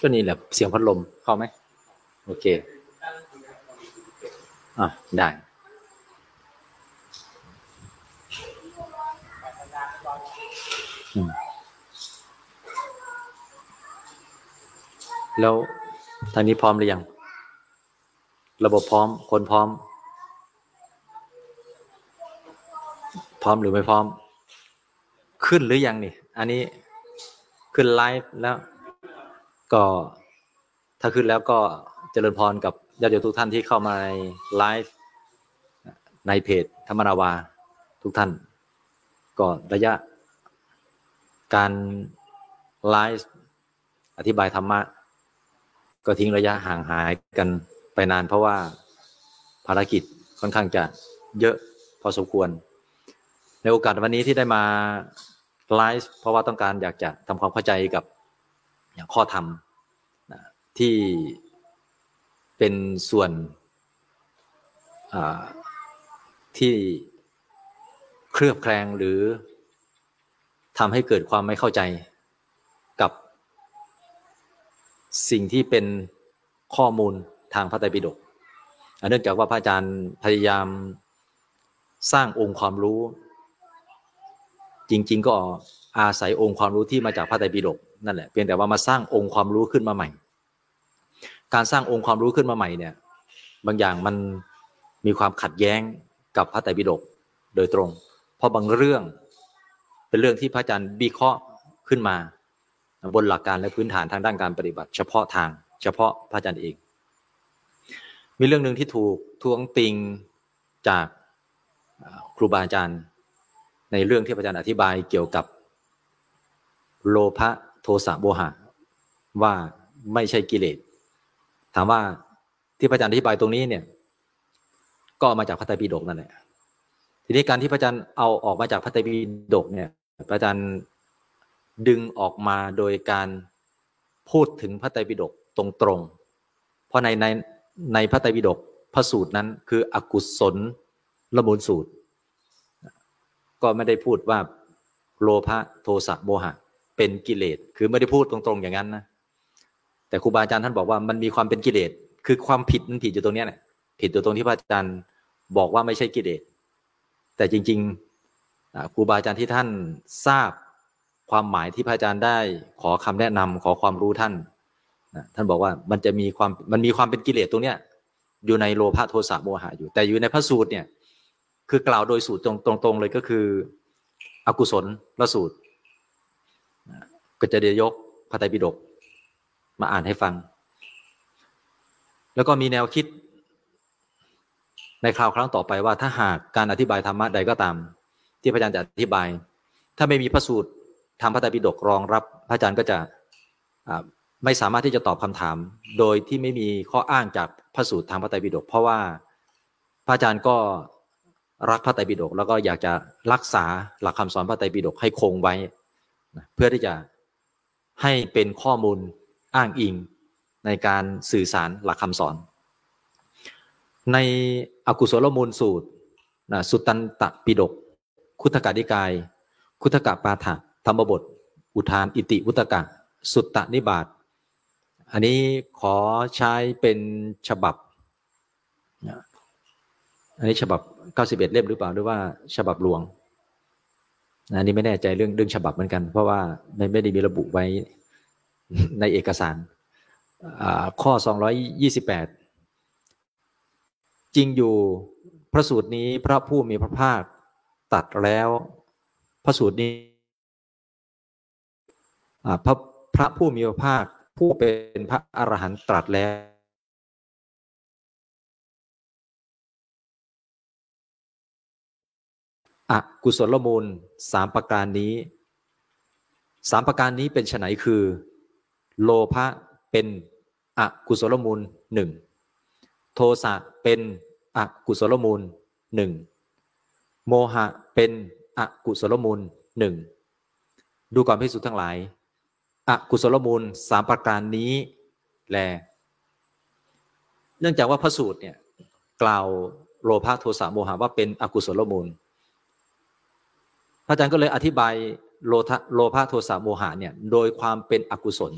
ก็นี่แหละเสียงพัดลมเข้าไหมโอเคอะได้แล้วทางนี้พร้อมหรือยัง ระบบพร้อม คนพร้อม พร้อมหรือไม่พร้อม ขึ้นหรือยังนี่ อันนี้ขึ้นไลฟ์แล้ว ก็ถ้าขึ้นแล้วก็เจริญพรกับญาติโยมทุกท่านที่เข้ามาในไลฟ์ในเพจธรรมนาวาทุกท่าน ก็ระยะการไลฟ์อธิบายธรรมะ ก็ทิ้งระยะห่างหายกันไปนาน เพราะว่าภารกิจค่อนข้างจะเยอะพอสมควร ในโอกาสวันนี้ที่ได้มาไลฟ์เพราะว่าต้องการอยากจะทำความเข้าใจกับ อย่างข้อธรรมที่เป็นส่วนที่เคลือบแคลงหรือทำให้เกิดความไม่เข้าใจกับสิ่งที่เป็นข้อมูลทางพระไตรปิฎกเนื่องจากว่าพระอาจารย์พยายามสร้างองค์ความรู้ จริง ๆ ก็อาศัยองค์ความรู้ที่มาจากพระไตรปิฎก นั่นแหละเพียงแต่ว่ามาสร้างองค์ความรู้ขึ้นมาใหม่ การสร้างองค์ความรู้ขึ้นมาใหม่เนี่ย บางอย่างมันมีความขัดแย้งกับพระไตรปิฎกโดยตรง เพราะบางเรื่องเป็นเรื่องที่พระอาจารย์วิเคราะห์ขึ้นมา บนหลักการและพื้นฐานทางด้านการปฏิบัติ เฉพาะทาง เฉพาะพระอาจารย์เอง มีเรื่องหนึ่งที่ถูกทวงติงจากครูบาอาจารย์ ในเรื่องที่พระอาจารย์อธิบายเกี่ยวกับโลภะ โทสะโมหะ ว่าไม่ใช่กิเลสถามว่าที่พระอาจารย์อธิบายตรงนี้เนี่ย ก็มาจากพระไตรปิฎกนั่นแหละทีนี้การที่พระอาจารย์เอาออกมาจากพระไตรปิฎกเนี่ย พระอาจารย์ดึงออกมาโดยการพูดถึงพระไตรปิฎกตรงๆ เพราะในในในพระไตรปิฎกพระสูตรนั้นคืออกุศลละมุนสูตร ก็ไม่ได้พูดว่าโลภะโทสะโมหะ เป็นกิเลสคือไม่ได้พูดตรงๆอย่างนั้นนะแต่ครูบาอาจารย์ท่านบอกว่ามันมีความเป็นกิเลสคือความผิดมันผิดอยู่ตรงนี้แหละผิดอยู่ตรงที่พระอาจารย์บอกว่าไม่ใช่กิเลสแต่จริงๆครูบาอาจารย์ที่ท่านทราบความหมายที่พระอาจารย์ได้ขอคำแนะนำขอความรู้ท่านท่านบอกว่ามันจะมีความมันมีความเป็นกิเลสตรงเนี้ยอยู่ในโลภะโทสะโมหะอยู่ แต่อยู่ในพระสูตรเนี่ยคือกล่าวโดยสูตรตรงๆเลยก็คือ อกุศลละสูตร ก็จะเดียยกพระไตรปิฎกมาอ่านให้ฟัง แล้วก็มีแนวคิด ในคราวครั้งต่อไปว่าถ้าหากการอธิบายธรรมะใดก็ตาม ที่พระอาจารย์จะอธิบาย ถ้าไม่มีพระสูตรทำพระไตรปิฎกรองรับ พระอาจารย์ก็จะไม่สามารถที่จะตอบคำถาม โดยที่ไม่มีข้ออ้างจากพระสูตรทางพระไตรปิฎกเพราะว่าพระอาจารย์ก็รักพระไตรปิฎกแล้วก็อยากจะรักษาหลักคำสอนพระไตรปิฎกให้คงไว้ เพื่อที่จะ ให้เป็นข้อมูลอ้างอิงในการสื่อสารหลักคำสอน ในอกุศลมูลสูตรนะสุตันตปิฎกคุตกาดิกาย คุตกะปาฐะธรรมบท อุทานอิติวุตกะ สุตตนิบาตอันนี้ขอใช้เป็นฉบับอันนี้ฉบับ 91 เล่มหรือเปล่าหรือว่าฉบับหลวง อันนี้ไม่แน่ใจเรื่องเรื่องฉบับเหมือนกัน เพราะว่าไม่ไม่ได้มีระบุไว้ในเอกสารข้อ 228 จริงอยู่พระสูตรนี้พระผู้มีพระภาคตัดแล้ว พระสูตรนี้พระพระผู้มีพระภาคผู้เป็นพระอรหันต์ตรัสแล้ว อกุศลมูลสามประการนี้สามประการนี้เป็นไนคือ โลภะเป็นอกุศลมูลหนึ่งโทสะเป็นอกุศลมูลหนึ่งโมหะเป็นอกุศลมูลหนึ่งดูก่อนพิสุทั้งหลายอกุศลมูลสามประการนี้แล เนื่องจากว่าพระสูตรเนี่ยกล่าวโลภะโทสะโมหะว่าเป็นอกุศลมูล พระอาจารย์ก็เลยอธิบายโลทะโลภะโทสะโมหะเนี่ยโดยความเป็นอกุศล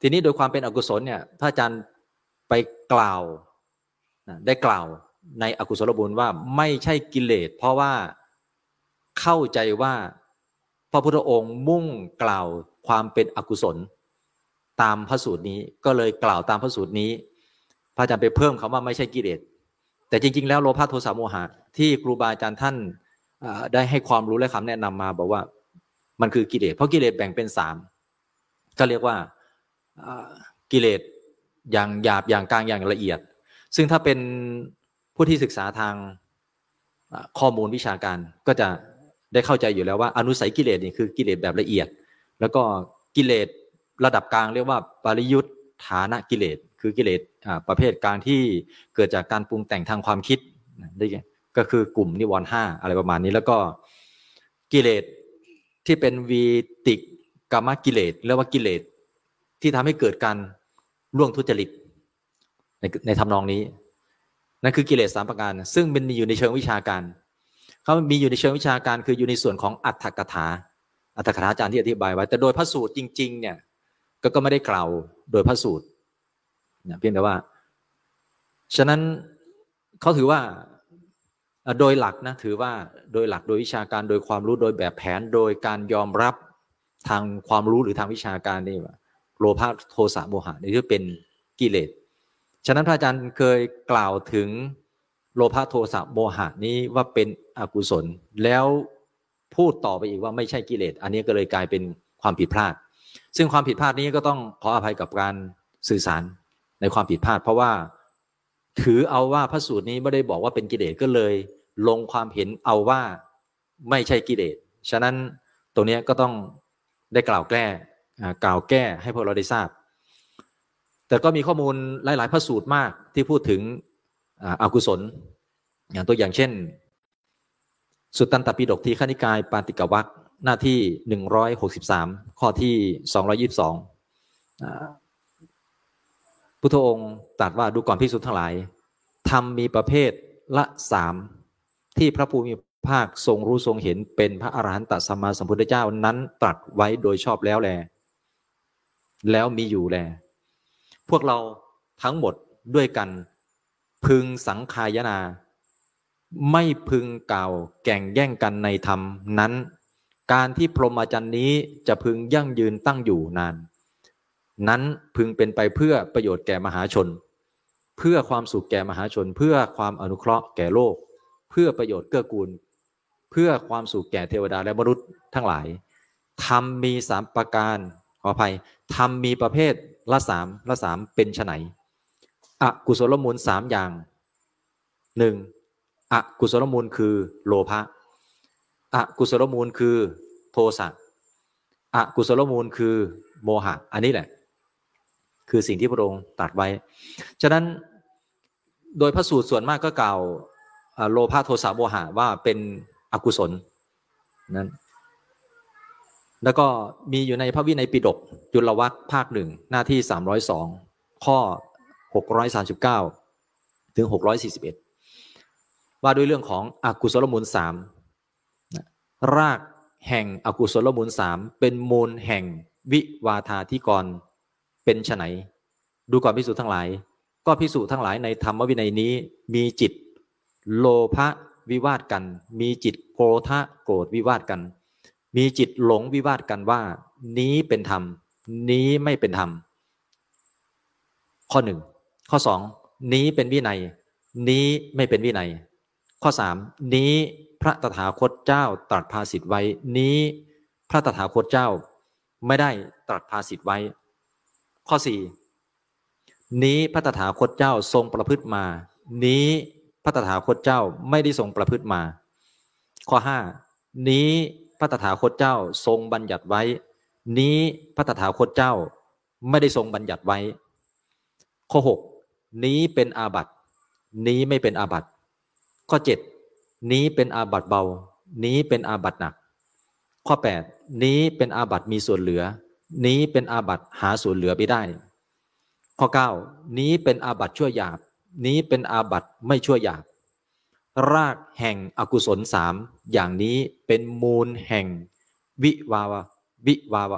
ทีนี้โดยความเป็นอกุศลเนี่ยพระอาจารย์ไปกล่าวได้กล่าวในอกุศลบุญว่าไม่ใช่กิเลสเพราะว่าเข้าใจว่าพระพุทธองค์มุ่งกล่าวความเป็นอกุศล ตามพระสูตรนี้ก็เลยกล่าวตามพระสูตรนี้ พระอาจารย์ไปเพิ่มคำว่าไม่ใช่กิเลสแต่จริง ๆ แล้วโลภะโทสะโมหะที่ครูบาอาจารย์ท่าน ได้ให้ความรู้และคำแนะนำมาบอกว่า มันคือกิเลสเพราะกิเลสแบ่งเป็นสามก็เรียกว่ากิเลสอย่างหยาบอย่างกลางอย่างละเอียด ซึ่งถ้าเป็นผู้ที่ศึกษาทางข้อมูลวิชาการก็จะได้เข้าใจอยู่แล้วว่าอนุสัยกิเลสนี่คือกิเลสแบบละเอียด แล้วก็กิเลสระดับกลางเรียกว่าปริยุทธฐานะกิเลสคือกิเลสประเภทกลางที่เกิดจากการปรุงแต่งทางความคิดได้ ก็คือกลุ่มนิวรณ์ห้าอะไรประมาณนี้แล้วก็กิเลสที่เป็นวีติกกรรมกิเลสเรียกว่ากิเลสที่ทำให้เกิดการล่วงทุจริตในในทำนองนี้นั่นคือกิเลสสามประการ ซึ่งมันมีอยู่ในเชิงวิชาการเขามีอยู่ในเชิงวิชาการคืออยู่ในส่วนของอัตถกถา อัตถกถาอาจารย์ที่อธิบายไว้ แต่โดยพระสูตรจริง ๆ เนี่ยก็ก็ไม่ได้กล่าวโดยพระสูตรเพียงแต่ว่า ฉะนั้นเขาถือว่า โดยหลักนะถือว่าโดยหลักโดยวิชาการโดยความรู้โดยแบบแผนโดยการยอมรับทางความรู้หรือทางวิชาการนี่ว่าโลภะโทสะโมหะนี่คือเป็นกิเลสฉะนั้นพระอาจารย์เคยกล่าวถึงโลภะโทสะโมหะนี้ว่าเป็นอกุศล แล้วพูดต่อไปอีกว่าไม่ใช่กิเลสอันนี้ก็เลยกลายเป็นความผิดพลาด ซึ่งความผิดพลาดนี้ก็ต้องขออภัยกับการสื่อสารในความผิดพลาด เพราะว่าถือเอาว่าพระสูตรนี้ไม่ได้บอกว่าเป็นกิเลสก็เลย ลงความเห็นเอาว่าไม่ใช่กิเลส ฉะนั้นตรงนี้ก็ต้องได้กล่าวแก้กล่าวแก้ให้พวกเราได้ทราบ แต่ก็มีข้อมูลหลาย ๆ พระสูตรมากที่พูดถึงอกุศล อย่างตัวอย่างเช่น สุตตันตปิฎกทีขณิกายปาติกวักหน้าที่ 163 ข้อที่ 222 พุทธองค์ตรัสว่าดูก่อนพิสุทั้งหลายทำมีประเภทละสาม ที่พระภูมิภาคทรงรู้ทรงเห็นเป็นพระอรหันตสัมมาสัมพุทธเจ้านั้นตรัสไว้โดยชอบแล้วแล แล้วมีอยู่แล พวกเราทั้งหมดด้วยกัน พึงสังขายนา ไม่พึงกล่าวแก่งแย่งกันในธรรมนั้น การที่พรหมจรรย์นี้จะพึงยั่งยืนตั้งอยู่นาน นั้นพึงเป็นไปเพื่อประโยชน์แก่มหาชน เพื่อความสุขแก่มหาชน เพื่อความอนุเคราะห์แก่โลก พื่อประโยชน์เกื้อกูล เพื่อความสุขแก่เทวดาและมนุษย์ทั้งหลายทำมีสามประการขออภัยทำมีประเภทละสามละสามเป็นไนอกุศลมูลสามอย่างหนึ่งอกุศลมูลคือโลภะอกุศลมูลคือโทสะอกุศลมูลคือโมหะ อันนี้แหละ คือสิ่งที่พระองค์ตรัสไว้ ฉะนั้นโดยพระสูตรส่วนมากก็กล่าว โลภะโทสะโมหะว่าเป็นอกุศลนั้นแล้วก็มีอยู่ในพระวินัยปิฎกจุลวัคภาคหนึ่งหน้าที่ 302 ข้อ 639 ถึง 641 ว่าด้วยเรื่องของอกุศลมูลสามรากแห่งอกุศลมูลสามเป็นมูลแห่งวิวาทาธิกรเป็นไฉนดูก่อนพิสูจน์ทั้งหลาย ก็พิสูจน์ทั้งหลายในธรรมวินัยนี้มีจิต โลภะวิวาทกัน มีจิตโกรธะโกรธวิวาทกัน มีจิตหลงวิวาทกันว่า นี้เป็นธรรม นี้ไม่เป็นธรรม ข้อหนึ่งข้อสองนี้เป็นวินัย นี้ไม่เป็นวินัย ข้อสามนี้พระตถาคตเจ้าตรัสภาสิทธ์ไว้ นี้พระตถาคตเจ้า ไม่ได้ตรัสภาสิทธ์ไว้ ข้อสี่นี้พระตถาคตเจ้าทรงประพฤติมา นี้ พระตถาคตเจ้าไม่ได้ทรงประพฤติมา ข้อห้านี้พระตถาคตเจ้าทรงบัญญัติไว้ นี้พระตถาคตเจ้าไม่ได้ทรงบัญญัติไว้ ข้อหกนี้เป็นอาบัติ นี้ไม่เป็นอาบัติ ข้อเจ็ดนี้เป็นอาบัติเบา นี้เป็นอาบัติหนัก ข้อแปดนี้เป็นอาบัติมีส่วนเหลือ นี้เป็นอาบัติหาส่วนเหลือไปได้ ข้อ 9 นี้เป็นอาบัติชั่วยาบ นี้เป็นอาบัติไม่ชั่วหยาบรากแห่งอกุศลสามอย่างนี้เป็นมูลแห่งวิวาววิวาว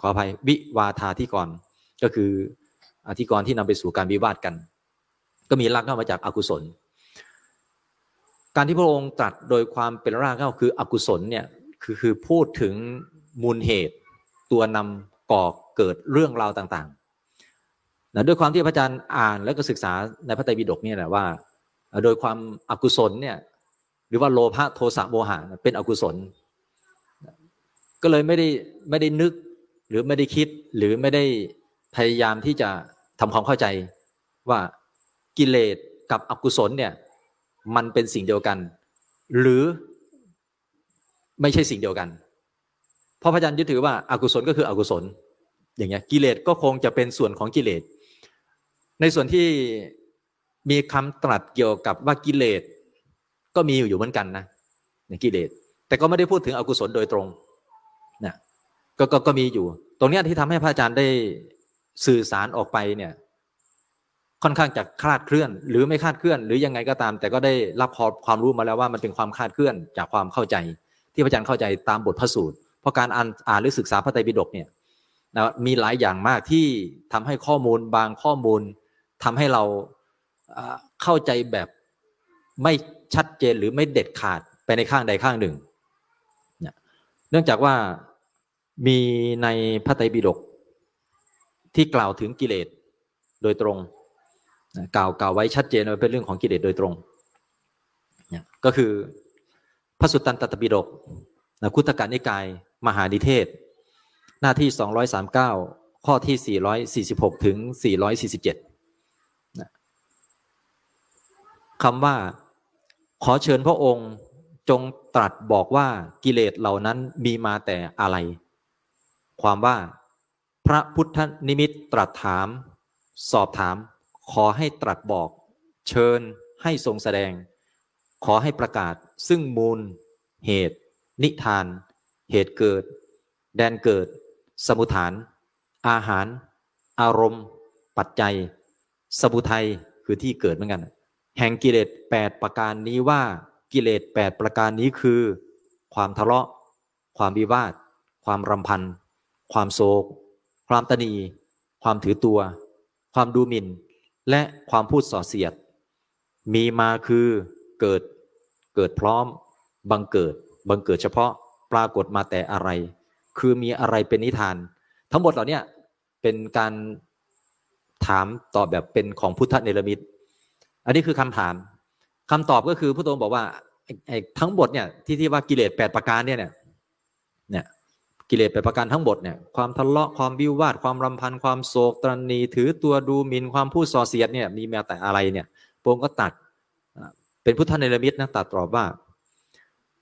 ขออภัยวิวาทาที่ก่อนก็คืออธิกรณ์ที่นำไปสู่การวิวาทกัน ก็มีรากเหง้ามาจากอากุศล การที่พระองค์ตรัสโดยความเป็นรากเหง้าคืออกุศลเนี่ยคือคือพูดถึงมูลเหตุ ตัวนำก่อเกิดเรื่องราวต่าง นะด้วยความที่พระอาจารย์อ่านและก็ศึกษาในพระไตรปิฎกเนี่ยแหละว่า โดยความอกุศลเนี่ยหรือว่าโลภะโทสะโมหะเป็นอกุศล ก็เลยไม่ได้ไม่ได้นึกหรือไม่ได้คิดหรือไม่ได้พยายามที่จะทำความเข้าใจว่ากิเลสกับอกุศลเนี่ยมันเป็นสิ่งเดียวกัน หรือไม่ใช่สิ่งเดียวกัน เพราะพระอาจารย์ยึดถือว่าอากุศลก็คืออกุศล อย่างเงี้ยกิเลสก็คงจะเป็นส่วนของกิเลส ในส่วนที่มีคำตรัสเกี่ยวกับว่ากิเลสก็มีอยู่เหมือนกันนะในกิเลสแต่ก็ไม่ได้พูดถึงอกุศลโดยตรงนะก็ก็ก็มีอยู่ ตรงนี้ที่ทำให้พระอาจารย์ได้สื่อสารออกไปเนี่ย ค่อนข้างจะคลาดเคลื่อน หรือไม่คลาดเคลื่อน หรือยังไงก็ตาม แต่ก็ได้รับความรู้มาแล้วว่ามันเป็นความคลาดเคลื่อนจากความเข้าใจ ที่พระอาจารย์เข้าใจตามบทพระสูตรเพราะการอ่านอ่านหรือศึกษาพระไตรปิฎกเนี่ยนะมีหลายอย่างมากที่ทำให้ข้อมูลบางข้อมูล ทำให้เราเข้าใจแบบไม่ชัดเจนหรือไม่เด็ดขาดไปในข้างใดข้างหนึ่ง เนื่องจากว่ามีในพระไตรปิฎกที่กล่าวถึงกิเลสโดยตรง กล่าวกล่าวไว้ชัดเจนว่าเป็นเรื่องของกิเลสโดยตรง ก็คือพระสุตตันตตปิฎกคุตกานิกาย มหาดิเทศ หน้าที่ 239 ข้อที่ 446 ถึง 447นะ คำว่า ขอเชิญพระองค์จงตรัสบอกว่ากิเลสเหล่านั้นมีมาแต่อะไร ความว่า พระพุทธนิมิตตรัสถาม สอบถาม ขอให้ตรัสบอก เชิญให้ทรงแสดง ขอให้ประกาศซึ่งมูล เหตุ นิทาน เหตุเกิด แดนเกิด สมุฐาน อาหาร อารมณ์ ปัจจัย สมุทัยคือที่เกิดเหมือนกัน แห่งกิเลสแปดประการนี้ว่ากิเลสแปดประการนี้คือ ความทะเลาะ ความวิวาท ความรำพัน ความโศก ความตนี ความถือตัว ความดูหมิ่น และความพูดส่อเสียด มีมาคือเกิด เกิดพร้อม บังเกิด บังเกิดเฉพาะปรากฏมาแต่อะไร คือมีอะไรเป็นนิทาน ทั้งหมดเหล่านี้เป็นการถามตอบแบบเป็นของพุทธเนรมิต อันนี้คือคำถามคำตอบก็คือพระองค์บอกว่าทั้งหมดเนี่ยที่ที่ว่ากิเลสแปดประการเนี่ยเนี่ยกิเลสแปดประการทั้งหมดเนี่ยความทะเลาะความวิวาทความรำพันความโศกตรณีถือตัวดูหมิ่นความพูดส่อเสียดเนี่ยมีแม้แต่อะไรเนี่ยพระองค์ก็ตัดเป็นพุทธเนรมิตนะตัดตอบว่า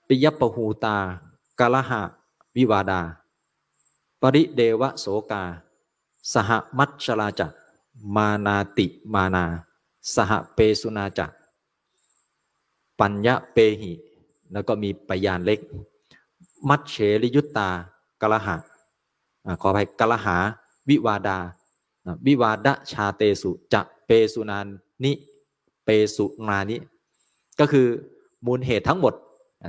ปิยปหูตากาลหะวิวาดา ปริเดวะโสกา สหมัชลาจักมานาติมานา สหเปสุนาจักปัญญาเปหิ แล้วก็มีปยานเล็ก มัชเฉริยุตตากาลหะขออภัยกาลหา วิวาดา วิวาดะชาเตสุจะเปสุนานนิเปสุนานิก็คือมูลเหตุทั้งหมด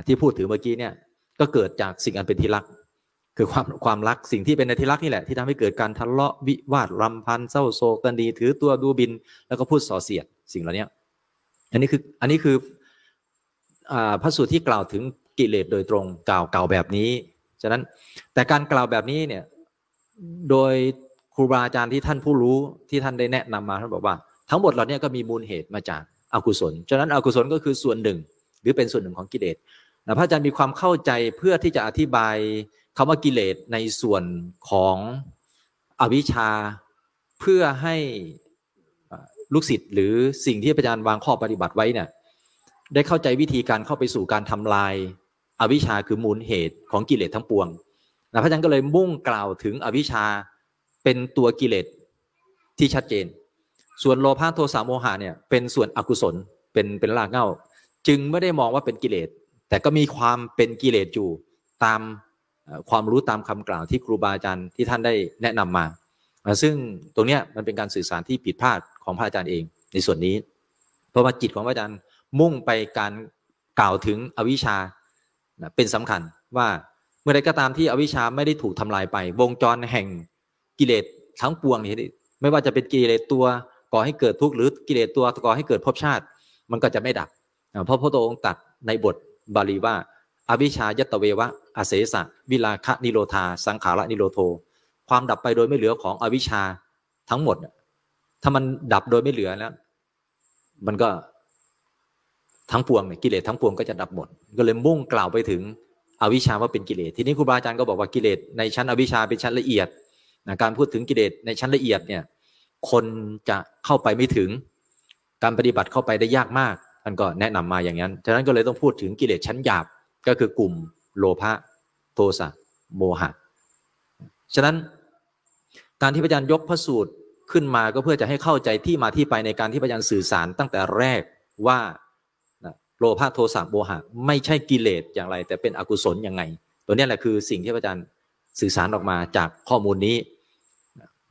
ที่พูดถึงเมื่อกี้เนี่ยก็เกิดจากสิ่งอันเป็นที่รัก คือความความรักสิ่งที่เป็นในที่รักนี่แหละ ที่ทำให้เกิดการทะเลาะวิวาทรำพันเศร้าโศกกันดีถือตัวดูบิน แล้วก็พูดส่อเสียดสิ่งเหล่านี้อันนี้คืออันนี้คือพระสูตรที่กล่าวถึงกิเลสโดยตรงกล่าวกล่าวแบบนี้ ฉะนั้นแต่การกล่าวแบบนี้เนี่ยโดยครูบาอาจารย์ที่ท่านผู้รู้ที่ท่านได้แนะนำมาท่านบอกว่า ทั้งหมดเหล่านี้ก็มีมูลเหตุมาจากอกุศล ฉะนั้นอกุศลก็คือส่วนหนึ่ง หรือเป็นส่วนหนึ่งของกิเลสนะพระอาจารย์มีความเข้าใจเพื่อที่จะอธิบาย คำว่ากิเลสในส่วนของอวิชชา เพื่อให้ลูกศิษย์หรือสิ่งที่อาจารย์วางข้อปฏิบัติไว้เนี่ยได้เข้าใจวิธีการเข้าไปสู่การทำลาย อวิชชาคือมูลเหตุของกิเลสทั้งปวงนะพระอาจารย์ก็เลยมุ่งกล่าวถึงอวิชชาเป็นตัวกิเลสที่ชัดเจน ส่วนโลภะโทสะโมหะเนี่ยเป็นส่วนอกุศลเป็นเป็นรากเหง้า จึงไม่ได้มองว่าเป็นกิเลสแต่ก็มีความเป็นกิเลสอยู่ตาม ความรู้ตามคำกล่าวที่ครูบาอาจารย์ที่ท่านได้แนะนำมา ซึ่งตรงนี้มันเป็นการสื่อสารที่ผิดพลาดของพระอาจารย์เองในส่วนนี้ เพราะว่าจิตของพระอาจารย์มุ่งไปการกล่าวถึงอวิชชาเป็นสำคัญว่าเมื่อใดก็ตามที่อวิชชาไม่ได้ถูกทำลายไป วงจรแห่งกิเลสทั้งปวงนี่ไม่ว่าจะเป็นกิเลสตัวก่อให้เกิดทุกข์หรือกิเลสตัวก่อให้เกิดภพชาติ มันก็จะไม่ดับ เพราะพระองค์ตัดในบทบาลีว่า อวิชายตเววะ อาเสสะวิลาคะนิโรธา สังขารนิโรโท ความดับไปโดยไม่เหลือของอวิชชาทั้งหมด ถ้ามันดับโดยไม่เหลือแล้ว มันก็ทั้งปวงเนี่ยกิเลสทั้งปวงก็จะดับหมด ก็เลยมุ่งกล่าวไปถึงอวิชชาว่าเป็นกิเลส ทีนี้ครูบาอาจารย์ก็บอกว่ากิเลสในชั้นอวิชชาเป็นชั้นละเอียดนะการพูดถึงกิเลสในชั้นละเอียดเนี่ย คนจะเข้าไปไม่ถึง การปฏิบัติเข้าไปได้ยากมากท่านก็แนะนำมาอย่างนั้น ฉะนั้นก็เลยต้องพูดถึงกิเลสชั้นหยาบก็คือกลุ่ม โลภะโทสะโมหะ ฉะนั้นการที่พระอาจารย์ยกพระสูตรขึ้นมาก็เพื่อจะให้เข้าใจที่มาที่ไปในการที่พระอาจารย์สื่อสารตั้งแต่แรกว่าโลภะโทสะโมหะ ไม่ใช่กิเลสอย่างไร แต่เป็นอกุศลยังไง ตัวนี้แหละคือสิ่งที่พระอาจารย์สื่อสารออกมาจากข้อมูลนี้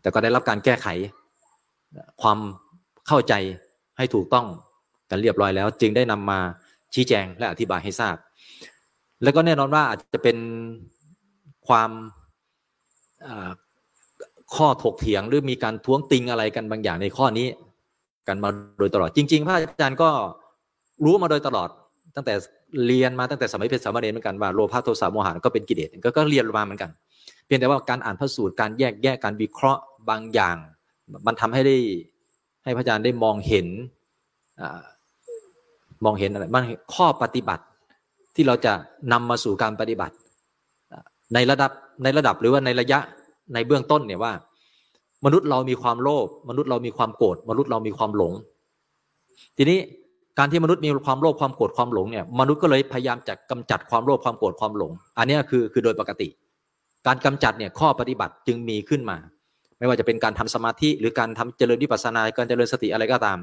แต่ก็ได้รับการแก้ไขความเข้าใจให้ถูกต้องกันเรียบร้อยแล้ว จึงได้นำมาชี้แจงและอธิบายให้ทราบ แล้วก็แน่นอนว่าอาจจะเป็นความข้อถกเถียงหรือมีการท้วงติงอะไรกันบางอย่างในข้อนี้ กันมาโดยตลอดจริง ๆ พระอาจารย์ก็รู้มาโดยตลอด ตั้งแต่เรียนมาตั้งแต่สมัยเป็นสามเณรเหมือนกันว่าโลภะโทสะโมหะก็เป็นกิเลสก็ก็เรียนมาเหมือนกัน เพียงแต่ว่าการอ่านพระสูตรการแยกแยกการวิเคราะห์บางอย่าง มันทำให้ได้ให้พระอาจารย์ได้มองเห็นมองเห็นอะไรมันข้อปฏิบัติ ที่เราจะนำมาสู่การปฏิบัติ ในระดับในระดับหรือว่าในระยะในเบื้องต้นเนี่ยว่า มนุษย์เรามีความโลภมนุษย์เรามีความโกรธมนุษย์เรามีความหลง ทีนี้การที่มนุษย์มีความโลภความโกรธความหลงเนี่ยมนุษย์ก็เลยพยายามจะกำจัดความโลภความโกรธความหลง อันนี้คือคือโดยปกติ การกำจัดเนี่ยข้อปฏิบัติจึงมีขึ้นมา ไม่ว่าจะเป็นการทำสมาธิหรือการทำเจริญวิปัสสนาการเจริญสติอะไรก็ตาม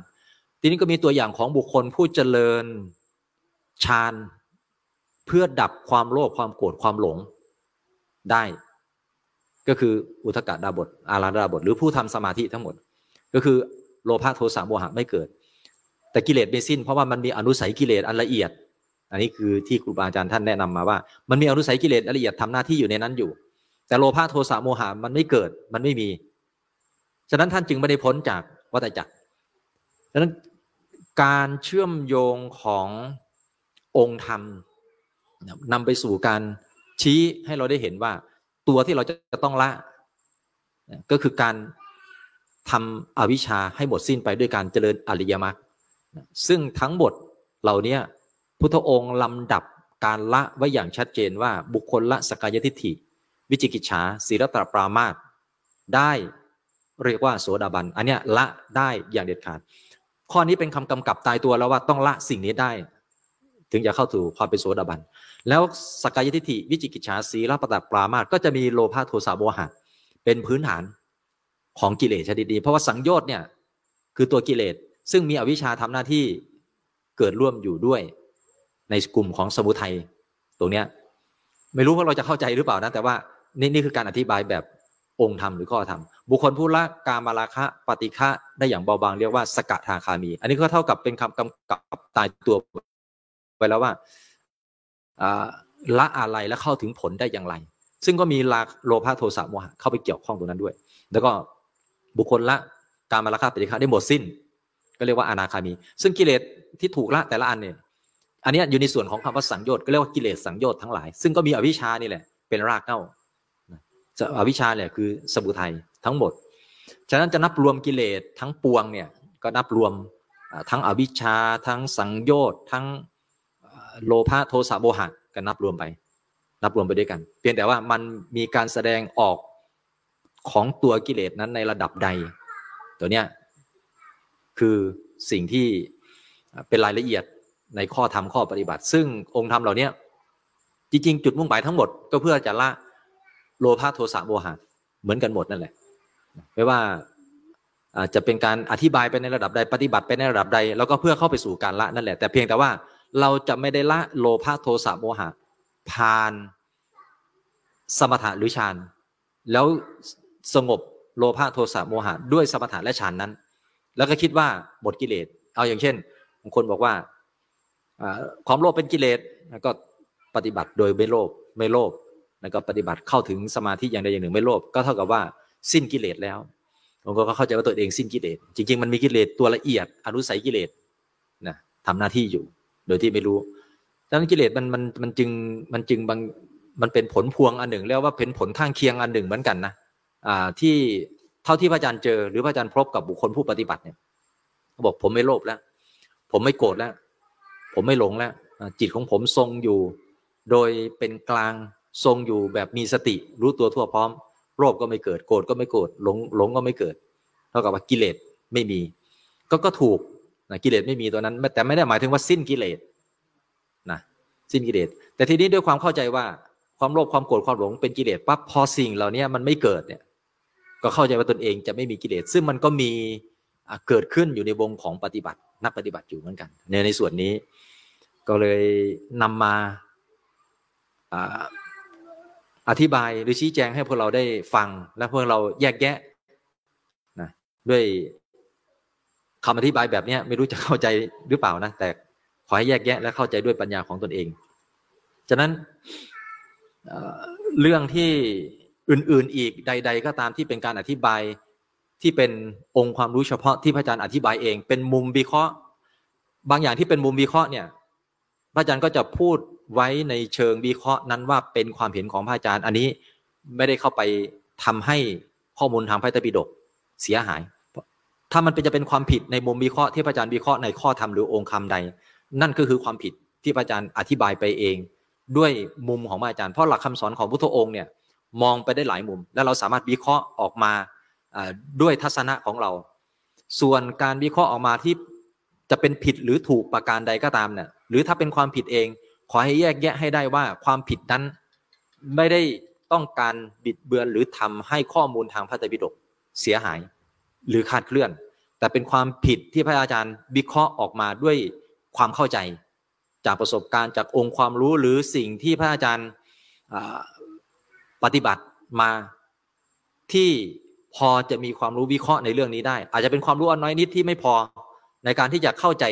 ทีนี้ก็มีตัวอย่างของบุคคลผู้เจริญฌาน พื่อดับความโลภความโกรธความหลงได้ ก็คืออุทกดาบท อาราดาบท หรือผู้ทำสมาธิทั้งหมด ก็คือโลภะโทสะโมหะไม่เกิด แต่กิเลสไม่สิ้นเพราะว่ามันมีอนุสัยกิเลสอันละเอียด อันนี้คือที่ครูบาอาจารย์ท่านแนะนำมาว่า มันมีอนุสัยกิเลสละเอียดทำหน้าที่อยู่ในนั้นอยู่ แต่โลภะโทสะโมหะมันไม่เกิดมันไม่มี ฉะนั้นท่านจึงไม่ได้พ้นจากวัฏจักรฉะนั้นการเชื่อมโยงขององค์ธรรม นำไปสู่การชี้ให้เราได้เห็นว่า ตัวที่เราจะต้องละ ก็คือการทำอวิชชาให้หมดสิ้นไปด้วยการเจริญอริยมรรคซึ่งทั้งหมดเหล่านี้พุทธองค์ลำดับการละไว้อย่างชัดเจนว่าบุคคลละสกายทิฏฐิ วิจิกิจฉาศีลตรปรามาตได้เรียกว่าโสดาบัน อันนี้ละได้อย่างเด็ดขาด ข้อนี้เป็นคำกำกับตายตัวแล้วว่าต้องละสิ่งนี้ได้ ถึงจะเข้าสู่ความเป็นโสดาบัน แล้วสกายทิฏฐิวิจิกิจฉาศีลปตปรามาตก็จะมีโลภะโทสะโมหะ เป็นพื้นฐานของกิเลสชนิดนี้เพราะว่าสังโยชน์เนี่ยคือตัวกิเลสซึ่งมีอวิชชาทำหน้าที่เกิดร่วมอยู่ด้วย ในกลุ่มของสมุทัยตรงเนี้ยไม่รู้ว่าเราจะเข้าใจหรือเปล่านะแต่ว่านี่นี่คือการอธิบายแบบองค์ธรรมหรือข้อธรรม บุคคลผู้ละกามาราคะปฏิฆะได้อย่างเบาบางเรียกว่าสกทาคามี อันนี้ก็เท่ากับเป็นคำกำกับตายตัวไปแล้วว่า ละอะไรแล้วเข้าถึงผลได้อย่างไร ซึ่งก็มีลาโลภะโทสะโมหะเข้าไปเกี่ยวข้องตรงนั้นด้วย แล้วก็บุคคลละการมาราคะปฏิฆะได้หมดสิ้น ก็เรียกว่าอนาคามี ซึ่งกิเลสที่ถูกละแต่ละอันเนี่ยอันนี้อยู่ในส่วนของคำว่าสังโยชน์ก็เรียกว่ากิเลสสังโยชน์ทั้งหลาย ซึ่งก็มีอวิชชานี่แหละเป็นรากเง้าอวิชชาเนี่ยคือสมุทัยทั้งหมด ฉะนั้นจะนับรวมกิเลสทั้งปวงเนี่ยก็นับรวมทั้งอวิชชาทั้งสังโยชน์ทั้ง โลภะโทสะโมหะก็นับรวมไป นับรวมไปด้วยกัน เพียงแต่ว่ามันมีการแสดงออกของตัวกิเลสนั้นในระดับใด ตัวเนี้ยคือสิ่งที่เป็นรายละเอียดในข้อธรรมข้อปฏิบัติ ซึ่งองค์ธรรมเหล่านี้จริงๆ จุดมุ่งหมายทั้งหมดก็เพื่อจะละโลภะโทสะโมหะเหมือนกันหมดนั่นแหละ ไม่ว่าจะเป็นการอธิบายไปในระดับใดปฏิบัติไปในระดับใด แล้วก็เพื่อเข้าไปสู่การละนั่นแหละ แต่เพียงแต่ว่า เราจะไม่ได้ละโลภะโทสะโมหะผ่านสมถะหรือฌานแล้วสงบโลภะโทสะโมหะด้วยสมถะและฌานนั้น แล้วก็คิดว่าหมดกิเลสเอาอย่างเช่นบางคนบอกว่าความโลภเป็นกิเลสก็ปฏิบัติโดยไม่โลภไม่โลภแล้วก็ปฏิบัติเข้าถึงสมาธิอย่างใดอย่างหนึ่งไม่โลภก็เท่ากับว่าสิ้นกิเลสแล้วผมก็เข้าใจว่าตัวเองสิ้นกิเลสจริง ๆ มันมีกิเลสตัวละเอียดอนุสัยกิเลสนะทำหน้าที่อยู่ ดยที่ไม่รู้ดังนั้นกิเลสมันมันมันจึงมันจึงบางมันเป็นผลพวงอันหนึ่งเรียกว่าเป็นผลข้างเคียงอันหนึ่งเหมือนกันนะอ่าที่เท่าที่พระอาจารย์เจอ หรือพระอาจารย์พบกับบุคคลผู้ปฏิบัติเนี่ยเขาบอกผมไม่โลภแล้ว ผมไม่โกรธแล้ว ผมไม่หลงแล้วจิตของผมทรงอยู่ โดยเป็นกลางทรงอยู่แบบมีสติ รู้ตัวทั่วพร้อม โลภก็ไม่เกิดโกรธก็ไม่โกรธหลงหลงก็ไม่เกิด เท่ากับว่ากิเลสไม่มี ก็ก็ถูก นะกิเลสไม่มีตัวนั้น แต่ไม่ได้หมายถึงว่าสิ้นกิเลสนะสิ้นกิเลส แต่ทีนี้ด้วยความเข้าใจว่าความโลภความโกรธความหลงเป็นกิเลสปั๊บพอสิ่งเหล่านี้มันไม่เกิดเนี่ย ก็เข้าใจว่าตนเองจะไม่มีกิเลส ซึ่งมันก็มีเกิดขึ้นอยู่ในวงของปฏิบัติ นักปฏิบัติอยู่เหมือนกันในในส่วนนี้ ก็เลยนำมาอธิบายหรือชี้แจงให้พวกเราได้ฟัง และพวกเราแยกแยะนะด้วย คำอธิบายแบบนี้ไม่รู้จะเข้าใจหรือเปล่านะ แต่ขอให้แยกแยะและเข้าใจด้วยปัญญาของตนเอง ฉะนั้นเรื่องที่อื่นๆอีกใด ๆ ก็ตามที่เป็นการอธิบายที่เป็นองค์ความรู้เฉพาะที่พระอาจารย์อธิบายเอง เป็นมุมวิเคราะห์ บางอย่างที่เป็นมุมวิเคราะห์เนี่ย พระอาจารย์ก็จะพูดไว้ในเชิงวิเคราะห์นั้นว่าเป็นความเห็นของพระอาจารย์ อันนี้ไม่ได้เข้าไปทำให้ข้อมูลทางพระไตรปิฎกเสียหาย ถ้ามันเป็นจะเป็นความผิดในมุมวิเคราะห์ที่พระอาจารย์วิเคราะห์ในข้อธรรมหรือองค์คำใด นั่นก็คือความผิดที่พระอาจารย์อธิบายไปเอง ด้วยมุมของอาจารย์เพราะหลักคำสอนของพุทธองค์เนี่ยมองไปได้หลายมุม และเราสามารถวิเคราะห์ออกมาด้วยทัศนะของเรา ส่วนการวิเคราะห์ออกมาที่จะเป็นผิดหรือถูกประการใดก็ตามเนี่ยหรือถ้าเป็นความผิดเอง ขอให้แยกแยะให้ได้ว่าความผิดนั้นไม่ได้ต้องการบิดเบือนหรือทำให้ข้อมูลทางพระไตรปิฎกเสียหาย หรือคาดเคลื่อน แต่เป็นความผิดที่พระอาจารย์วิเคราะห์ออกมาด้วยความเข้าใจ จากประสบการณ์จากองค์ความรู้หรือสิ่งที่พระอาจารย์ปฏิบัติมาที่พอจะมีความรู้วิเคราะห์ในเรื่องนี้ได้ อาจจะเป็นความรู้อันน้อยนิดที่ไม่พอในการที่จะเข้าใจ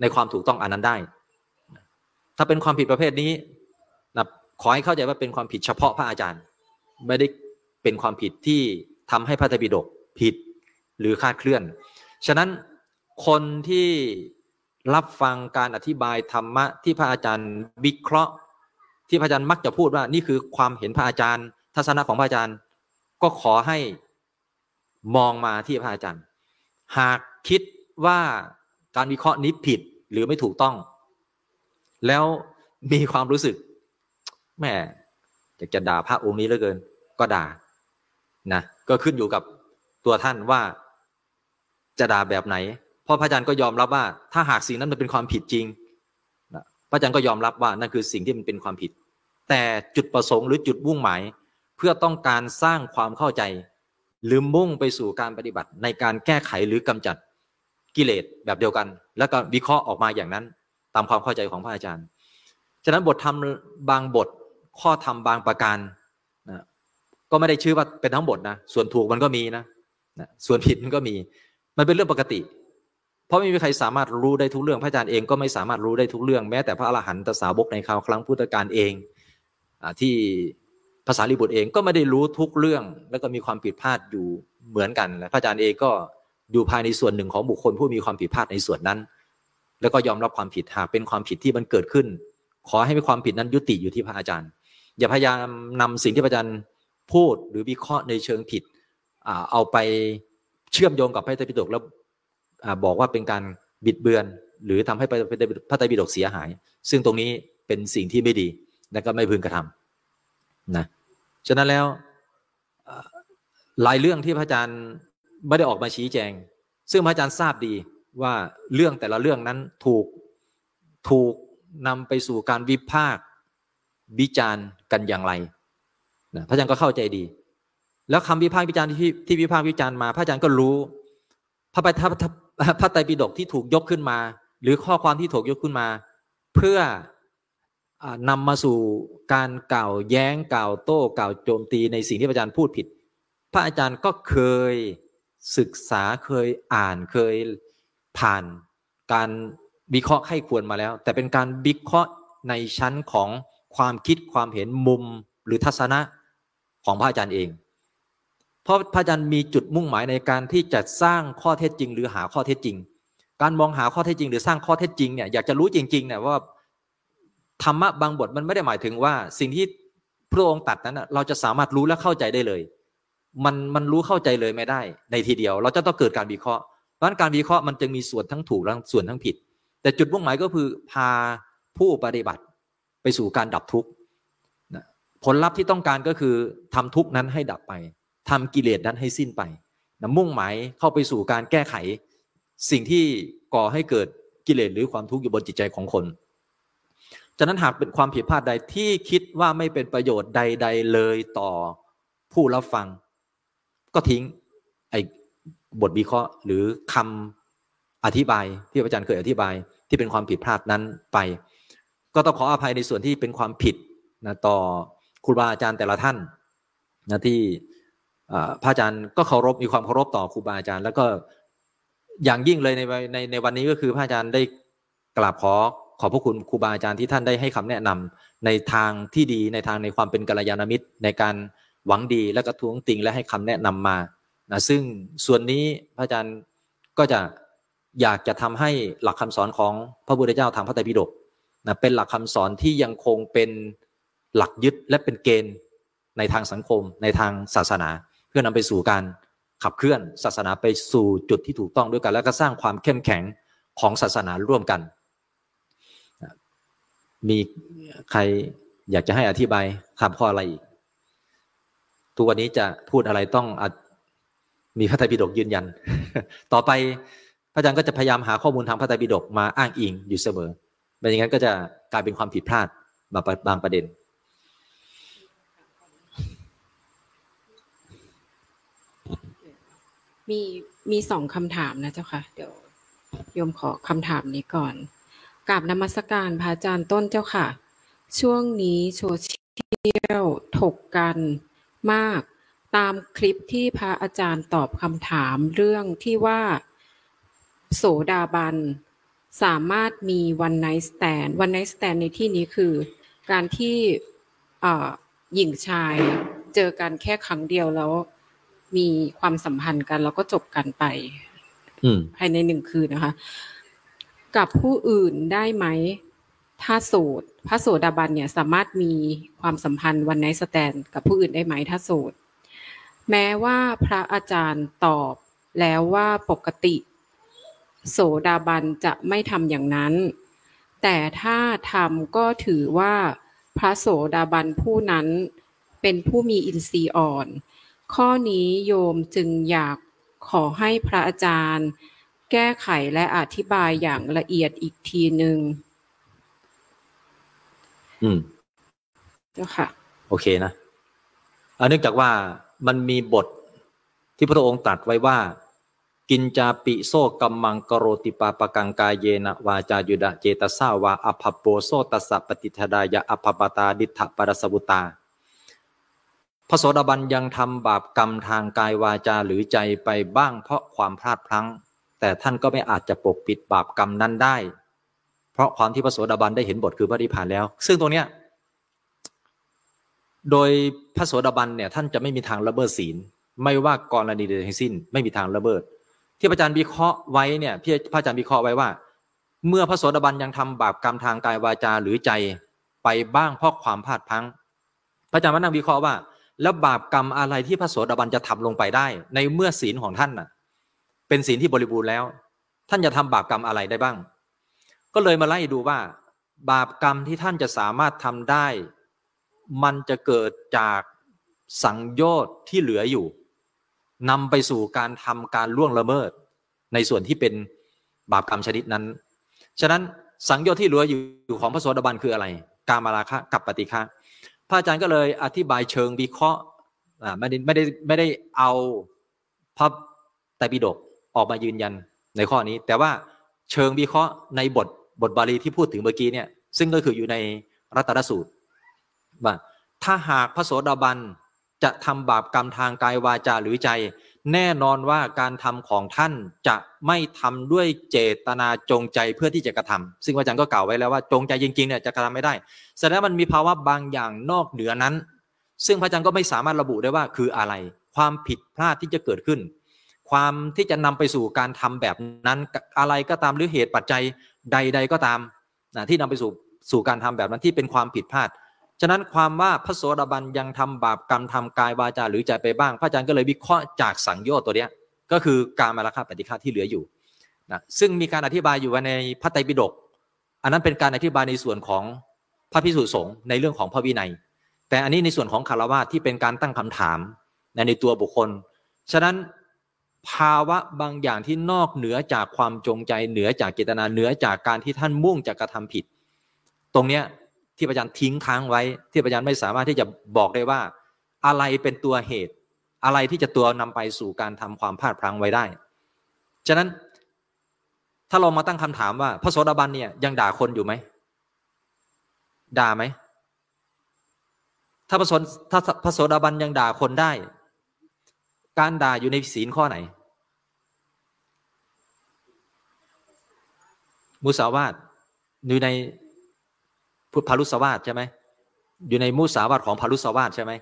ในความถูกต้องอันนั้นได้ ถ้าเป็นความผิดประเภทนี้นะขอให้เข้าใจว่าเป็นความผิดเฉพาะพระอาจารย์ ไม่ได้เป็นความผิดที่ทำให้พระธรรมปิฎกผิด หรือคาดเคลื่อน ฉะนั้นคนที่รับฟังการอธิบายธรรมะที่พระอาจารย์วิเคราะห์ ที่พระอาจารย์มักจะพูดว่านี่คือความเห็นพระอาจารย์ ทัศนะของพระอาจารย์ ก็ขอให้มองมาที่พระอาจารย์ หากคิดว่าการวิเคราะห์นี้ผิดหรือไม่ถูกต้อง แล้วมีความรู้สึกแม่อยากจะด่าพระองค์นี้เหลือเกิน ก็ด่านะก็ขึ้นอยู่กับตัวท่านว่า จะด่าแบบไหน เพราะพระอาจารย์ก็ยอมรับว่า ถ้าหากสิ่งนั้นมันเป็นความผิดจริงพระอาจารย์ก็ยอมรับว่านั่นคือสิ่งที่มันเป็นความผิด แต่จุดประสงค์หรือจุดมุ่งหมาย เพื่อต้องการสร้างความเข้าใจ หรือมุ่งไปสู่การปฏิบัติในการแก้ไขหรือกำจัดกิเลสแบบเดียวกัน แล้วก็วิเคราะห์ออกมาอย่างนั้น ตามความเข้าใจของพระอาจารย์ ฉะนั้นบทธรรมบางบทข้อธรรมบางประการนะก็ไม่ได้ชื่อว่าเป็นทั้งบทนะส่วนถูกมันก็มีนะนะส่วนผิดมันก็มี มันเป็นเรื่องปกติ เพราะไม่มีใครสามารถรู้ได้ทุกเรื่องพระอาจารย์เองก็ไม่สามารถรู้ได้ทุกเรื่องแม้แต่พระอรหันตสาวกในคราวครั้งพุทธกาลเองอที่ภาษาลิบุตรเองก็ไม่ได้รู้ทุกเรื่อง แล้วก็มีความผิดพลาดอยู่เหมือนกันพระอาจารย์เองก็อยู่ภายในส่วนหนึ่งของบุคคลผู้มีความผิดพลาดในส่วนนั้น แล้วก็ยอมรับความผิดหากเป็นความผิดที่มันเกิดขึ้น ขอให้มีความผิดนั้นยุติอยู่ที่พระอาจารย์ อย่าพยายามนำสิ่งที่พระอาจารย์พูดหรือวิเคราะห์ในเชิงผิดเอาไป เชื่อมโยงกับพระไตรปิฎกแล้วบอกว่าเป็นการบิดเบือน หรือทำให้พระไตรปิฎกเสียหาย ซึ่งตรงนี้เป็นสิ่งที่ไม่ดีและก็ไม่พึงกระทำนะฉะนั้นแล้วหลายเรื่องที่พระอาจารย์ไม่ได้ออกมาชี้แจง ซึ่งพระอาจารย์ทราบดีว่าเรื่องแต่ละเรื่องนั้นถูกถูกนำไปสู่การวิพากษ์วิจารณ์กันอย่างไรนะพระอาจารย์ก็เข้าใจดี แล้วคำวิพากษ์วิจารณ์ที่ที่วิพากษ์วิจารณ์มา พระอาจารย์ก็รู้ พระไตรพระไตรปิฎกที่ถูกยกขึ้นมา หรือข้อความที่ถูกยกขึ้นมา เพื่อนำมาสู่การกล่าวแย้งกล่าวโต้กล่าวโจมตีในสิ่งที่พระอาจารย์พูดผิด พระอาจารย์ก็เคยศึกษาเคยอ่านเคยผ่านการวิเคราะห์ให้ควรมาแล้ว แต่เป็นการวิเคราะห์ในชั้นของความคิดความเห็นมุมหรือทัศนะของพระอาจารย์เอง เพราะพระอาจารย์มีจุดมุ่งหมายในการที่จะสร้างข้อเท็จจริง หรือหาข้อเท็จจริง การมองหาข้อเท็จจริง หรือสร้างข้อเท็จจริงเนี่ยอยากจะรู้จริงๆเนี่ยว่าธรรมะบางบทมันไม่ได้หมายถึงว่า สิ่งที่พระองค์ตัดนั้นเราจะสามารถรู้และเข้าใจได้เลย มันมันรู้เข้าใจเลยไม่ได้ ในทีเดียว เราจะต้องเกิดการวิเคราะห์เพราะการวิเคราะห์มันจึงมีส่วนทั้งถูกและส่วนทั้งผิด แต่จุดมุ่งหมายก็คือพาผู้ปฏิบัติไปสู่การดับทุกข์ผลลัพธ์ที่ต้องการก็คือทำทุกข์นั้นให้ดับไป ทำกิเลสนั้นให้สิ้นไปนะมุ่งหมายเข้าไปสู่การแก้ไข สิ่งที่ก่อให้เกิดกิเลสหรือความทุกข์อยู่บนจิตใจของคนฉะนั้นหากเป็นความผิดพลาดใดที่คิดว่าไม่เป็นประโยชน์ใด ๆ เลยต่อผู้รับฟัง ก็ทิ้งไอ้บทวิเคราะห์หรือคำอธิบายที่อาจารย์เคยอธิบาย ที่เป็นความผิดพลาดนั้นไป ก็ต้องขออภัยในส่วนที่เป็นความผิดนะต่อครูบาอาจารย์แต่ละท่านนะที่ พระอาจารย์ก็เคารพมีความเคารพต่อครูบาอาจารย์ แล้วก็อย่างยิ่งเลยในในในวันนี้ก็คือพระอาจารย์ได้กราบขอขอบพระคุณครูบาอาจารย์ที่ท่านได้ให้คำแนะนำในทางที่ดีในทางในความเป็นกัลยาณมิตร ในการหวังดีและกระท้วงติงและให้คำแนะนำมานะซึ่งส่วนนี้พระอาจารย์ก็จะอยากจะทำให้หลักคำสอนของพระพุทธเจ้าทางพระไตรปิฎกนะเป็นหลักคำสอนที่ยังคงเป็นหลักยึดและเป็นเกณฑ์ในทางสังคม ในทางศาสนา เพื่อนำไปสู่การขับเคลื่อนศาสนาไปสู่จุดที่ถูกต้องด้วยกัน แล้วก็สร้างความเข้มแข็งของศาสนาร่วมกัน มีใครอยากจะให้อธิบายคำข้ออะไรอีก ทุกวันนี้จะพูดอะไรต้องมีพระไตรปิฎกยืนยัน ต่อไปพระอาจารย์ก็จะพยายามหาข้อมูลทางพระไตรปิฎกมาอ้างอิงอยู่เสมอไม่อย่างนั้นก็จะกลายเป็นความผิดพลาดบางประเด็น มีมีสองคำถามนะเจ้าค่ะเดี๋ยวโยมขอคำถามนี้ก่อนกราบนมัสการพระอาจารย์ต้นเจ้าค่ะ ช่วงนี้โซเชียลถกกันมาก ตามคลิปที่พระอาจารย์ตอบคำถามเรื่องที่ว่า โสดาบัน สามารถมีวันไนสแตนวันไนสแตนในที่นี้คือ การที่หญิงชายเจอกันแค่ครั้งเดียวแล้ว มีความสัมพันธ์กัน แล้วก็จบกันไปภายในหนึ่งคืนนะคะ กับผู้อื่นได้ไหม ถ้าโสดพระโสดาบันเนี่ยสามารถมีความสัมพันธ์วันไนสแตนกับผู้อื่นได้ไหมถ้าโสด แม้ว่าพระอาจารย์ตอบแล้วว่าปกติ โสดาบันจะไม่ทำอย่างนั้น แต่ถ้าทำก็ถือว่าพระโสดาบันผู้นั้นเป็นผู้มีอินทรีย์อ่อน ข้อนี้โยมจึงอยากขอให้พระอาจารย์ แก้ไขและอธิบายอย่างละเอียดอีกทีหนึ่งอืมเจ้าค่ะ โอเคนะเนื่องจากว่ามันมีบทที่พระองค์ตรัสไว้ว่า กินจาปิโซกัมมังกโรติปาปกังกายเยนะวาจายุดะเจตสาวาอภปโปโซตัสสะปฏิทดายะอภปตาดิทะปรสบุตา พระโสดาบันยังทำบาปกรรมทางกายวาจาหรือใจไปบ้างเพราะความพลาดพลั้ง แต่ท่านก็ไม่อาจจะปกปิดบาปกรรมนั้นได้ เพราะความที่พระโสดาบันได้เห็นบทคือพระนิพพานแล้ว ซึ่งตรงเนี้ยโดยพระโสดาบันเนี่ยท่านจะไม่มีทางละเมิดศีล ไม่ว่ากรณีใดทั้งสิ้น ไม่มีทางละเมิดที่พระอาจารย์วิเคราะห์ไว้เนี่ยพี่พระอาจารย์วิเคราะห์ไว้ว่า เมื่อพระโสดาบันยังทำบาปกรรมทางกายวาจาหรือใจไปบ้างเพราะความพลาดพังพระอาจารย์มานั่งวิเคราะห์ว่า แล้วบาปกรรมอะไรที่พระโสดาบันจะทำลงไปได้ ในเมื่อศีลของท่านน่ะ เป็นศีลที่บริบูรณ์แล้ว ท่านจะทำบาปกรรมอะไรได้บ้าง ก็เลยมาไล่ดูว่า บาปกรรมที่ท่านจะสามารถทำได้ มันจะเกิดจากสังโยชน์ที่เหลืออยู่นำไปสู่การทำการล่วงละเมิด ในส่วนที่เป็นบาปกรรมชนิดนั้น ฉะนั้นสังโยชน์ที่เหลืออยู่ของพระโสดาบันคืออะไร การมาราคะกับปฏิฆะ พระอาจารย์ก็เลยอธิบายเชิงวิเคราะห์ไม่ได้ไม่ได้ไม่ได้เอาพระไตรปิฎกออกมายืนยันในข้อนี้ แต่ว่าเชิงวิเคราะห์ในบทบทบาลีที่พูดถึงเมื่อกี้เนี่ย ซึ่งก็คืออยู่ในรัตนสูตรว่าถ้าหากพระโสดาบันจะทำบาปกรรมทางกายวาจาหรือใจ แน่นอนว่าการทำของท่านจะไม่ทำด้วยเจตนาจงใจเพื่อที่จะกระทำซึ่งอาจารย์ก็กล่าวไว้แล้วว่าจงใจจริงๆเนี่ยจะกระทำไม่ได้แสดงมันมีภาวะบางอย่างนอกเหนือนั้น ซึ่งพระอาจารย์ก็ไม่สามารถระบุได้ว่าคืออะไร ความผิดพลาดที่จะเกิดขึ้น ความที่จะนำไปสู่การทำแบบนั้นอะไรก็ตามหรือเหตุปัจจัยใด ๆ ก็ตามนะที่นำไปสู่สู่การทำแบบนั้นที่เป็นความผิดพลาด ฉะนั้นความว่าพระโสดาบันยังทำบาปกรรมทำกายวาจาหรือใจไปบ้าง พระอาจารย์ก็เลยวิเคราะห์จากสังโยชน์ตัวเนี้ยก็คือการมาราคาปฏิฆาที่เหลืออยู่นะซึ่งมีการอธิบายอยู่ในพระไตรปิฎกอันนั้นเป็นการอธิบายในส่วนของพระพิสุสงฆ์ในเรื่องของพระวินัย แต่อันนี้ในส่วนของคารวะที่เป็นการตั้งคำถามในตัวบุคคล ฉะนั้นภาวะบางอย่างที่นอกเหนือจากความจงใจเหนือจากเจตนาเหนือจากการที่ท่านมุ่งจะกระทำผิด ตรงเนี้ย ที่อาจารย์ทิ้งค้างไว้ ที่อาจารย์ไม่สามารถที่จะบอกได้ว่า อะไรเป็นตัวเหตุ อะไรที่จะตัวนำไปสู่การทำความพลาดพลั้งไว้ได้ ฉะนั้นถ้าเรามาตั้งคำถามว่า พระโสดาบันเนี่ยยังด่าคนอยู่ไหมด่าไหมถ้าพระโสถ้าพระโสดาบันยังด่าคนได้ การด่าอยู่ในศีลข้อไหน มุสาวาทอยู่ใน พุทธพารุสวาทใช่ไหมอยู่ในมุสาวาทของพารุสวาทใช่ไหม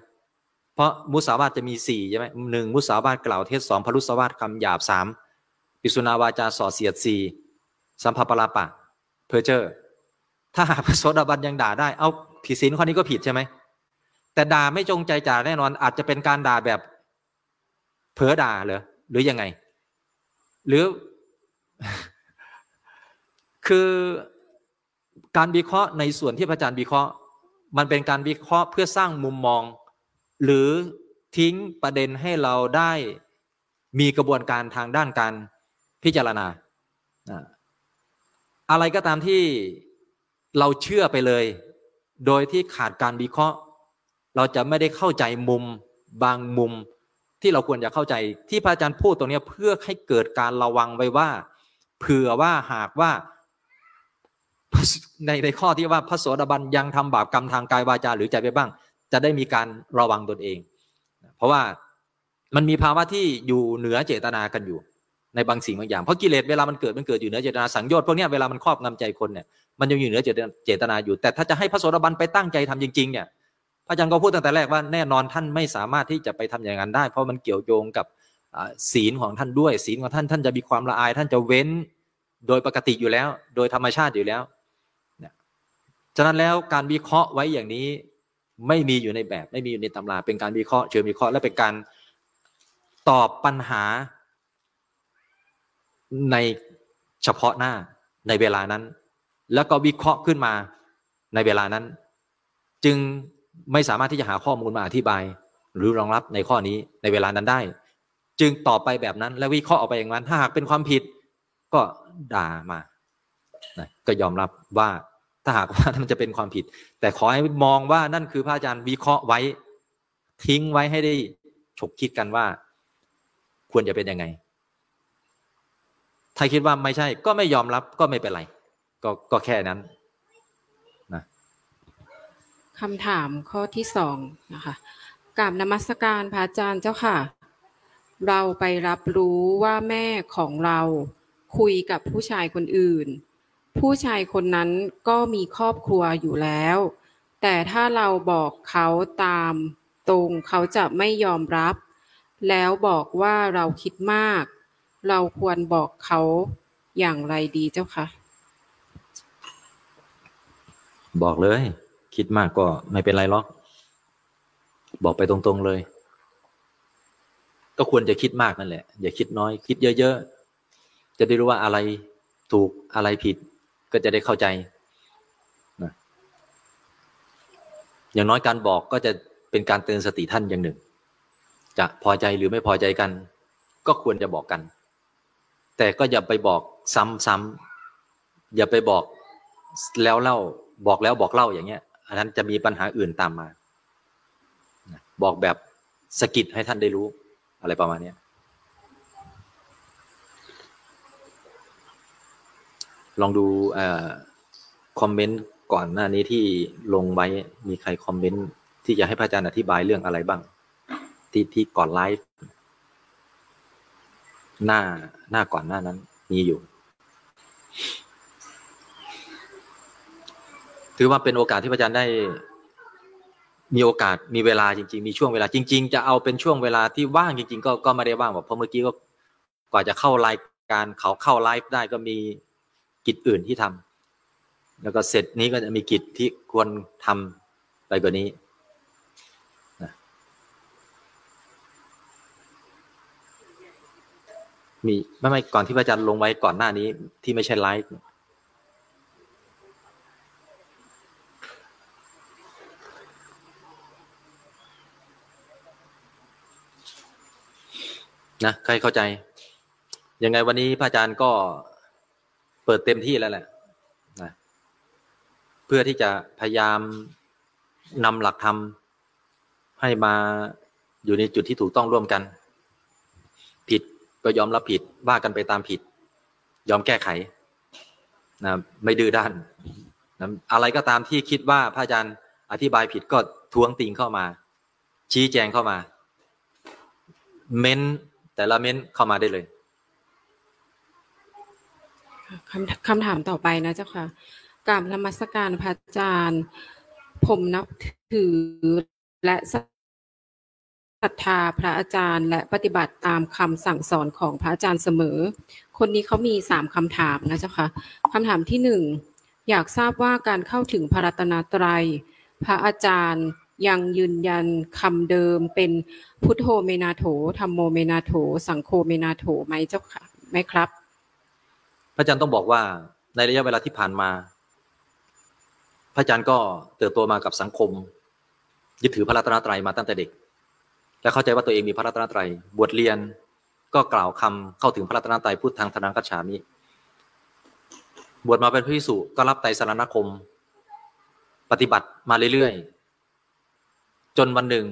เพราะมุสาวาทจะมีสี่ใช่ไหมหนึ่งมุสาวาทกล่าวเทศสองพารุสวาทคำหยาบสามปิสุนาวาจาส่อเสียดสี่สัมภปราปะเพอเจอร์ถ้าหากพระโสดาบันยังด่าได้เอาผิดศีลข้อนี้ก็ผิดใช่ไหมแต่ด่าไม่จงใจจ่าแน่นอนอาจจะเป็นการด่าแบบเผลอด่าเหรอหรือยังไง หรือ คือ การวิเคราะห์ในส่วนที่พระอาจารย์วิเคราะห์ มันเป็นการวิเคราะห์เพื่อสร้างมุมมอง หรือทิ้งประเด็นให้เราได้มีกระบวนการทางด้านการพิจารณา อะไรก็ตามที่เราเชื่อไปเลย โดยที่ขาดการวิเคราะห์ เราจะไม่ได้เข้าใจมุมบางมุมที่เราควรจะเข้าใจที่พระอาจารย์พูดตรงนี้เพื่อให้เกิดการระวังไว้ว่า เผื่อว่าหากว่า ในในข้อที่ว่าพระโสดาบันยังทำบาปกรรมทางกายวาจาหรือใจไปบ้าง จะได้มีการระวังตนเอง เพราะว่ามันมีภาวะที่อยู่เหนือเจตนากันอยู่ ในบางสิ่งบางอย่างเพราะกิเลสเวลามันเกิดมันเกิดอยู่เหนือเจตนาสังโยชน์พวกนี้เวลามันครอบงำใจคนเนี่ยมันยังอยู่เหนือเจตนาอยู่ แต่ถ้าจะให้พระโสดาบันไปตั้งใจทำจริงๆเนี่ยพระอาจารย์ก็พูดตั้งแต่แรกว่าแน่นอนท่านไม่สามารถที่จะไปทำอย่างนั้นได้ เพราะมันเกี่ยวโยงกับศีลของท่านด้วย ศีลของท่านท่านจะมีความละอาย ท่านจะเว้นโดยปกติอยู่แล้ว โดยธรรมชาติอยู่แล้ว ฉะนั้นแล้วการวิเคราะห์ไว้อย่างนี้ไม่มีอยู่ในแบบไม่มีอยู่ในตำราเป็นการวิเคราะห์เชิงวิเคราะห์และเป็นการตอบปัญหาในเฉพาะหน้าในเวลานั้น แล้วก็วิเคราะห์ขึ้นมาในเวลานั้น จึงไม่สามารถที่จะหาข้อมูลมาอธิบาย หรือรองรับในข้อนี้ในเวลานั้นได้ จึงตอบไปแบบนั้น และวิเคราะห์ออกไปอย่างนั้น ถ้าหากเป็นความผิดก็ด่ามาก็ยอมรับว่า ถ้าหากว่ามันจะเป็นความผิด แต่ขอให้มองว่านั่นคือพระอาจารย์วิเคราะห์ไว้ ทิ้งไว้ให้ได้ฉกคิดกันว่า ควรจะเป็นยังไง ถ้าคิดว่าไม่ใช่ ก็ไม่ยอมรับก็ไม่เป็นไร ก็ก็แค่นั้นนะคำถามข้อที่สองนะคะกราบนมัสการพระอาจารย์เจ้าค่ะ เราไปรับรู้ว่าแม่ของเราคุยกับผู้ชายคนอื่น ผู้ชายคนนั้นก็มีครอบครัวอยู่แล้ว แต่ถ้าเราบอกเขาตามตรงเขาจะไม่ยอมรับ แล้วบอกว่าเราคิดมาก เราควรบอกเขาอย่างไรดีเจ้าคะ บอกเลย คิดมากก็ไม่เป็นไรหรอก บอกไปตรงๆเลย ก็ควรจะคิดมากนั่นแหละ อย่าคิดน้อย คิดเยอะๆ จะได้รู้ว่าอะไรถูกอะไรผิด ก็จะได้เข้าใจนะอย่างน้อยการบอกก็จะเป็นการเตือนสติท่านอย่างหนึ่ง จะพอใจหรือไม่พอใจกัน ก็ควรจะบอกกัน แต่ก็อย่าไปบอกซ้ำๆอย่าไปบอกแล้วเล่าบอกแล้วบอกเล่าอย่างเงี้ย อันนั้นจะมีปัญหาอื่นตามมา บอกแบบสกิดให้ท่านได้รู้อะไรประมาณนี้ ลองดูคอมเมนต์ก่อนหน้านี้ที่ลงไว้มีใครคอมเมนต์ที่จะให้พระอาจารย์อธิบายเรื่องอะไรบ้าง ที่ที่ก่อนไลฟ์หน้าหน้าก่อนหน้านั้น มีอยู่ ถือว่าเป็นโอกาสที่พระอาจารย์ได้ มีโอกาสมีเวลาจริง ๆ มีช่วงเวลาจริง ๆ จะเอาเป็นช่วงเวลาที่ว่างจริง ๆ ก็ก็ไม่ได้ว่างแบบเพราะเมื่อกี้ก็กว่าจะเข้ารายการเขาเข้าไลฟ์ได้ก็มี กิจอื่นที่ทำแล้วก็เสร็จนี้ก็จะมีกิจที่ควรทำไปกว่านี้นะมีไม่ไม่ก่อนที่พระอาจารย์ลงไว้ก่อนหน้านี้ที่ไม่ใช่ไลฟ์นะใครเข้าใจ ยังไงวันนี้พระอาจารย์ก็ เปิดเต็มที่แล้วแหละนะเพื่อที่จะพยายามนำหลักธรรมให้มาอยู่ในจุดที่ถูกต้องร่วมกัน ผิดก็ยอมรับผิดว่ากันไปตามผิด ยอมแก้ไขนะไม่ดื้อด้านนะอะไรก็ตามที่คิดว่าพระอาจารย์อธิบายผิดก็ทวงติงเข้ามา ชี้แจงเข้ามา เม้นแต่ละเม้นเข้ามาได้เลย คำคำถามต่อไปนะเจ้าค่ะกราบนมัสการพระอาจารย์ ผมนับถือและศรัทธาพระอาจารย์ และปฏิบัติตามคำสั่งสอนของพระอาจารย์เสมอ คนนี้เขามีสามคำถามนะเจ้าค่ะคำถามที่หนึ่งอยากทราบว่าการเข้าถึงพระรัตนตรัย พระอาจารย์ยังยืนยันคำเดิมเป็นพุทโธเมนาโถธรรมโมเมนาโถ สังโฆเมนาโถไหมเจ้าค่ะไหมครับ ระอาจารย์ต้องบอกว่าในระยะเวลาที่ผ่านมา พระอาจารย์ก็เติบโตมากับสังคม ยึดถือพระรัตนตรัยมาตั้งแต่เด็ก และเข้าใจว่าตัวเองมีพระรัตนตรัยบวชเรียนก็กล่าวคำเข้าถึงพระรัตนตรัยพูดทางธนังกัจฉามิบวชมาเป็นพระภิกษุก็รับไตรสรณคม ปฏิบัติมาเรื่อยๆจนวันหนึ่ง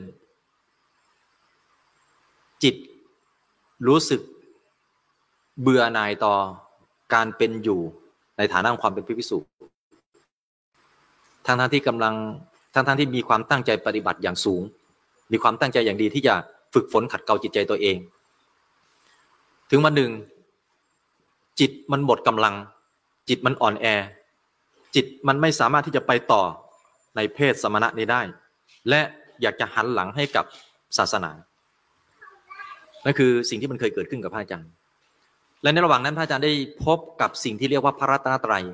จิตรู้สึกเบื่อหน่ายต่อ การเป็นอยู่ในฐานะความเป็นพระภิกษุทั้งทั้งที่กำลังทั้งทั้งที่มีความตั้งใจปฏิบัติอย่างสูง มีความตั้งใจอย่างดีที่จะฝึกฝนขัดเกลาจิตใจตัวเอง ถึงวันหนึ่ง จิตมันหมดกำลัง จิตมันอ่อนแอ จิตมันไม่สามารถที่จะไปต่อในเพศสมณะนี้ได้ และอยากจะหันหลังให้กับศาสนานั่นคือสิ่งที่มันเคยเกิดขึ้นกับพระอาจารย์ และในระหว่างนั้นพระอาจารย์ได้พบกับสิ่งที่เรียกว่าพระรัตนตรัย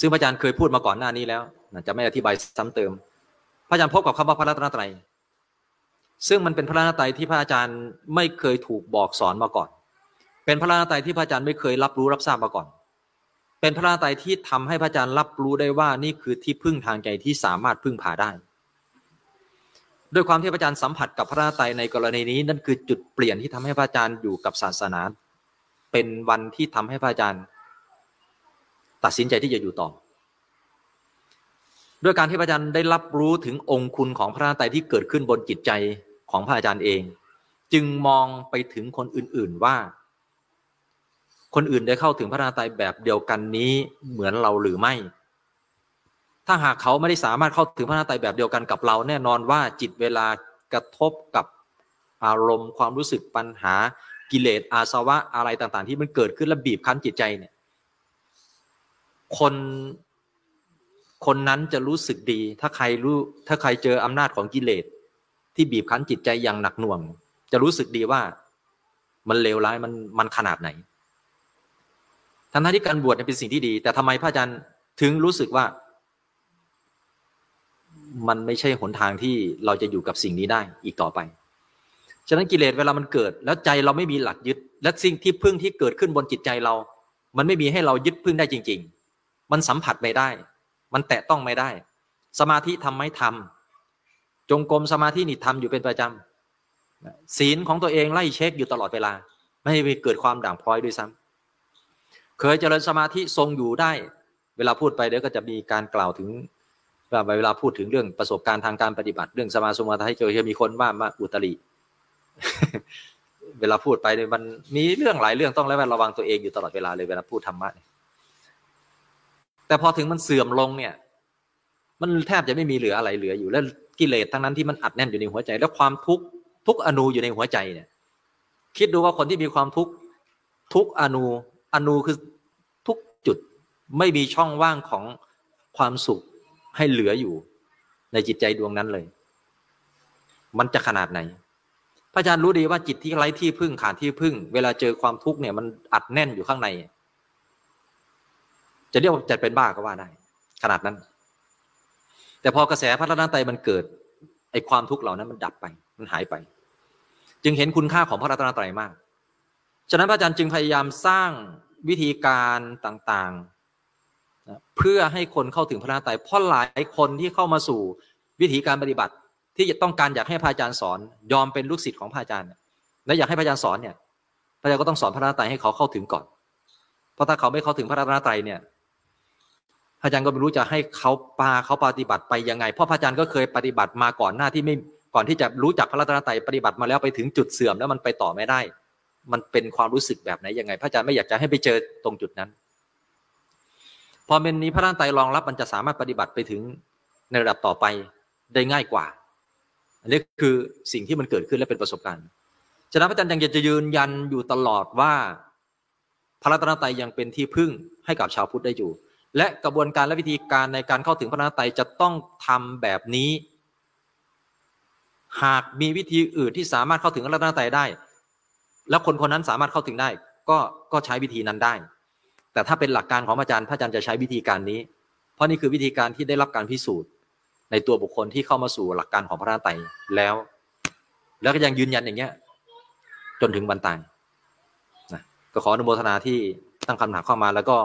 ซึ่งพระอาจารย์เคยพูดมาก่อนหน้านี้แล้วจะไม่อธิบายซ้ำเติม พระอาจารย์พบกับคำว่าพระรัตนตรัย ซึ่งมันเป็นพระรัตนตรัยที่พระอาจารย์ไม่เคยถูกบอกสอนมาก่อน เป็นพระรัตนตรัยที่พระอาจารย์ไม่เคยรับรู้รับทราบมาก่อน เป็นพระรัตนตรัยที่ทำให้พระอาจารย์รับรู้ได้ว่านี่คือที่พึ่งทางใจที่สามารถพึ่งพาได้ด้วยความที่พระอาจารย์สัมผัสกับพระราตยในกรณีนี้นั่นคือจุดเปลี่ยนที่ทำให้พระอาจารย์อยู่กับศาสนา เป็นวันที่ทำให้พระอาจารย์ ตัดสินใจที่จะอยู่ต่อ ด้วยการที่พระอาจารย์ได้รับรู้ถึงองค์คุณของพระราตยที่เกิดขึ้นบนจิตใจของพระอาจารย์เอง จึงมองไปถึงคนอื่น ๆว่า คนอื่นได้เข้าถึงพระราตยแบบเดียวกันนี้เหมือนเราหรือไม่ ถ้าหากเขาไม่ได้สามารถเข้าถึงพระนาตยแบบเดียวกันกับเรา แน่นอนว่าจิตเวลากระทบกับอารมณ์ความรู้สึกปัญหา กิเลสอาสวะอะไรต่างๆ ที่มันเกิดขึ้นและบีบคั้นจิตใจเนี่ย คนคนนั้นจะรู้สึกดี ถ้าใครรู้ ถ้าใครเจออำนาจของกิเลสที่บีบคั้นจิตใจอย่างหนักหน่วง จะรู้สึกดีว่ามันเลวร้ายมันมันขนาดไหนทั้งที่การบวชเป็นสิ่งที่ดี แต่ทำไมพระอาจารย์ถึงรู้สึกว่า มันไม่ใช่หนทางที่เราจะอยู่กับสิ่งนี้ได้อีกต่อไป ฉะนั้นกิเลสเวลามันเกิด แล้วใจเราไม่มีหลักยึด และสิ่งที่พึ่งที่เกิดขึ้นบนจิตใจเรา มันไม่มีให้เรายึดพึ่งได้จริง ๆ มันสัมผัสไม่ได้ มันแตะต้องไม่ได้ สมาธิทำไม่ทำจงกรมสมาธินี่ทำอยู่เป็นประจำศีลของตัวเองไล่เช็คอยู่ตลอดเวลา ไม่ให้เกิดความด่างพร้อยด้วยซ้ำเคยเจริญสมาธิทรงอยู่ได้ เวลาพูดไปเดี๋ยวก็จะมีการกล่าวถึงเวลาพูดถึงเรื่องประสบการณ์ทางการปฏิบัติ เรื่องสมาสมาธิเจอจะมีคนว่ามาอุตริ เวลาพูดไปเนี่ยมันมีเรื่องหลายเรื่องต้องระวังตัวเองอยู่ตลอดเวลาเลยเวลาพูดธรรมะแต่พอถึงมันเสื่อมลงเนี่ย มันแทบจะไม่มีเหลืออะไรเหลืออยู่ แล้วกิเลสทั้งนั้นที่มันอัดแน่นอยู่ในหัวใจ แล้วความทุกข์ทุกอนูอยู่ในหัวใจเนี่ย คิดดูว่าคนที่มีความทุกข์ทุกอนูอนูคือทุกจุดไม่มีช่องว่างของความสุขให้เหลืออยู่ ในจิตใจดวงนั้นเลย มันจะขนาดไหน พระอาจารย์รู้ดีว่าจิตที่ไร้ที่พึ่งขาดที่พึ่ง เวลาเจอความทุกข์เนี่ยมันอัดแน่นอยู่ข้างใน จะเรียกว่าจะเป็นบ้าก็ว่าได้ ขนาดนั้น แต่พอกระแสพระรัตนตรัยมันเกิดไอความทุกข์เหล่านั้นมันดับไป มันหายไป จึงเห็นคุณค่าของพระรัตนตรัยมาก ฉะนั้นพระอาจารย์จึงพยายามสร้างวิธีการต่างๆ เพื่อให้คนเข้าถึงพระรัตนตรัยเพราะหลายคนที่เข้ามาสู่วิธีการปฏิบัติ ที่จะต้องการอยากให้พระอาจารย์สอน ยอมเป็นลูกศิษย์ของพระอาจารย์และอยากให้พระอาจารย์สอนเนี่ยพระอาจารย์ก็ต้องสอนพระรัตนตรัยให้เขาเข้าถึงก่อน เพราะถ้าเขาไม่เข้าถึงพระรัตนตรัยเนี่ยพระอาจารย์ก็ไม่รู้จะให้เขาปาเขาปฏิบัติไปยังไง เพราะพระอาจารย์ก็เคยปฏิบัติมาก่อนหน้าที่ไม่ก่อนที่จะรู้จักพระรัตนตรัยปฏิบัติมาแล้วไปถึงจุดเสื่อมแล้วมันไปต่อไม่ได้ มันเป็นความรู้สึกแบบไหนยังไง พระอาจารย์ไม่อยากจะให้ไปเจอตรงจุดนั้น พอเป็นนี้พระรัตนตรัยรองรับมันจะสามารถปฏิบัติไปถึงในระดับต่อไปได้ง่ายกว่า อันนี้คือสิ่งที่มันเกิดขึ้นและเป็นประสบการณ์ ฉะนั้นพระอาจารย์ยังจะยืนยันอยู่ตลอดว่า พระรัตนตรัยยังเป็นที่พึ่งให้กับชาวพุทธได้อยู่ และกระบวนการและวิธีการในการเข้าถึงพระรัตนาตยจะต้องทำแบบนี้ หากมีวิธีอื่นที่สามารถเข้าถึงพระรัตนาตยได้ แล้วคนคนนั้นสามารถเข้าถึงได้ ก็ก็ใช้วิธีนั้นได้ แต่ถ้าเป็นหลักการของอาจารย์พระอาจารย์จะใช้วิธีการนี้ เพราะนี่คือวิธีการที่ได้รับการพิสูจน์ ในตัวบุคคลที่เข้ามาสู่หลักการของพระนาตยแล้ว แล้วก็ยังยืนยันอย่างเงี้ย จนถึงบรรตายนะก็ขออนุโมทนาที่ตั้งคำถามเข้ามา แล้วก็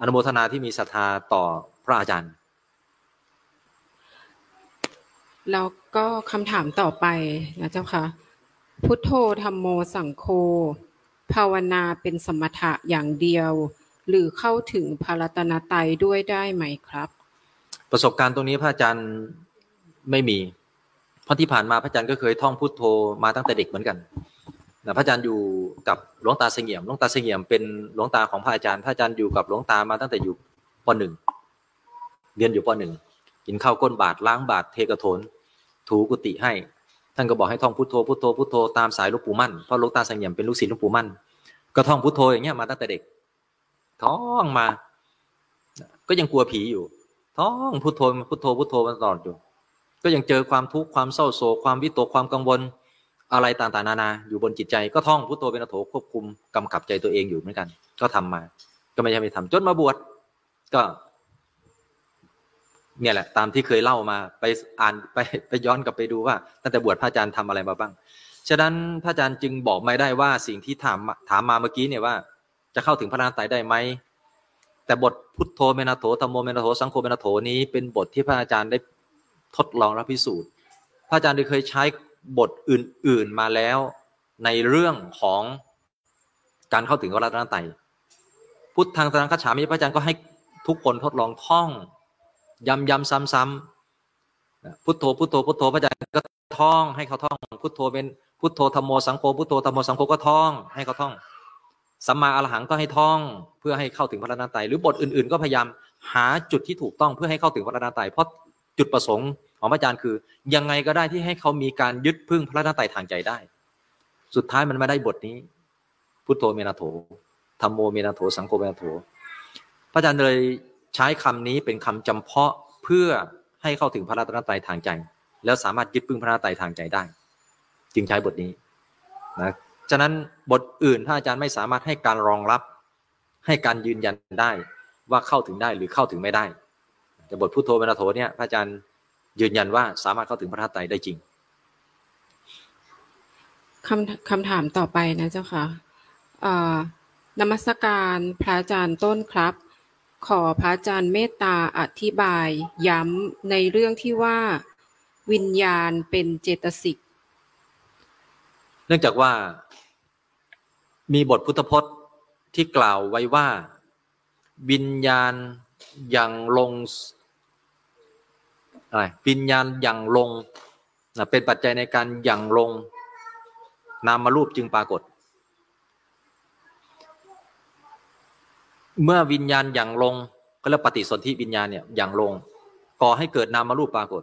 อนุโมทนาที่มีศรัทธาต่อพระอาจารย์แล้วก็คำถามต่อไปนะเจ้าค่ะ พุทโธธรรมโมสังโฆภาวนาเป็นสมถะอย่างเดียว หรือเข้าถึงพระรัตนตรัยด้วยได้ไหมครับ ประสบการณ์ตรงนี้พระอาจารย์ไม่มี เพราะที่ผ่านมาพระอาจารย์ก็เคยท่องพุทโธมาตั้งแต่เด็กเหมือนกันนะพระอาจารย์อยู่กับหลวงตาเสงี่ยมหลวงตาเสงี่ยมเป็นหลวงตาของพระอาจารย์พระอาจารย์อยู่กับหลวงตามาตั้งแต่อยู่ปหนึ่งเรียนอยู่ปหนึ่งกินข้าวก้นบาทล้างบาทเทกระโถนถูกุฏิให้ ท่านก็บอกให้ท่องพุทโธพุทโธพุทโธตามสายหลวงปู่มั่นเพราะหลวงตาเสงี่ยมเป็นลูกศิษย์หลวงปู่มั่นก็ท่องพุทโธอย่างเงี้ยมาตั้งแต่เด็ก ท่องมา ก็ยังกลัวผีอยู่ ท่องพุทโธพุทโธพุทโธมาตลอดอยู่ ก็ยังเจอความทุกข์ความเศร้าโศกความวิตกความกังวลอะไรต่างๆนานา อยู่บนจิตใจก็ท่องพุทโธเป็นโถควบคุมกำกับใจตัวเองอยู่เหมือนกัน ก็ทำมา ก็ไม่ใช่ไม่ทำจนมาบวชก็ เนี่ยแหละ ตามที่เคยเล่ามาไปอ่านไปไปย้อนกลับไปดูว่าตั้งแต่บวชพระอาจารย์ทำอะไรมาบ้างฉะนั้นพระอาจารย์จึงบอกไม่ได้ว่าสิ่งที่ถามถามมาเมื่อกี้เนี่ยว่า จะเข้าถึงพระนาตายได้ไหม แต่บทพุทโธเมนาโถธรรมโมเมนาโถสังโฆเมนาโถนี้เป็นบทที่พระอาจารย์ได้ทดลองและพิสูจน์ พระอาจารย์ได้เคยใช้บทอื่น ๆมาแล้วในเรื่องของการเข้าถึงวรัตนตรพุทธทางตรังคฉามิพระอาจารย์ก็ให้ทุกคนทดลองท่องย้ำย้ำซ้ำๆพุทโธพุทโธพุทโธพระอาจารย์ก็ท่องให้เขาท่อง พุทโธเป็นพุทโธธรรมโมสังโฆพุทโธธรรมโมสังโฆก็ท่องให้เขาท่อง สัมมาอรหังก็ให้ท่องเพื่อให้เข้าถึงพระรัตนตรัยหรือบทอื่นๆ ก็พยายามหาจุดที่ถูกต้องเพื่อให้เข้าถึงพระรัตนตรัยเพราะจุดประสงค์ของพระอาจารย์คือ ยังไงก็ได้ที่ให้เขามีการยึดพึ่งพระรัตนตรัยทางใจได้ สุดท้ายมันมาได้บทนี้ พุทโธเมนาโถธรรมโมเมนาโถสังโฆเมนาโถพระอาจารย์เลยใช้คำนี้เป็นคำจำเพาะเพื่อให้เข้าถึงพระรัตนตรัยทางใจ แล้วสามารถยึดพึ่งพระรัตนตรัยทางใจได้ จึงใช้บทนี้นะ ฉะนั้นบทอื่นถ้าอาจารย์ไม่สามารถให้การรองรับ ให้การยืนยันได้ว่าเข้าถึงได้หรือเข้าถึงไม่ได้ แต่บทพุทโธเมนาโถเนี่ยพระอาจารย์ยืนยันว่าสามารถเข้าถึงพระธาตุไตรได้จริงคำคำถามต่อไปนะเจ้าค่ะนมัสการพระอาจารย์ต้นครับ ขอพระอาจารย์เมตตาอธิบาย ย้ำในเรื่องที่ว่าวิญญาณเป็นเจตสิก เนื่องจากว่า มีบทพุทธพจน์ที่กล่าวไว้ว่า วิญญาณอยังลงอะไรวิญญาณอย่างลงนะเป็นปัจจัยในการอย่างลง นามารูปจึงปรากฏ เมื่อวิญญาณอย่างลงก็เรียกปฏิสนธิวิญญาณเนี่ยอย่างลงก่อให้เกิดนามารูปปรากฏ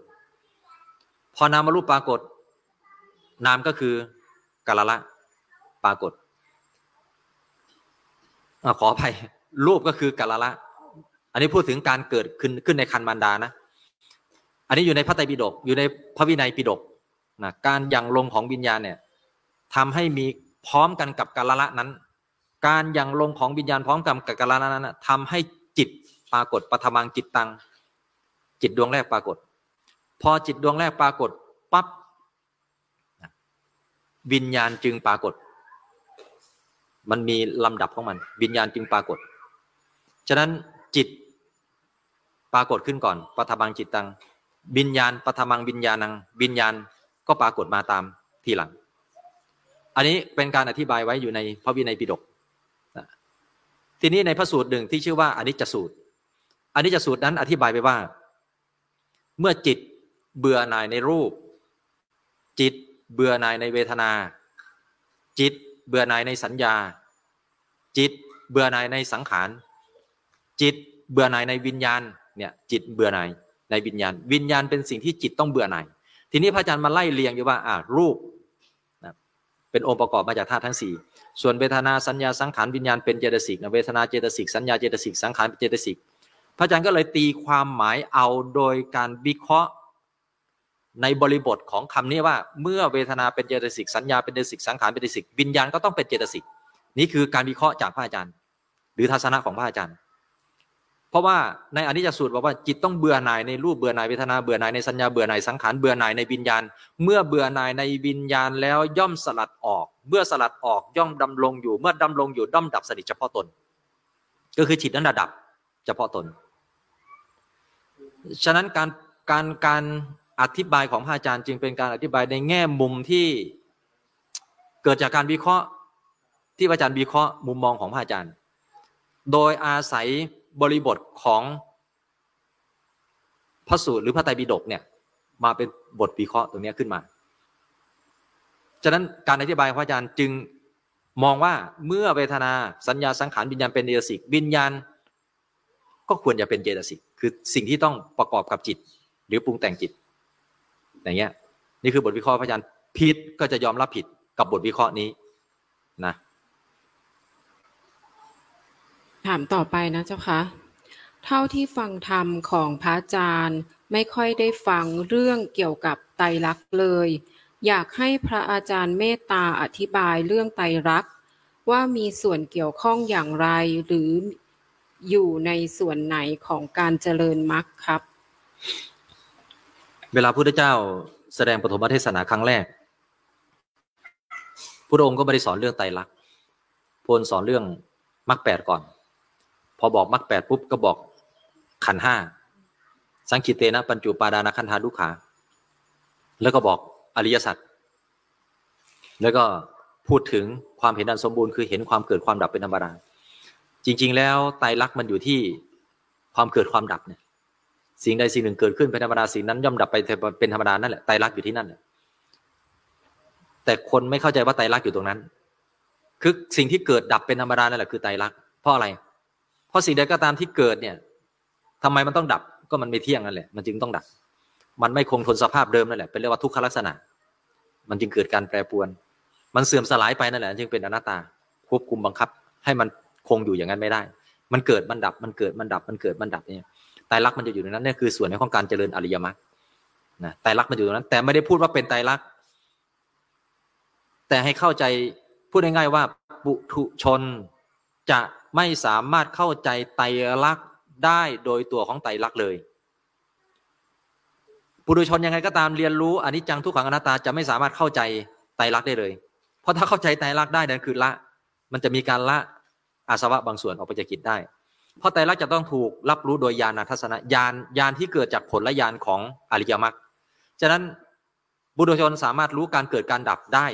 พอนามารูปปรากฏ นามก็คือกาละละปรากฏ ขออภัยรูปก็คือกาลละ อันนี้พูดถึงการเกิดขึ้นขึ้นในคันมารดานะ อันนี้อยู่ในพระไตรปิฎกอยู่ในพระวินัยปิฎกนะการยังลงของวิญญาณเนี่ยทำให้มีพร้อมกันกับกาลละนั้น การยังลงของวิญญาณพร้อมกับกาลละนั้นทำให้จิตปรากฏปฐมังจิตตัง จิตดวงแรกปรากฏ พอจิตดวงแรกปรากฏปั๊บวิญญาณจึงปรากฏ มันมีลำดับของมัน วิญญาณจึงปรากฏ ฉะนั้นจิตปรากฏขึ้นก่อนปฐมังจิตตังวิญญาณปฐมังวิญญาณังวิญญาณก็ปรากฏมาตามทีหลัง อันนี้เป็นการอธิบายไว้อยู่ในพระวินัยปิฎกทีนี้ในพระสูตรหนึ่งที่ชื่อว่าอนิจจสูตรอนิจจสูตรนั้นอธิบายไปว่า เมื่อจิตเบื่อหน่ายในรูป จิตเบื่อหน่ายในเวทนา จิต เบื่อหน่ายในสัญญา จิตเบื่อหน่ายในสังขาร จิตเบื่อหน่ายในวิญญาณเนี่ยจิตเบื่อหน่ายในวิญญาณ วิญญาณเป็นสิ่งที่จิตต้องเบื่อหน่ายทีนี้พระอาจารย์มาไล่เรียงอยู่ว่าอ่ารูปนะเป็นองค์ประกอบมาจากธาตุทั้งสี่ส่วนเวทนาสัญญาสังขารวิญญาณเป็นเจตสิกนะเวทนาเจตสิกสัญญาเจตสิกสังขารเจตสิกพระอาจารย์ก็เลยตีความหมายเอาโดยการวิเคราะห์ ในบริบทของคำนี้ว่าเมื่อเวทนาเป็นเจตสิกสัญญาเป็นเจตสิกสังขารเป็นเจตสิกวิญญาณก็ต้องเป็นเจตสิกนี่คือการวิเคราะห์จากพระอาจารย์ หรือทัศนะของพระอาจารย์ เพราะว่าในอนิจจสูตรบอกว่าจิตต้องเบื่อหน่ายในรูปเบื่อหน่ายเวทนาเบื่อหน่ายในสัญญาเบื่อหน่ายสังขารเบื่อหน่ายในวิญญาณ เมื่อเบื่อหน่ายในวิญญาณแล้วย่อมสลัดออก เมื่อสลัดออกย่อมดำรงอยู่เมื่อดำรงอยู่ด้อมดับสนิทเฉพาะตน ก็คือจิตนั้นดับเฉพาะตน ฉะนั้นการการการ อธิบายของพระอาจารย์จึงเป็นการอธิบายในแง่มุมที่เกิดจากการวิเคราะห์ที่พระอาจารย์วิเคราะห์มุมมองของพระอาจารย์ โดยอาศัยบริบทของพระสูตรหรือพระไตรปิฎกเนี่ย มาเป็นบทวิเคราะห์ตรงนี้ขึ้นมา ฉะนั้นการอธิบายพระอาจารย์จึงมองว่าเมื่อเวทนาสัญญาสังขารวิญญาณเป็นเจตสิกวิญญาณ ก็ควรจะเป็นเจตสิกคือสิ่งที่ต้องประกอบกับจิต หรือปรุงแต่งจิต อย่างเงี้ยนี่คือบทวิเคราะห์พระอาจารย์ผิดก็จะยอมรับผิดกับบทวิเคราะห์นี้นะถามต่อไปนะเจ้าคะเท่าที่ฟังธรรมของพระอาจารย์ ไม่ค่อยได้ฟังเรื่องเกี่ยวกับไตรลักษณ์เลย อยากให้พระอาจารย์เมตตาอธิบายเรื่องไตรลักษณ์ว่ามีส่วนเกี่ยวข้องอย่างไรหรืออยู่ในส่วนไหนของการเจริญมรรคครับ เวลาพุทธเจ้าแสดงปฐมเทศนาครั้งแรกพระองค์ก็ไม่ได้สอนเรื่องไตรลักษณ์พลสอนเรื่องมรรคแปดก่อน พอบอกมรรคแปดปุ๊บก็บอกขันห้าสังคิเตนะปัญจุปาดานาคันธาดุขา แล้วก็บอกอริยสัจแล้วก็พูดถึงความเห็นอันสมบูรณ์คือเห็นความเกิดความดับเป็นธรรมดาจริง ๆ แล้วไตรลักษณ์มันอยู่ที่ความเกิดความดับเนี่ย สิ่งใดสิ่งหนึ่งเกิดขึ้นเป็นธรรมดาสิ่งนั้นย่อมดับไปเป็นธรรมดานั่นแหละไตรลักษณ์อยู่ที่นั่นแหละแต่คนไม่เข้าใจว่าไตรลักษณ์อยู่ตรงนั้น คือสิ่งที่เกิดดับเป็นธรรมดานั่นแหละคือไตรลักษณ์เพราะอะไร เพราะสิ่งใดก็ตามที่เกิดเนี่ยทำไมมันต้องดับก็มันไม่เที่ยงนั่นแหละมันจึงต้องดับ มันไม่คงทนสภาพเดิมนั่นแหละเป็นเรียกว่าทุกขลักษณะ มันจึงเกิดการแปรปรวน มันเสื่อมสลายไปนั่นแหละจึงเป็นอนัตตาควบคุมบังคับ ให้มันคงอยู่อย่างนั้นไม่ได้ มันเกิดมันดับมันเกิดมันดับมันเกิดมันดับเนี่ย ไตรลักษณ์มันจะอยู่ในนั้นนี่คือส่วนในของการเจริญอริยมรรคนะไตรลักษณ์มันอยู่ตรงนั้น แต่ไม่ได้พูดว่าเป็นไตรลักษณ์แต่ให้เข้าใจพูดง่ายๆว่าปุถุชนจะไม่สามารถเข้าใจไตรลักษณ์ได้โดยตัวของไตรลักษณ์เลย ปุถุชนยังไงก็ตามเรียนรู้อนิจจังทุกขังอนัตตาจะไม่สามารถเข้าใจไตรลักษณ์ได้เลย เพราะถ้าเข้าใจไตรลักษณ์ได้นั่นคือละ มันจะมีการละอาสวะบางส่วนออกไปจากจิตได้ เพราะไตรลักษณ์จะต้องถูกรับรู้โดยญาณทัศนะญาณญาณที่เกิดจากผลและญาณของอริยมรรคฉะนั้นบุรุชนสามารถรู้การเกิดการดับได้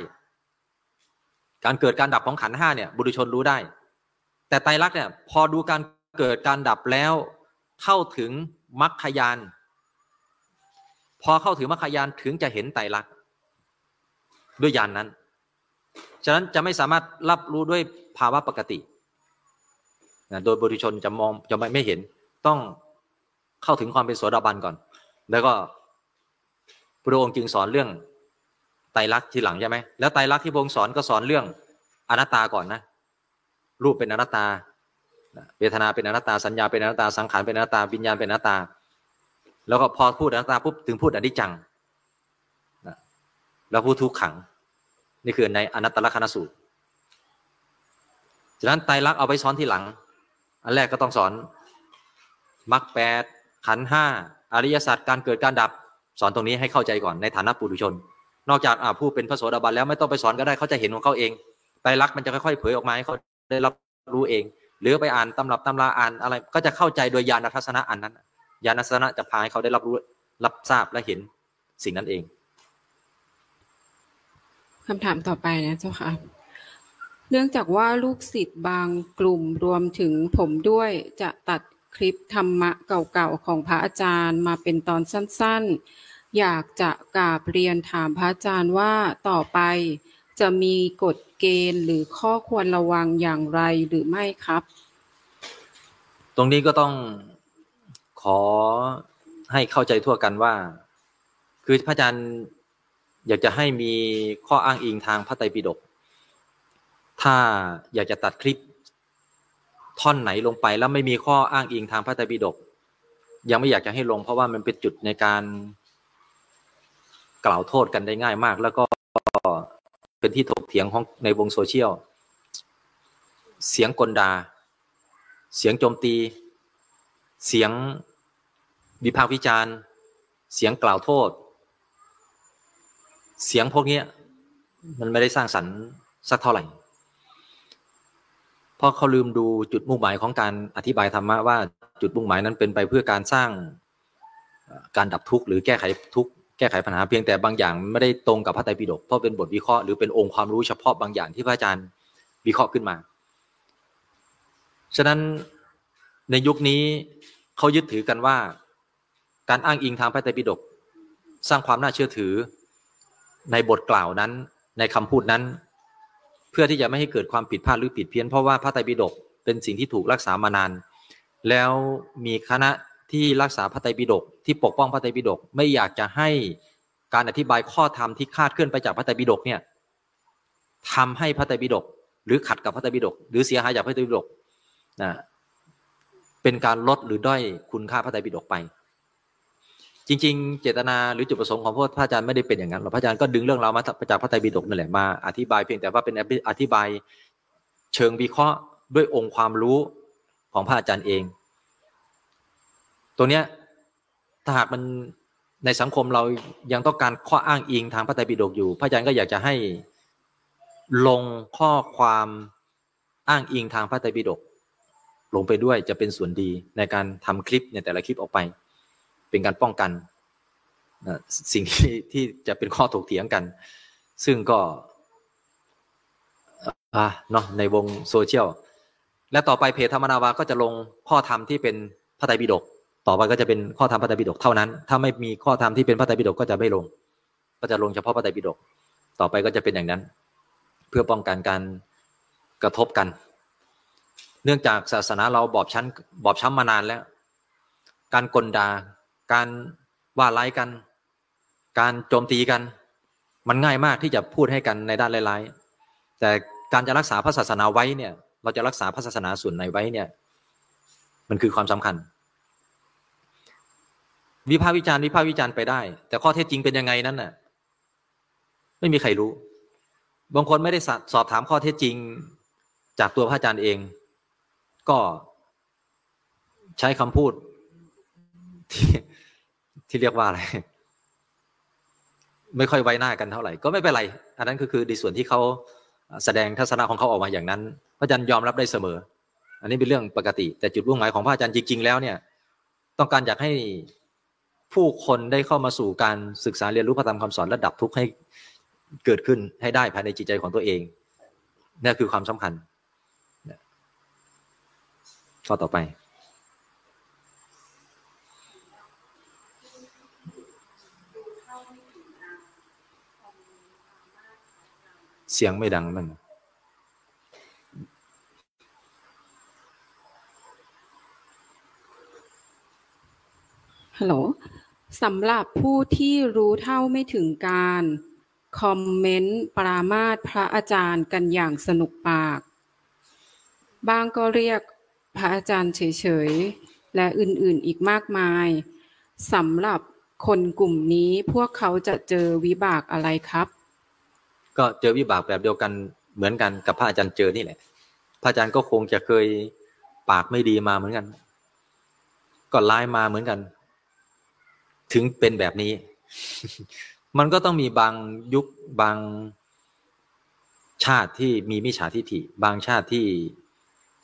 การเกิดการดับของขันห้าเนี่ย บุรุชนรู้ได้ แต่ไตรลักษณ์เนี่ยพอดูการเกิดการดับแล้วเข้าถึงมรรคยานพอเข้าถึงมรรคยานถึงจะเห็นไตรลักษณ์ด้วยญาณนนั้น ฉะนั้นจะไม่สามารถรับรู้ด้วยภาวะปกติ นะโดยบริชนจะมองจะไม่ไม่เห็นต้องเข้าถึงความเป็นโสดาบันก่อน แล้วก็พระองค์จึงสอนเรื่องไตรลักษณ์ทีหลังใช่ไหมแล้วไตรลักษณ์ที่พระองค์สอนก็สอนเรื่องอนัตตาก่อนนะรูปเป็นอนัตตาเวทนาเป็นอนัตตาสัญญาเป็นอนัตตาสังขารเป็นอนัตตาวิญญาณเป็นอนัตตา แล้วก็พอพูดอนัตตาปุ๊บถึงพูดอนิจจังนะแล้วพูดทุกขัง นี่คือในอนัตตลกนสูตรฉะนั้นไตรลักษณ์เอาไปสอนทีหลัง อันแรกก็ต้องสอนมรรคแปดขันห้าอริยสัจการเกิดการดับสอนตรงนี้ให้เข้าใจก่อนในฐานะปุถุชน นอกจากผู้เป็นพระโสดาบันแล้วไม่ต้องไปสอนก็ได้เขาจะเห็นของเขาเองไตรลักษณ์มันจะค่อยๆเผยออกมาให้เขาได้รับรู้เอง หรือไปอ่านตำรับตำราอ่านอะไรก็จะเข้าใจโดยญาณทัศนะอันนั้นญาณทัศนะจะพาให้เขาได้รับรู้รับทราบและเห็นสิ่งนั้นเองคำถามต่อไปนะเจ้าค่ะ เนื่องจากว่าลูกศิษย์บางกลุ่มรวมถึงผมด้วยจะตัดคลิปธรรมะเก่าๆของพระอาจารย์มาเป็นตอนสั้นๆ อยากจะกราบเรียนถามพระอาจารย์ว่าต่อไป จะมีกฎเกณฑ์หรือข้อควรระวังอย่างไรหรือไม่ครับ ตรงนี้ก็ต้องขอให้เข้าใจทั่วกันว่า คือพระอาจารย์อยากจะให้มีข้ออ้างอิงทางพระไตรปิฎก ถ้าอยากจะตัดคลิปท่อนไหนลงไปแล้วไม่มีข้ออ้างอิงทางพระไตรปิฎกยังไม่อยากจะให้ลง เพราะว่ามันเป็นจุดในการกล่าวโทษกันได้ง่ายมาก แล้วก็เป็นที่ถกเถียงของในวงโซเชียล เสียงกลดา เสียงโจมตี เสียงวิพากษ์วิจารณ์ เสียงกล่าวโทษ เสียงพวกนี้มันไม่ได้สร้างสรรค์สักเท่าไหร่ ราะเขาลืมดูจุดมุ่งหมายของการอธิบายธรรมะว่าจุดมุ่งหมายนั้นเป็นไปเพื่อการสร้างการดับทุกข์หรือแก้ไขทุกข์แก้ไขปัญหาเพียงแต่บางอย่างไม่ได้ตรงกับพระไตรปิฎกเพราะเป็นบทวิเคราะห์หรือเป็นองค์ความรู้เฉพาะบางอย่างที่พระอาจารย์วิเคราะห์ขึ้นมา ฉะนั้นในยุคนี้เขายึดถือกันว่า การอ้างอิงทางพระไตรปิฎกสร้างความน่าเชื่อถือในบทกล่าวนั้น ในคำพูดนั้น เพื่อที่จะไม่ให้เกิดความผิดพลาดหรือผิดเพี้ยนเพราะว่าพระไตรปิฎกเป็นสิ่งที่ถูกรักษามานาน แล้วมีคณะที่รักษาพระไตรปิฎกที่ปกป้องพระไตรปิฎกไม่อยากจะให้การอธิบายข้อธรรมที่คาดเคลื่อนไปจากพระไตรปิฎกเนี่ยทำให้พระไตรปิฎกหรือขัดกับพระไตรปิฎกหรือเสียหายจากพระไตรปิฎกนะเป็นการลดหรือด้อยคุณค่าพระไตรปิฎกไป จริง ๆ เจตนาหรือจุดประสงค์ของพระอาจารย์ไม่ได้เป็นอย่างนั้นหรอกพระอาจารย์ก็ดึงเรื่องราวมาจากพระไตรปิฎกนั่นแหละมาอธิบายเพียงแต่ว่าเป็นอธิบายเชิงวิเคราะห์ด้วยองค์ความรู้ของพระอาจารย์เอง ตัวเนี้ยถ้าหากมันในสังคมเรายังต้องการข้ออ้างอิงทางพระไตรปิฎกอยู่ พระอาจารย์ก็อยากจะให้ลงข้อความอ้างอิงทางพระไตรปิฎกลงไปด้วยจะเป็นส่วนดีในการทำคลิปเนี่ยแต่ละคลิปออกไป เป็นการป้องกันนะสิ่งที่ที่จะเป็นข้อถกเถียงกัน ซึ่งก็อ่าเนาะในวงโซเชียลและต่อไปเพจธรรมนาวาก็จะลงข้อธรรมที่เป็นพระไตรปิฎกต่อไปก็จะเป็นข้อธรรมพระไตรปิฎกเท่านั้น ถ้าไม่มีข้อธรรมที่เป็นพระไตรปิฎกก็จะไม่ลง ก็จะลงเฉพาะพระไตรปิฎกต่อไปก็จะเป็นอย่างนั้น เพื่อป้องกันการกระทบกัน เนื่องจากศาสนาเราบอบชั้นบอบช้ำมานานแล้ว การกลดา การว่าไล่กัน การโจมตีกัน มันง่ายมากที่จะพูดให้กันในด้านร้ายๆแต่การจะรักษาพระศาสนาไว้เนี่ย เราจะรักษาพระศาสนาส่วนในไว้เนี่ย มันคือความสำคัญ วิพากษ์วิจารณ์วิพากษ์วิจารณ์ไปได้ แต่ข้อเท็จจริงเป็นยังไงนั้นน่ะ ไม่มีใครรู้ บางคนไม่ได้สอบถามข้อเท็จจริง จากตัวพระอาจารย์เอง ก็ใช้คำพูดที่ ที่เรียกว่าอะไร ไม่ค่อยไว้หน้ากันเท่าไหร่ ก็ไม่เป็นไร อันนั้นก็คือในส่วนที่เขาแสดงทัศนะของเขาออกมาอย่างนั้น พระอาจารย์ยอมรับได้เสมอ อันนี้เป็นเรื่องปกติ แต่จุดมุ่งหมายของพระอาจารย์จริงๆแล้วเนี่ย ต้องการอยากให้ผู้คนได้เข้ามาสู่การศึกษาเรียนรู้พระธรรมคำสอนและดับทุกข์ให้เกิดขึ้นให้ได้ภายในจิตใจของตัวเองนี่คือความสำคัญข้อต่อไป เสียงไม่ดังนั่นฮัลโหลสำหรับผู้ที่รู้เท่าไม่ถึงการคอมเมนต์ปรามาสพระอาจารย์กันอย่างสนุกปากบางก็เรียกพระอาจารย์เฉยๆ และอื่นๆอีกมากมายสำหรับคนกลุ่มนี้พวกเขาจะเจอวิบากอะไรครับ ก็เจอวิบากแบบเดียวกันเหมือนกันกับพระอาจารย์เจอนี่แหละ พระอาจารย์ก็คงจะเคยปากไม่ดีมาเหมือนกัน ก็ร้ายมาเหมือนกัน ถึงเป็นแบบนี้ มันก็ต้องมีบางยุคบางชาติที่มีมิจฉาทิฏฐิ บางชาติที่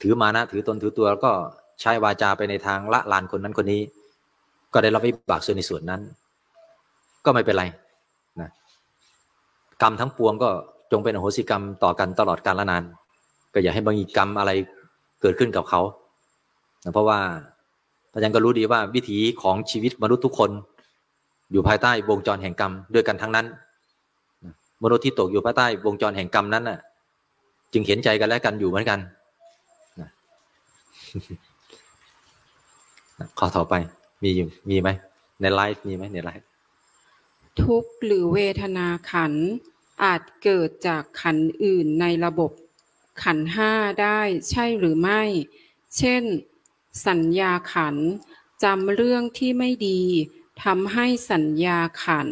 ถือมานะถือตนถือตัวแล้วก็ใช้วาจาไปในทางละลานคนนั้นคนนี้ ก็ได้รับวิบากส่วนในส่วนนั้น ก็ไม่เป็นไร กรรมทั้งปวงก็จงเป็นอโหสิกรรมต่อกันตลอดกาลละนาน ก็อย่าให้บางกรรมอะไรเกิดขึ้นกับเขา เพราะว่าพระอาจารย์ก็รู้ดีว่าวิถีของชีวิตมนุษย์ทุกคน อยู่ภายใต้วงจรแห่งกรรมด้วยกันทั้งนั้น มนุษย์ที่ตกอยู่ภายใต้วงจรแห่งกรรมนั้นน่ะ จึงเห็นใจกันและกันอยู่เหมือนกันข้อต่อไปมีอยู่มีไหมในไลฟ์มีไหมในไลฟ์ทุกหรือเวทนาขัน อาจเกิดจากขันอื่นในระบบ ขันห้าได้ใช่หรือไม่ เช่น สัญญาขันจำเรื่องที่ไม่ดีทำให้สัญญาขัน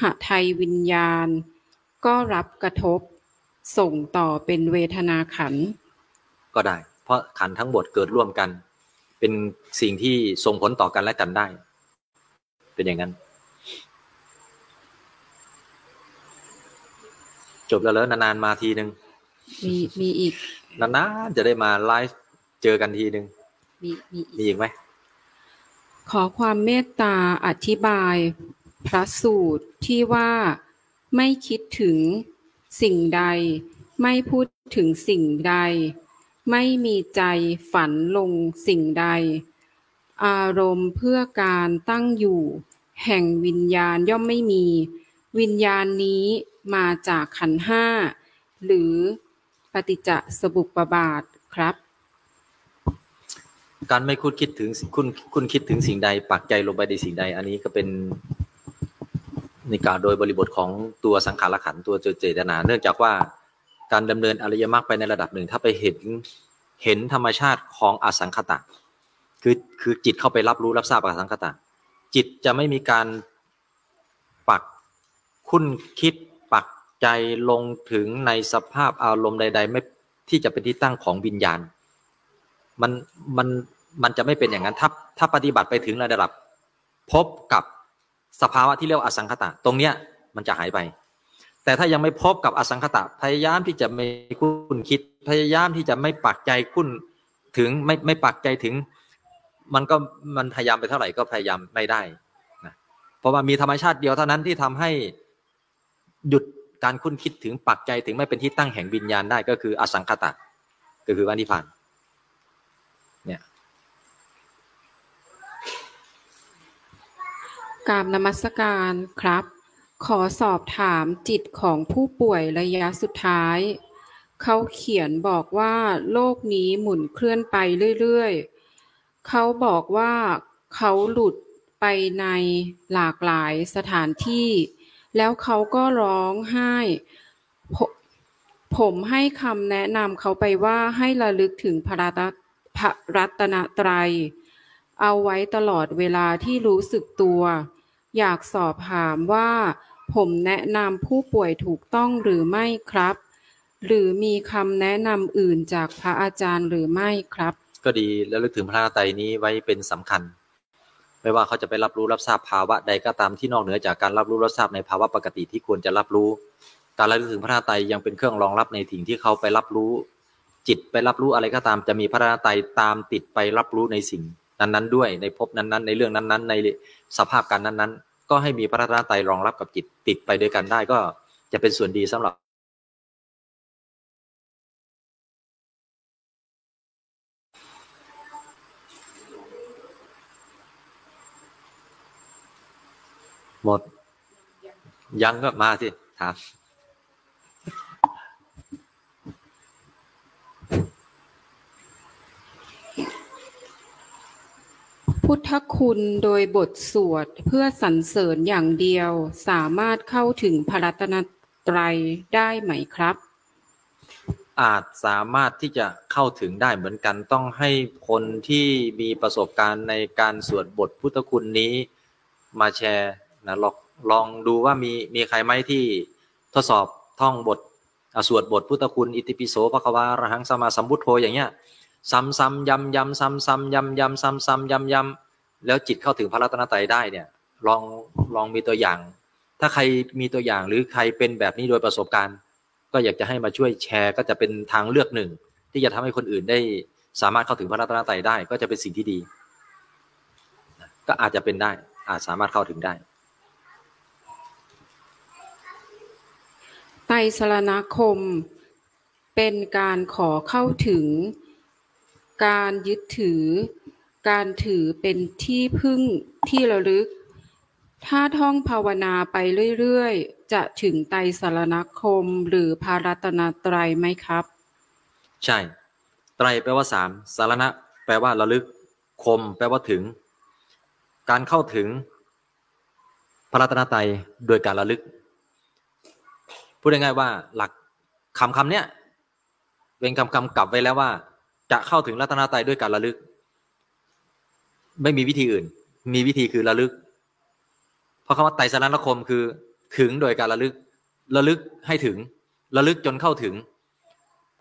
หะไทยวิญญาณ ก็รับกระทบ ส่งต่อเป็นเวทนาขัน ก็ได้ เพราะขันทั้งหมดเกิดร่วมกัน เป็นสิ่งที่ส่งผลต่อกันและกันได้ เป็นอย่างนั้น จบแล้วแล้วนานๆมาทีหนึ่งมีมีอีกนานๆจะได้มาไลฟ์เจอกันทีหนึ่งมีมีมีอีกไหมขอความเมตตาอธิบายพระสูตรที่ว่าไม่คิดถึงสิ่งใด ไม่พูดถึงสิ่งใด ไม่มีใจฝันลงสิ่งใด อารมณ์เพื่อการตั้งอยู่ แห่งวิญญาณย่อมไม่มี วิญญาณนี้ มาจากขันห้าหรือปฏิจจสบุปบาทครับ การไม่คุณคิดถึงคุณคุณคิดถึงสิ่งใดปักใจลงไปในสิ่งใด อันนี้ก็เป็นในการโดยบริบทของตัวสังขารขันตัวเจตนา เนื่องจากว่าการดำเนินอริยมรรคไปในระดับหนึ่ง ถ้าไปเห็นเห็นธรรมชาติของอสังขตะ คือคือจิตเข้าไปรับรู้รับทราบอสังขตะ จิตจะไม่มีการปักคุ้นคิด ใจลงถึงในสภาพอารมณ์ใด ๆ ไม่ที่จะเป็นที่ตั้งของวิญญาณ มันมันมันจะไม่เป็นอย่างนั้นถ้าถ้าปฏิบัติไปถึงระดับ พบกับสภาวะที่เรียกว่าอสังขตะ ตรงเนี้ยมันจะหายไป แต่ถ้ายังไม่พบกับอสังขตะพยายามที่จะไม่คุ้นคิด พยายามที่จะไม่ปักใจคุ้นถึงไม่ไม่ปักใจถึง มันก็มันพยายามไปเท่าไหร่ก็พยายามไม่ได้นะเพราะว่ามีธรรมชาติเดียวเท่านั้นที่ทำให้หยุด การคุ้นคิดถึงปักใจถึงไม่เป็นที่ตั้งแห่งวิญญาณได้ก็คืออสังขตะก็คือวันิพานเนี่ยกราบนมัสการครับ ขอสอบถามจิตของผู้ป่วยระยะสุดท้าย เขาเขียนบอกว่าโลกนี้หมุนเคลื่อนไปเรื่อยๆ เขาบอกว่าเขาหลุดไปในหลากหลายสถานที่ แล้วเขาก็ร้องไห้ ผมให้คำแนะนำเขาไปว่าให้ระลึกถึงพระรัตนตรัย เอาไว้ตลอดเวลาที่รู้สึกตัว อยากสอบถามว่า ผมแนะนำผู้ป่วยถูกต้องหรือไม่ครับ หรือมีคำแนะนำอื่นจากพระอาจารย์หรือไม่ครับ ก็ดีแล้วลึกถึงพระรัตนาไตนี้ไว้เป็นสำคัญ ไม่ว่าเขาจะไปรับรู้รับทราบภาวะใดก็ตามที่นอกเหนือจากการรับรู้รับทราบในภาวะปกติที่ควรจะรับรู้ การระลึกถึงพระนาไตยังเป็นเครื่องรองรับในสิ่งที่เขาไปรับรู้ จิตไปรับรู้อะไรก็ตาม จะมีพระนาไตตามติดไปรับรู้ในสิ่งนั้นๆ ด้วยในภพนั้นๆ ในเรื่องนั้นๆ ในสภาพการนั้นๆ ก็ให้มีพระรัตนตรัยรองรับกับจิตติดไปด้วยกันได้ก็จะเป็นส่วนดีสำหรับ หมด ยังก็มาสิ ถาม พุทธคุณโดยบทสวดเพื่อสรรเสริญอย่างเดียวสามารถเข้าถึงพระรัตนตรัยได้ไหมครับ อาจสามารถที่จะเข้าถึงได้เหมือนกันต้องให้คนที่มีประสบการณ์ในการสวดบทพุทธคุณนี้มาแชร์ นะลองลองดูว่ามีมีใครไหมที่ทดสอบท่องบทสวดบทพุทธคุณอิติปิโสปะควาระหังสมาสัมพุทโธอย่างเงี้ยซ้ำซ้ำยำยำซ้ำซ้ำยำยำซ้ำซ้ำยำยำแล้วจิตเข้าถึงพระรัตนตรัยได้เนี่ยลองลองมีตัวอย่าง ถ้าใครมีตัวอย่างหรือใครเป็นแบบนี้โดยประสบการณ์ ก็อยากจะให้มาช่วยแชร์ก็จะเป็นทางเลือกหนึ่ง ที่จะทำให้คนอื่นได้สามารถเข้าถึงพระรัตนตรัยได้ ก็จะเป็นสิ่งที่ดี ก็อาจจะเป็นได้อาจสามารถเข้าถึงได้ ไตรสรณคม เป็นการขอเข้าถึง การยึดถือ การถือเป็นที่พึ่งที่ระลึก ถ้าท่องภาวนาไปเรื่อยๆ จะถึงไตรสรณคมหรือพารัตนาตรัยไหมครับ ใช่ ไตรแปลว่าสามสารณะ แปลว่าระลึก คม แปลว่าถึง การเข้าถึงพระรัตนตรัยโดยการระลึก พูดง่ายๆว่าหลักคำคำเนี้ยเป็นคำคำกลับไว้แล้วว่า จะเข้าถึงรัตนตรัยด้วยการระลึก ไม่มีวิธีอื่น มีวิธีคือระลึก เพราะคำว่าไตรสรณคมคือถึงโดยการระลึก ระลึกให้ถึง ระลึกจนเข้าถึง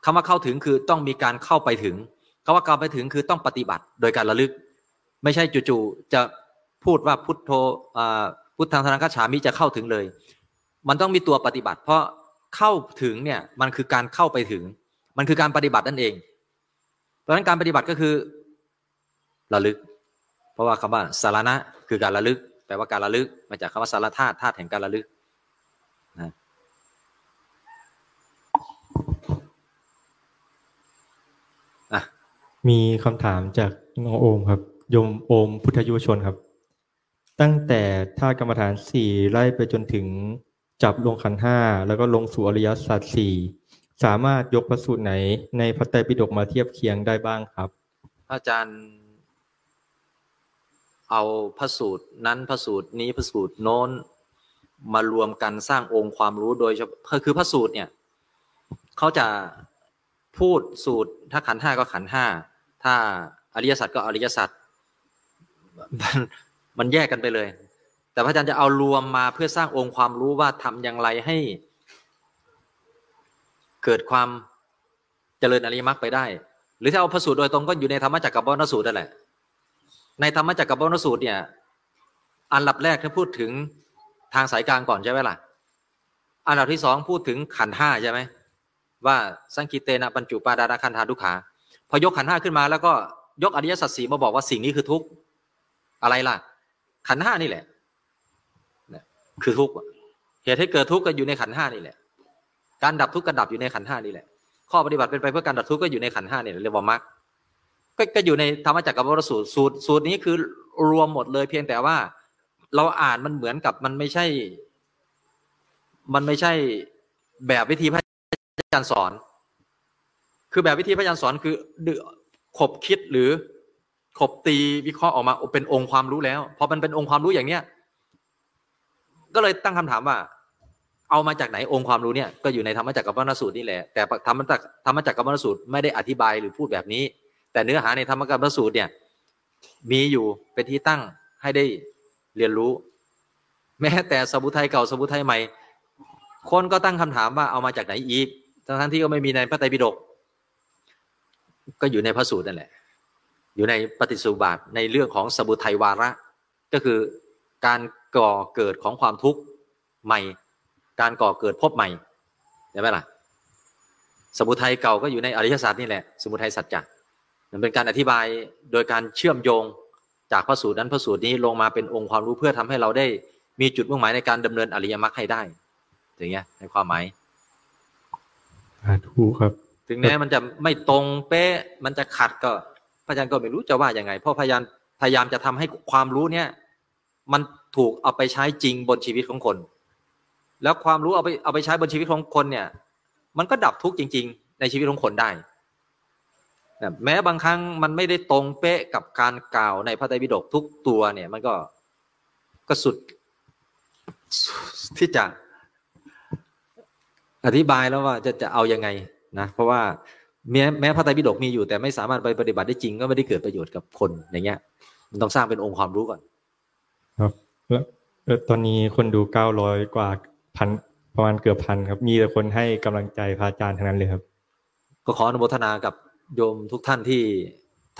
คำว่าเข้าถึงคือต้องมีการเข้าไปถึงคำว่าการไปถึงคือต้องปฏิบัติโดยการระลึก ไม่ใช่จู่ๆจะพูดว่าพุทโธพุทธังธนังกัจฉามิจะเข้าถึงเลย มันต้องมีตัวปฏิบัติ เพราะเข้าถึงเนี่ยมันคือการเข้าไปถึง มันคือการปฏิบัตินั่นเอง เพราะฉะนั้นการปฏิบัติก็คือระลึก เพราะว่าคำว่าสารณะคือการระลึกแปลว่าการระลึกมาจากคำว่าสารธาตุธาตุแห่งการระลึกนะมีคำถามจากน้องโอมครับโยมโอมพุทธยุชนครับ ตั้งแต่ท่ากรรมฐานสี่ไล่ไปจนถึง จับลงขันห้าแล้วก็ลงสู่อริยสัจสี่สามารถยกพระสูตรไหน ในพระไตรปิฎกมาเทียบเคียงได้บ้างครับอาจารย์ เอาพระสูตรนั้นพระสูตรนี้พระสูตรโน้นมารวมกันสร้างองค์ความรู้โดยเฉพาะคือพระสูตรเนี่ยเขาจะพูดสูตรถ้าขันห้าก็ขันห้าถ้าอริยสัจก็อริยสัจมันมันแยกกันไปเลย แต่พระอาจารย์จะเอารวมมาเพื่อสร้างองค์ความรู้ว่าทำอย่างไรให้ เกิดความเจริญอริยมรรคไปได้ หรือถ้าเอาพระสูตรโดยตรงก็อยู่ในธรรมจักรกับวรสูตรนั่นแหละ ในธรรมจักรกับวรสูตรเนี่ย อันดับแรกที่พูดถึงทางสายกลางก่อนใช่ไหมล่ะ อันดับที่สองพูดถึงขันห้าใช่ไหมว่าสังคิเตนะปัญจุปาดานาคันธาทุกขาพอยกขันห้าขึ้นมาแล้วก็ยกอริยสัจสีมาบอกว่าสิ่งนี้คือทุกข์อะไรล่ะ ขันห้านี่แหละ คือทุกข์เหตุให้เกิดทุกข์ก็อยู่ในขันห้านี่แหละ การดับทุกข์ก็ดับอยู่ในขันห้านี่แหละ ข้อปฏิบัติเป็นไปเพื่อการดับทุกข์ก็อยู่ในขันห้านี่เรียกว่ามรรคก็อยู่ในธรรมจักรวรสูตรสูตรสูตรนี้คือรวมหมดเลยเพียงแต่ว่า เราอ่านมันเหมือนกับมันไม่ใช่ มันไม่ใช่แบบวิธีพระอาจารย์สอน คือแบบวิธีพระอาจารย์สอนคือขบคิดหรือขบตีวิเคราะห์ออกมาเป็นองค์ความรู้แล้วพอมันเป็นองค์ความรู้อย่างเนี้ย ก็เลยตั้งคำถามว่า เอามาจากไหนองค์ความรู้เนี่ยก็อยู่ในธรรมจักรกับวรสูตรนี่แหละแต่ธรรมจักรธรรมจักรกับวรสูตรไม่ได้อธิบายหรือพูดแบบนี้ แต่เนื้อหาในธรรมจักรวรสูตรเนี่ยมีอยู่เป็นที่ตั้งให้ได้เรียนรู้ แม้แต่สมุทัยเก่าสมุทัยใหม่ คนก็ตั้งคำถามว่าเอามาจากไหนอีกทั้งที่ก็ไม่มีในพระไตรปิฎกก็อยู่ในพระสูตรนั่นแหละ อยู่ในปฏิสุบาทในเรื่องของสมุทัยวาระ ก็คือการ ก่อเกิดของความทุกข์ใหม่ การก่อเกิดพบใหม่ใช่ไหมล่ะ สมุทัยเก่าก็อยู่ในอริยสัจนี่แหละ สมุทัยสัจจะมันเป็นการอธิบายโดยการเชื่อมโยงจากพระสูตรนั้นพระสูตรนี้ลงมาเป็นองค์ความรู้เพื่อทำให้เราได้มีจุดมุ่งหมายในการดำเนินอริยมรรคให้ได้อย่างเงี้ยในความหมายถูกครับ ถึงแม้มันจะไม่ตรงเป๊ะมันจะขัดก็พระอาจารย์ก็ไม่รู้จะว่าอย่างไงเพราะพยายามพยายามจะทำให้ความรู้เนี่ย มัน ถูกเอาไปใช้จริงบนชีวิตของคน แล้วความรู้เอาไปเอาไปใช้บนชีวิตของคนเนี่ย มันก็ดับทุกข์จริง ๆ ในชีวิตของคนได้แม้บางครั้งมันไม่ได้ตรงเป๊ะกับการกล่าวในพระไตรปิฎกทุกตัวเนี่ย มันก็ก็สุดที่จะอธิบายแล้วว่าจะจะเอายังไงนะเพราะว่าแม้แม้พระไตรปิฎกมีอยู่แต่ไม่สามารถไปปฏิบัติได้จริงก็ไม่ได้เกิดประโยชน์กับคนอย่างเงี้ย มันต้องสร้างเป็นองค์ความรู้ก่อน ครับแล้วแล้ว ตอนนี้คนดูเก้าร้อยกว่าพันประมาณเกือบพันครับ มีแต่คนให้กำลังใจพระอาจารย์ทั้งนั้นเลยครับ ก็ขออนุโมทนากับโยมทุกท่านที่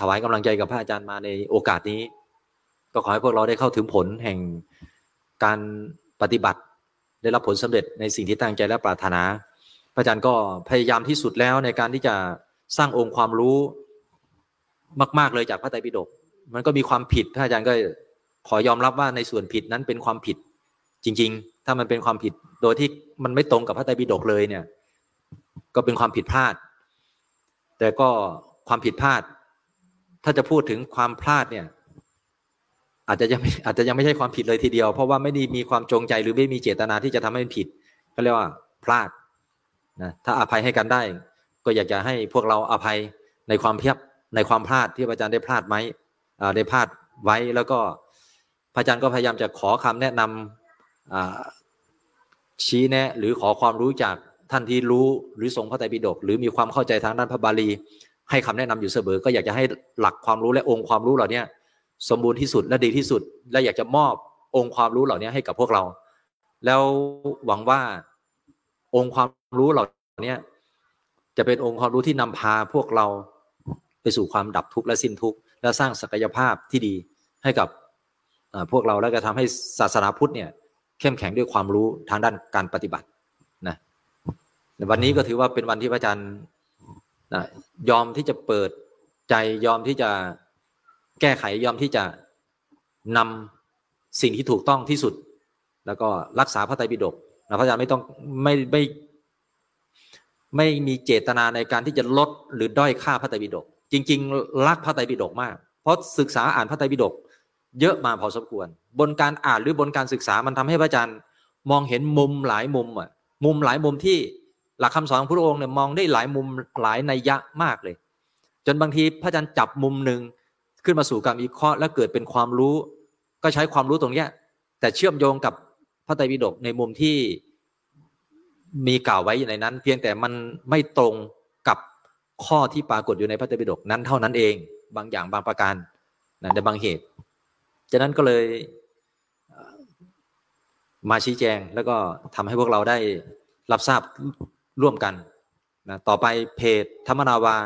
ถวายกำลังใจกับพระอาจารย์มาในโอกาสนี้ ก็ขอให้พวกเราได้เข้าถึงผลแห่งการปฏิบัติ ได้รับผลสำเร็จในสิ่งที่ตั้งใจและปรารถนา พระอาจารย์ก็พยายามที่สุดแล้วในการที่จะสร้างองค์ความรู้มาก ๆเลยจากพระไตรปิฎกมันก็มีความผิดพระอาจารย์ก็ ขอยอมรับว่าในส่วนผิดนั้นเป็นความผิด จริง ๆ ถ้ามันเป็นความผิดโดยที่มันไม่ตรงกับพระไตรปิฎกเลยเนี่ย ก็เป็นความผิดพลาด แต่ก็ความผิดพลาด ถ้าจะพูดถึงความพลาดเนี่ย อาจจะยังอาจจะยังไม่ใช่ความผิดเลยทีเดียว เพราะว่าไม่ได้มีความจงใจหรือไม่มีเจตนาที่จะทำให้มันผิด ก็เรียกว่าพลาดนะถ้าอภัยให้กันได้ ก็อยากจะให้พวกเราอภัยในความเพียบในความพลาดที่อาจารย์ได้พลาดไหมได้พลาดไว้แล้วก็ อาจารย์ก็พยายามจะขอคำแนะนำอ่าชี้แนะ หรือขอความรู้จากท่านที่รู้หรือทรงพระไตรปิฎกหรือมีความเข้าใจทางด้านพระบาลี ให้คำแนะนำอยู่เสมอ ก็อยากจะให้หลักความรู้และองค์ความรู้เหล่านี้สมบูรณ์ที่สุดและดีที่สุด และอยากจะมอบองค์ความรู้เหล่านี้ให้กับพวกเรา แล้วหวังว่าองค์ความรู้เหล่านี้จะเป็นองค์ความรู้ที่นำพาพวกเราไปสู่ความดับทุกข์และสิ้นทุกข์และสร้างศักยภาพที่ดีให้กับ พวกเราแล้วก็ทำให้ศาสนาพุทธเนี่ยเข้มแข็งด้วยความรู้ทางด้านการปฏิบัตินะวันนี้ก็ถือว่าเป็นวันที่พระอาจารย์นะยอมที่จะเปิดใจยอมที่จะแก้ไขยอมที่จะนำสิ่งที่ถูกต้องที่สุด แล้วก็รักษาพระไตรปิฎกนะพระอาจารย์ไม่ต้องไม่ไม่ไม่มีเจตนาในการที่จะลดหรือด้อยค่าพระไตรปิฎกจริง ๆ รักพระไตรปิฎกมาก เพราะศึกษาอ่านพระไตรปิฎก เยอะมาพอสมควร บนการอ่านหรือบนการศึกษามันทำให้พระอาจารย์ มองเห็นมุมหลายมุมอะมุมหลายมุมที่หลักคำสอนของพระองค์เนี่ยมองได้หลายมุมหลายนัยยะมากเลย จนบางทีพระอาจารย์จับมุมหนึ่งขึ้นมาสู่การวิเคราะห์และเกิดเป็นความรู้ ก็ใช้ความรู้ตรงเนี้ยแต่เชื่อมโยงกับพระไตรปิฎกในมุมที่มีกล่าวไว้ในนั้น เพียงแต่มันไม่ตรงกับข้อที่ปรากฏอยู่ในพระไตรปิฎกนั้นเท่านั้นเอง บางอย่างบางประการนะในบางเหตุ จากนั้นก็เลยมาชี้แจงแล้วก็ทำให้พวกเราได้รับทราบร่วมกันนะต่อไปเพจธรรมนาวา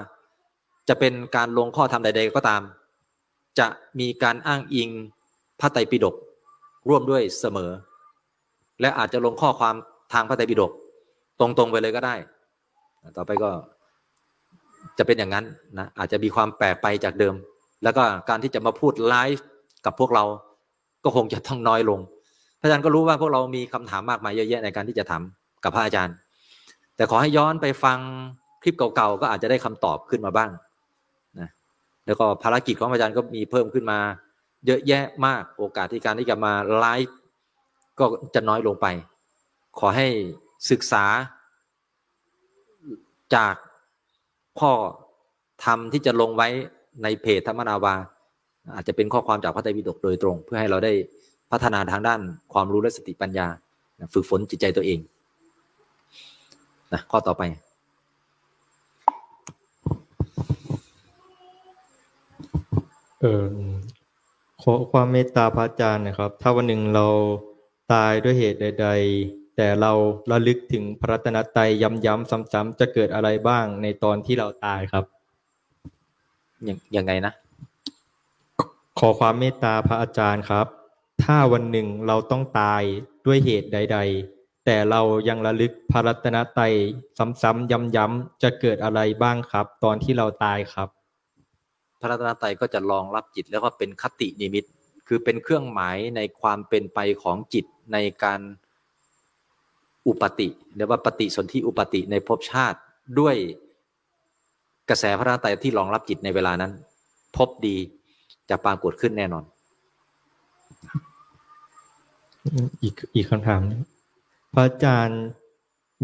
จะเป็นการลงข้อธรรมใด ๆ ก็ตาม จะมีการอ้างอิงพระไตรปิฎกร่วมด้วยเสมอ และอาจจะลงข้อความทางพระไตรปิฎกตรงๆไปเลยก็ได้ ต่อไปก็จะเป็นอย่างนั้นนะอาจจะมีความแปลกไปจากเดิม แล้วก็การที่จะมาพูดไลฟ์ กับพวกเราก็คงจะต้องน้อยลง พระอาจารย์ก็รู้ว่าพวกเรามีคำถามมากมายเยอะแยะในการที่จะถามกับพระอาจารย์ แต่ขอให้ย้อนไปฟังคลิปเก่าๆก็อาจจะได้คำตอบขึ้นมาบ้างนะแล้วก็ภารกิจของอาจารย์ก็มีเพิ่มขึ้นมา เยอะแยะมากโอกาสที่การที่จะมาไลฟ์ก็จะน้อยลงไป ขอให้ศึกษาจากข้อธรรมที่จะลงไว้ในเพจธรรมนาวา อาจจะเป็นข้อความจากพระไตรปิฎกโดยตรง เพื่อให้เราได้พัฒนาทางด้านความรู้และสติปัญญา ฝึกฝนจิตใจตัวเองนะข้อต่อไปเออขอความเมตตาพระอาจารย์นะครับ ถ้าวันหนึ่งเราตายด้วยเหตุใด ๆ แต่เราระลึกถึงพระรัตนตรัยย้ำๆซ้ำๆจะเกิดอะไรบ้างในตอนที่เราตายครับ ยังยังไงนะข อความเมตตาพระอาจารย์ครับ ถ้าวันหนึ่งเราต้องตายด้วยเหตุใด ๆ แต่เรายังระลึกพระรัตนตรัยซ้ำๆย้ำๆจะเกิดอะไรบ้างครับ ตอนที่เราตายครับ พระรัตนตรัยก็จะรองรับจิตแล้วก็เป็นคตินิมิต คือเป็นเครื่องหมายในความเป็นไปของจิตในการอุปติเรียกว่าปฏิสนธิอุปติในภพชาติด้วยกระแสพระรัตนตรัยที่รองรับจิตในเวลานั้น พบดี จะปรากฏขึ้นแน่นอน อีกอีกคำถามนึงพระอาจารย์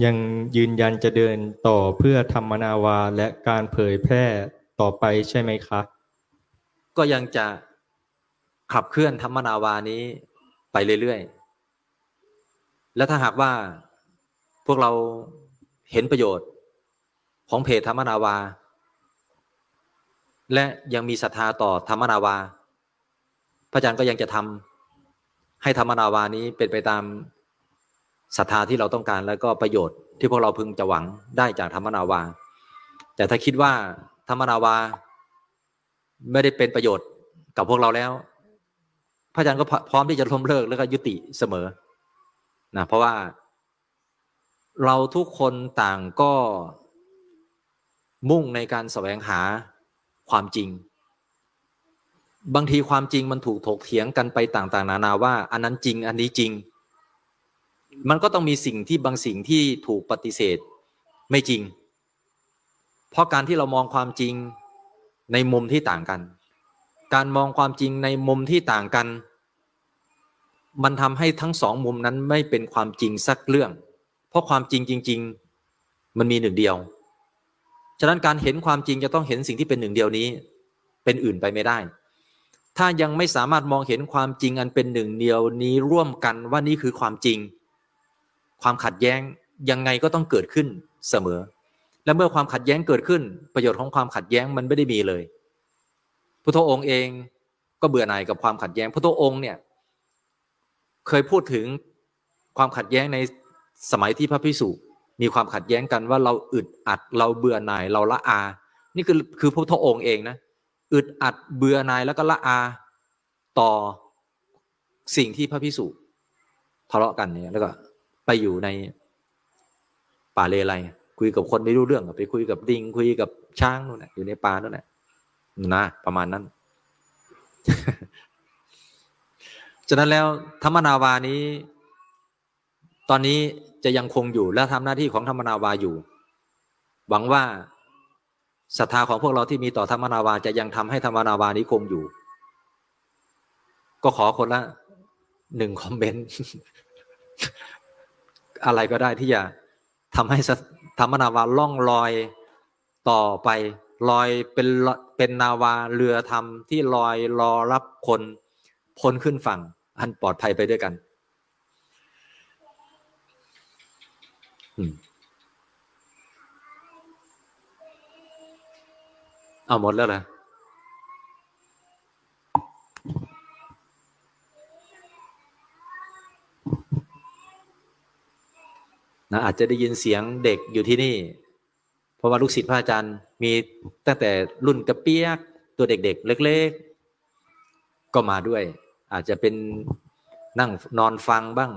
ยังยืนยันจะเดินต่อเพื่อธรรมนาวาและการเผยแพร่ต่อไปใช่ไหมคะ ก็ยังจะขับเคลื่อนธรรมนาวานี้ไปเรื่อยๆ และถ้าหากว่าพวกเราเห็นประโยชน์ของเพจธรรมนาวา และยังมีศรัทธาต่อธรรมนาวา พระอาจารย์ก็ยังจะทำให้ธรรมนาวานี้เป็นไปตามศรัทธาที่เราต้องการแล้วก็ประโยชน์ที่พวกเราพึงจะหวังได้จากธรรมนาวา แต่ถ้าคิดว่าธรรมนาวาไม่ได้เป็นประโยชน์กับพวกเราแล้ว พระอาจารย์ก็พร้อมที่จะล้มเลิกแล้วก็ยุติเสมอนะเพราะว่า เราทุกคนต่างก็มุ่งในการแสวงหา ความจริง บางทีความจริงมันถูกถกเถียงกันไปต่างๆ นานาว่า อันนั้นจริงอันนี้จริง มันก็ต้องมีสิ่งที่บางสิ่งที่ถูกปฏิเสธไม่จริง เพราะการที่เรามองความจริงในมุมที่ต่างกัน การมองความจริงในมุมที่ต่างกัน มันทำให้ทั้งสองมุมนั้นไม่เป็นความจริงสักเรื่อง เพราะความจริงจริง ๆ มันมีหนึ่งเดียว ฉะนั้นการเห็นความจริงจะต้องเห็นสิ่งที่เป็นหนึ่งเดียวนี้ เป็นอื่นไปไม่ได้ ถ้ายังไม่สามารถมองเห็นความจริงอันเป็นหนึ่งเดียวนี้ร่วมกันว่านี่คือความจริง ความขัดแย้งยังไงก็ต้องเกิดขึ้นเสมอ และเมื่อความขัดแย้งเกิดขึ้น ประโยชน์ของความขัดแย้งมันไม่ได้มีเลย พุทธองค์เองก็เบื่อหน่ายกับความขัดแย้งพุทธองค์เนี่ยเคยพูดถึงความขัดแย้งในสมัยที่พระพิสุ มีความขัดแย้งกันว่าเราอึดอัดเราเบื่อหน่ายเราละอา นี่คือคือพระพุทธองค์เองนะอึดอัดเบื่อหน่ายแล้วก็ละอาต่อสิ่งที่พระพิสุทะเลาะกันเนี่ยแล้วก็ไปอยู่ในป่าเลไลคุยกับคนไม่รู้เรื่องไปคุยกับดิงคุยกับช้างนู่นแหละอยู่ในป่านู่นแหละนะประมาณนั้นฉะนั้นแล้วธรรมนาวานี้ ตอนนี้ จะยังคงอยู่และทำหน้าที่ของธรรมนาวาอยู่ หวังว่าศรัทธาของพวกเราที่มีต่อธรรมนาวาจะยังทำให้ธรรมนาวานี้คงอยู่ ก็ขอคนละหนึ่งคอมเมนต์อะไรก็ได้ที่จะทำให้ธรรมนาวาล่องลอยต่อไปลอยเป็นเป็นนาวาเรือธรรมที่ลอยรอรับคนพ้นขึ้นฝั่งอันปลอดภัยไปด้วยกัน เอาหมดแล้วเหรอนะอาจจะได้ยินเสียงเด็กอยู่ที่นี่ เพราะว่าลูกศิษย์พระอาจารย์มีตั้งแต่รุ่นกระเปียกตัวเด็กๆ เล็กๆ ก็มาด้วย อาจจะเป็นนั่งนอนฟังบ้าง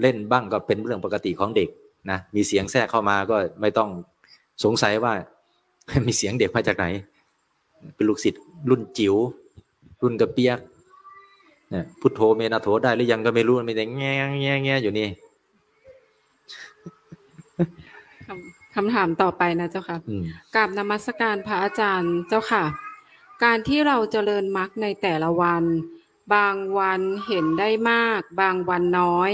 เล่นบ้างก็เป็นเรื่องปกติของเด็ก นะมีเสียงแทรกเข้ามาก็ไม่ต้องสงสัยว่า มีเสียงเด็กมาจากไหน เป็นลูกศิษย์รุ่นจิ๋วรุ่นกระเปียกเนี่ยพุทโธเมนาโถได้หรือยังก็ไม่รู้มันแต่แง่แง่แง่อยู่นี่คำถามต่อไปนะเจ้าค่ะกราบนมัสการพระอาจารย์เจ้าค่ะ การที่เราเจริญมรรคในแต่ละวัน บางวันเห็นได้มาก บางวันน้อย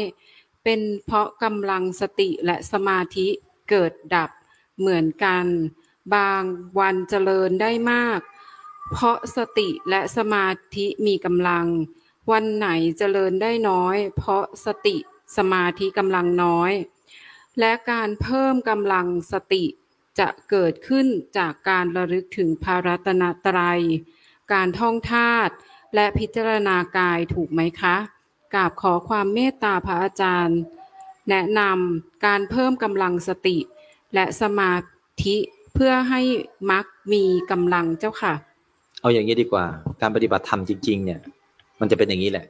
เป็นเพราะกำลังสติและสมาธิเกิดดับเหมือนกัน บางวันเจริญได้มาก เพราะสติและสมาธิมีกำลัง วันไหนเจริญได้น้อย เพราะสติสมาธิกำลังน้อย และการเพิ่มกำลังสติจะเกิดขึ้นจากการระลึกถึงพารัตนตรัย การท่องธาตุและพิจารณากายถูกไหมคะ กราบขอความเมตตาพระอาจารย์ แนะนำการเพิ่มกำลังสติ และสมาธิเพื่อให้มักมีกำลังเจ้าค่ะ เอาอย่างนี้ดีกว่า การปฏิบัติธรรมจริง ๆ เนี่ย มันจะเป็นอย่างนี้แหละ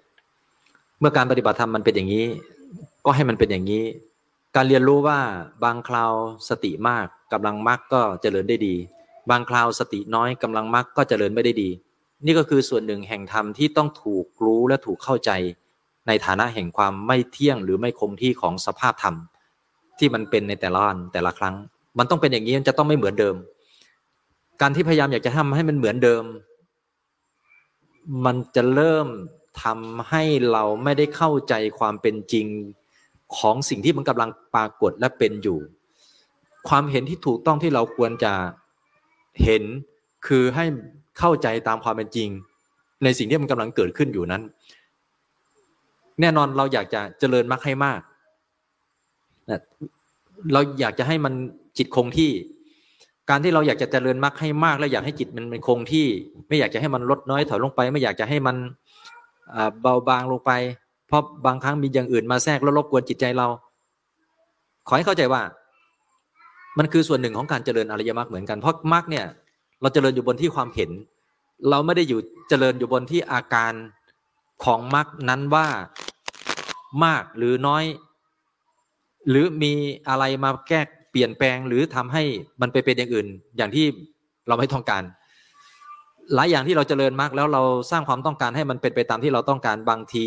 เมื่อการปฏิบัติธรรมมันเป็นอย่างนี้ ก็ให้มันเป็นอย่างนี้ การเรียนรู้ว่าบางคราวสติมากกำลังมากก็เจริญได้ดี บางคราวสติน้อยกำลังมากก็เจริญไม่ได้ดี นี่ก็คือส่วนหนึ่งแห่งธรรมที่ต้องถูกรู้และถูกเข้าใจ ในฐานะแห่งความไม่เที่ยงหรือไม่คงที่ของสภาพธรรม ที่มันเป็นในแต่ละวันแต่ละครั้ง มันต้องเป็นอย่างนี้มันจะต้องไม่เหมือนเดิม การที่พยายามอยากจะทำให้มันเหมือนเดิม มันจะเริ่มทำให้เราไม่ได้เข้าใจความเป็นจริงของสิ่งที่มันกำลังปรากฏและเป็นอยู่ ความเห็นที่ถูกต้องที่เราควรจะเห็นคือให้เข้าใจตามความเป็นจริง ในสิ่งที่มันกำลังเกิดขึ้นอยู่นั้น แน่นอนเราอยากจะเจริญมรรคให้มากนะเราอยากจะให้มันจิตคงที่ การที่เราอยากจะเจริญมรรคให้มาก และอยากให้จิตมันเป็นคงที่ ไม่อยากจะให้มันลดน้อยถอยลงไป ไม่อยากจะให้มันเบาบางลงไป เพราะบางครั้งมีอย่างอื่นมาแทรกแล้วรบกวนจิตใจเรา ขอให้เข้าใจว่า มันคือส่วนหนึ่งของการเจริญอริยมรรคเหมือนกันเพราะมรรคเนี่ย เราเจริญอยู่บนที่ความเห็น เราไม่ได้อยู่เจริญอยู่บนที่อาการของมรรคนั้นว่า มากหรือน้อย หรือมีอะไรมาแก้เปลี่ยนแปลงหรือทำให้มันไปเป็นอย่างอื่น อย่างที่เราไม่ต้องการ หลายอย่างที่เราเจริญมากแล้วเราสร้างความต้องการให้มันเป็นไปตามที่เราต้องการบางที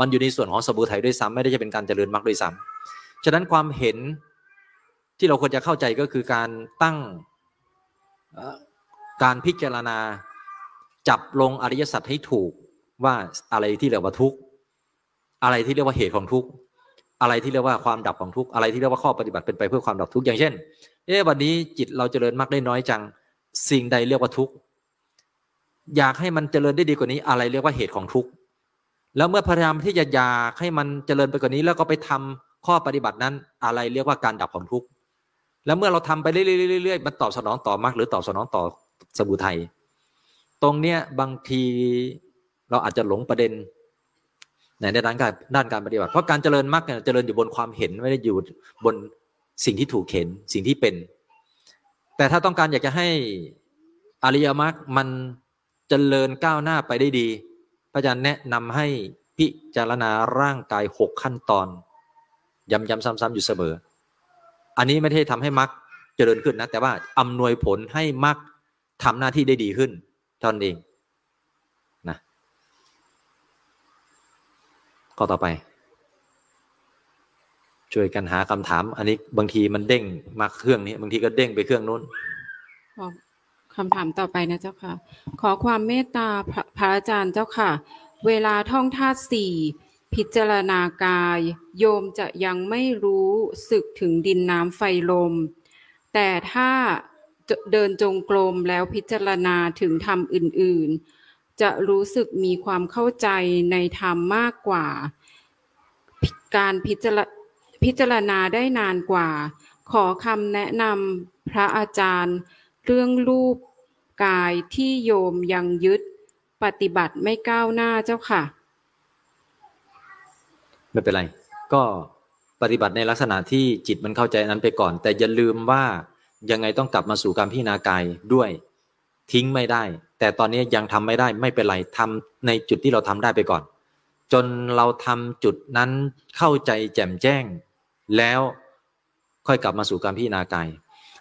มันอยู่ในส่วนของสบู่ไทยด้วยซ้ำไม่ได้จะเป็นการเจริญมากด้วยซ้ำฉะนั้นความเห็นที่เราควรจะเข้าใจก็คือการตั้งการพิจารณาจับลงอริยสัจให้ถูกว่าอะไรที่เรียกว่าทุกข์ อะไรที่เรียกว่าเหตุของทุกข์อะไรที่เรียกว่าความดับของทุกข์อะไรที่เรียกว่าข้อปฏิบัติเป็นไปเพื่อความดับทุกข์อย่างเช่นเอ๊ะวันนี้จิตเราเจริญมากได้น้อยจัง สิ่งใดเรียกว่าทุกข์อยากให้มันเจริญได้ดีกว่านี้ อะไรเรียกว่าเหตุของทุกข์แล้วเมื่อพยายามที่จะอยากให้มันเจริญไปกว่านี้ แล้วก็ไปทำข้อปฏิบัตินั้น อะไรเรียกว่าการดับของทุกข์แล้วเมื่อเราทำไปเรื่อยๆมันตอบสนองต่อมากหรือตอบสนองต่อสมุทัยตรงเนี้ยบางทีเราอาจจะหลงประเด็น ในด้านการด้านการปฏิบัติเพราะการเจริญมรรคเจริญอยู่บนความเห็นไม่ได้อยู่บนสิ่งที่ถูกเห็นสิ่งที่เป็น แต่ถ้าต้องการอยากจะให้อริยมรรคมันเจริญก้าวหน้าไปได้ดี พระอาจารย์แนะนำให้พิจารณาร่างกายหกขั้นตอนย้ำๆซ้ำๆอยู่เสมอ อันนี้ไม่ได้ทำให้มรรคเจริญขึ้นนะ แต่ว่าอำนวยผลให้มรรคทำหน้าที่ได้ดีขึ้นตอนเอง ข้อต่อไป ช่วยกันหาคำถาม อันนี้บางทีมันเด้งมาเครื่องนี้ บางทีก็เด้งไปเครื่องนู้นคำถามต่อไปนะเจ้าค่ะ ขอความเมตตาพระอาจารย์เจ้าค่ะ เวลาท่องธาตุสี่พิจารณากาย โยมจะยังไม่รู้สึกถึงดินน้ำไฟลม แต่ถ้าเดินจงกรมแล้วพิจารณาถึงธรรมอื่น ๆ จะรู้สึกมีความเข้าใจในธรรมมากกว่า การพิจารพิจารณาได้นานกว่า ขอคำแนะนำพระอาจารย์ เรื่องรูปกายที่โยมยังยึดปฏิบัติไม่ก้าวหน้าเจ้าค่ะ ไม่เป็นไร ก็ปฏิบัติในลักษณะที่จิตมันเข้าใจนั้นไปก่อน แต่อย่าลืมว่ายังไงต้องกลับมาสู่การพิจารณากายด้วย ทิ้งไม่ได้ แต่ตอนนี้ยังทำไม่ได้ไม่เป็นไรทำในจุดที่เราทำได้ไปก่อน จนเราทำจุดนั้นเข้าใจแจ่มแจ้ง แล้วค่อยกลับมาสู่การพิจารณากาย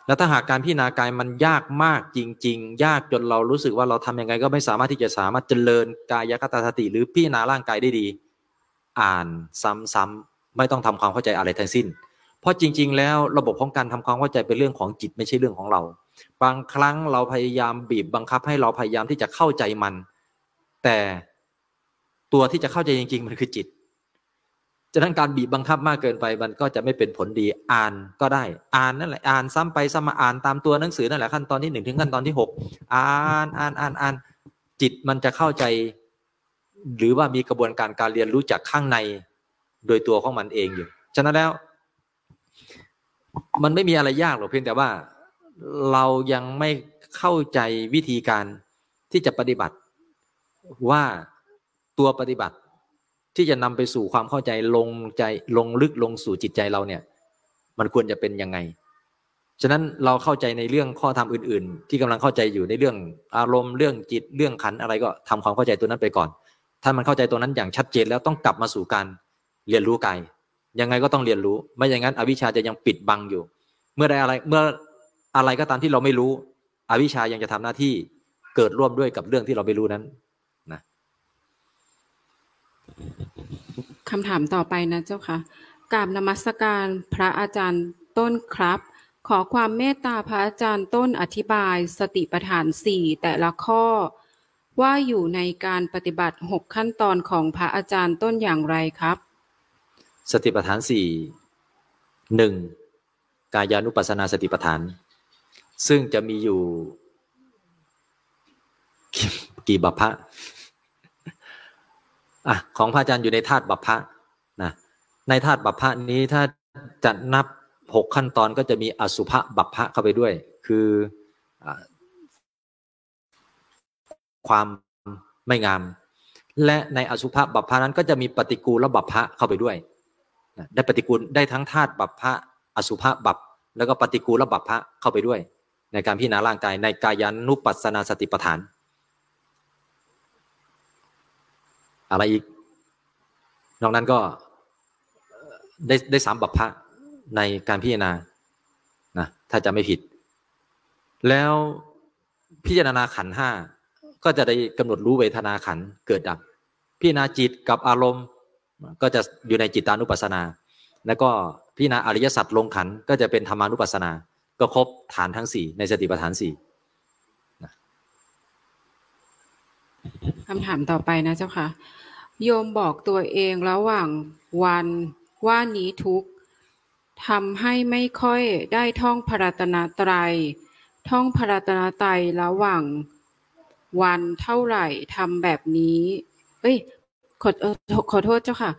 แล้วถ้าหากการพิจารณากายมันยากมากจริง ๆ ยากจนเรารู้สึกว่าเราทํำยังไงก็ไม่สามารถที่จะสามารถเจริญกายคตาสติ หรือพิจารณาร่างกายได้ดี อ่านซ้ำๆไม่ต้องทำความเข้าใจอะไรทั้งสิ้น เพราะจริง ๆ แล้วระบบของการทำความเข้าใจเป็นเรื่องของจิตไม่ใช่เรื่องของเรา บางครั้งเราพยายามบีบบังคับให้เราพยายามที่จะเข้าใจมัน แต่ตัวที่จะเข้าใจจริง ๆ มันคือจิตฉะนั้นการบีบบังคับมากเกินไปมันก็จะไม่เป็นผลดีอ่านก็ได้ อ่านนั่นแหละอ่านซ้ำไปซ้ำมาอ่านตามตัวหนังสือนั่นแหละขั้นตอนที่หนึ่งถึงขั้นตอนที่หกอ่านอ่านอ่านอ่านจิตมันจะเข้าใจ หรือว่ามีกระบวนการการเรียนรู้จากข้างในโดยตัวของมันเองอยู่ฉะนั้นแล้ว มันไม่มีอะไรยากหรอกเพียงแต่ว่า เรายังไม่เข้าใจวิธีการที่จะปฏิบัติ ว่าตัวปฏิบัติที่จะนำไปสู่ความเข้าใจลงใจลงลึกลงสู่จิตใจเราเนี่ย มันควรจะเป็นยังไง ฉะนั้นเราเข้าใจในเรื่องข้อธรรมอื่น ๆ ที่กำลังเข้าใจอยู่ในเรื่องอารมณ์เรื่องจิตเรื่องขันอะไรก็ทำความเข้าใจตัวนั้นไปก่อน ถ้ามันเข้าใจตัวนั้นอย่างชัดเจนแล้วต้องกลับมาสู่การเรียนรู้กายยังไงก็ต้องเรียนรู้ ไม่อย่างนั้นอวิชชาจะยังปิดบังอยู่ เมื่อใดอะไรเมื่อ อะไรก็ตามที่เราไม่รู้ อวิชายังจะทำหน้าที่เกิดร่วมด้วยกับเรื่องที่เราไม่รู้นั้นนะคำถามต่อไปนะเจ้าค่ะกราบนมัสการพระอาจารย์ต้นครับ ขอความเมตตาพระอาจารย์ต้นอธิบาย สติปัฏฐานสี่แต่ละข้อ ว่าอยู่ในการปฏิบัติหกขั้นตอนของพระอาจารย์ต้นอย่างไรครับ สติปัฏฐานสี่หนึ่งกายานุปัสสนาสติปัฏฐาน ซึ่งจะมีอยู่กี่บัพพะอะของพระอาจารย์อยู่ในธาตุบัพพะนะในธาตุบัพพะนี้ถ้าจะนับหกขั้นตอนก็จะมีอสุภะบัพพะเข้าไปด้วย คืออความไม่งาม และในอสุภะบัพพะนั้นก็จะมีปฏิกูลบัพพะเข้าไปด้วย ได้ปฏิกูลได้ทั้งธาตุบัพพะอสุภะบัพแล้วก็ปฏิกูลบัพพะเข้าไปด้วย ในการพิจารณาร่างกายในกายันุปัสสนาสติปัฏฐาน อะไรอีก นอกนั้นก็ได้ได้สามบัพพะในการพิจารณานะถ้าจะไม่ผิด แล้วพิจารณาขันห้าก็จะได้กำหนดรู้เวทนาขันเกิดดับพิจารณาจิตกับอารมณ์ ก็จะอยู่ในจิตานุปัสสนา แล้วก็พิจารณาอริยสัจลงขันก็จะเป็นธรรมานุปัสสนา ก็ครบฐานทั้งสี่ในสติปัฏฐานสี่คำถามต่อไปนะเจ้าค่ะ โยมบอกตัวเองระหว่างวันว่านี้ทุกทำให้ไม่ค่อยได้ท่องพระตนาตรัย ท่องพระตนาตรัยระหว่างวันเท่าไหร่ทำแบบนี้ เอ้ยขอขอโทษเจ้าค่ะ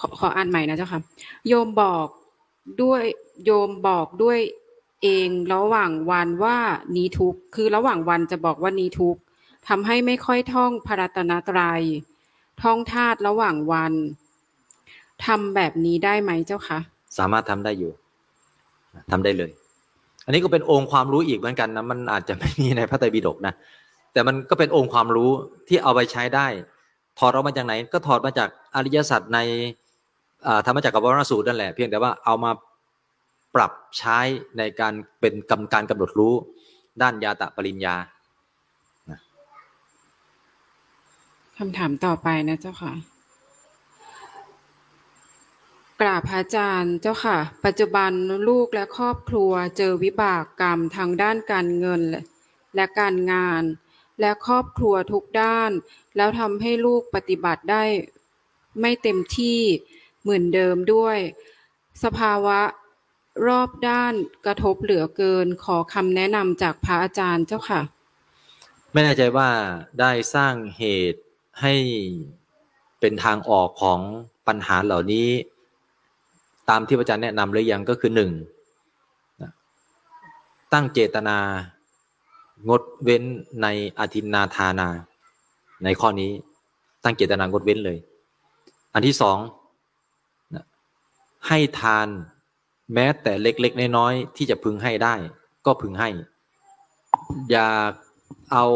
ขอขออ่านใหม่นะเจ้าค่ะ โยมบอก ด้วยโยมบอกด้วยเองระหว่างวันว่านี้ทุกคือระหว่างวันจะบอกว่านี้ทุกทำให้ไม่ค่อยท่องพระตนาตรัย ท่องธาตุระหว่างวันทำแบบนี้ได้ไหมเจ้าคะสามารถทำได้อยู่ทำได้เลย อันนี้ก็เป็นองค์ความรู้อีกเหมือนกันนะมันอาจจะไม่มีในพระไตรปิฎกนะแต่มันก็เป็นองค์ความรู้ที่เอาไปใช้ได้ ถอดออกมาจากไหน ก็ถอดมาจากอริยสัจใน ธรรมจักรวรณสูตรนั่นแหละเพียงแต่ว่าเอามาปรับใช้ในการเป็นกำการกำหนดรู้ด้านยาตะปริญญาคำถามต่อไปนะเจ้าค่ะกราบพระอาจารย์เจ้าค่ะ ปัจจุบันลูกและครอบครัวเจอวิบากกรรมทางด้านการเงินและการงาน และครอบครัวทุกด้าน แล้วทำให้ลูกปฏิบัติได้ไม่เต็มที่ เหมือนเดิมด้วย สภาวะรอบด้านกระทบเหลือเกินขอคำแนะนำจากพระอาจารย์เจ้าค่ะ ไม่แน่ใจว่าได้สร้างเหตุให้เป็นทางออกของปัญหาเหล่านี้ ตามที่พระอาจารย์แนะนำหรือยังก็คือหนึ่งตั้งเจตนางดเว้นในอธินาทานา ในข้อนี้ตั้งเจตนางดเว้นเลย อันที่สอง ให้ทานแม้แต่เล็กๆน้อยๆที่จะพึงให้ได้ ก็พึงให้ อย่าเอา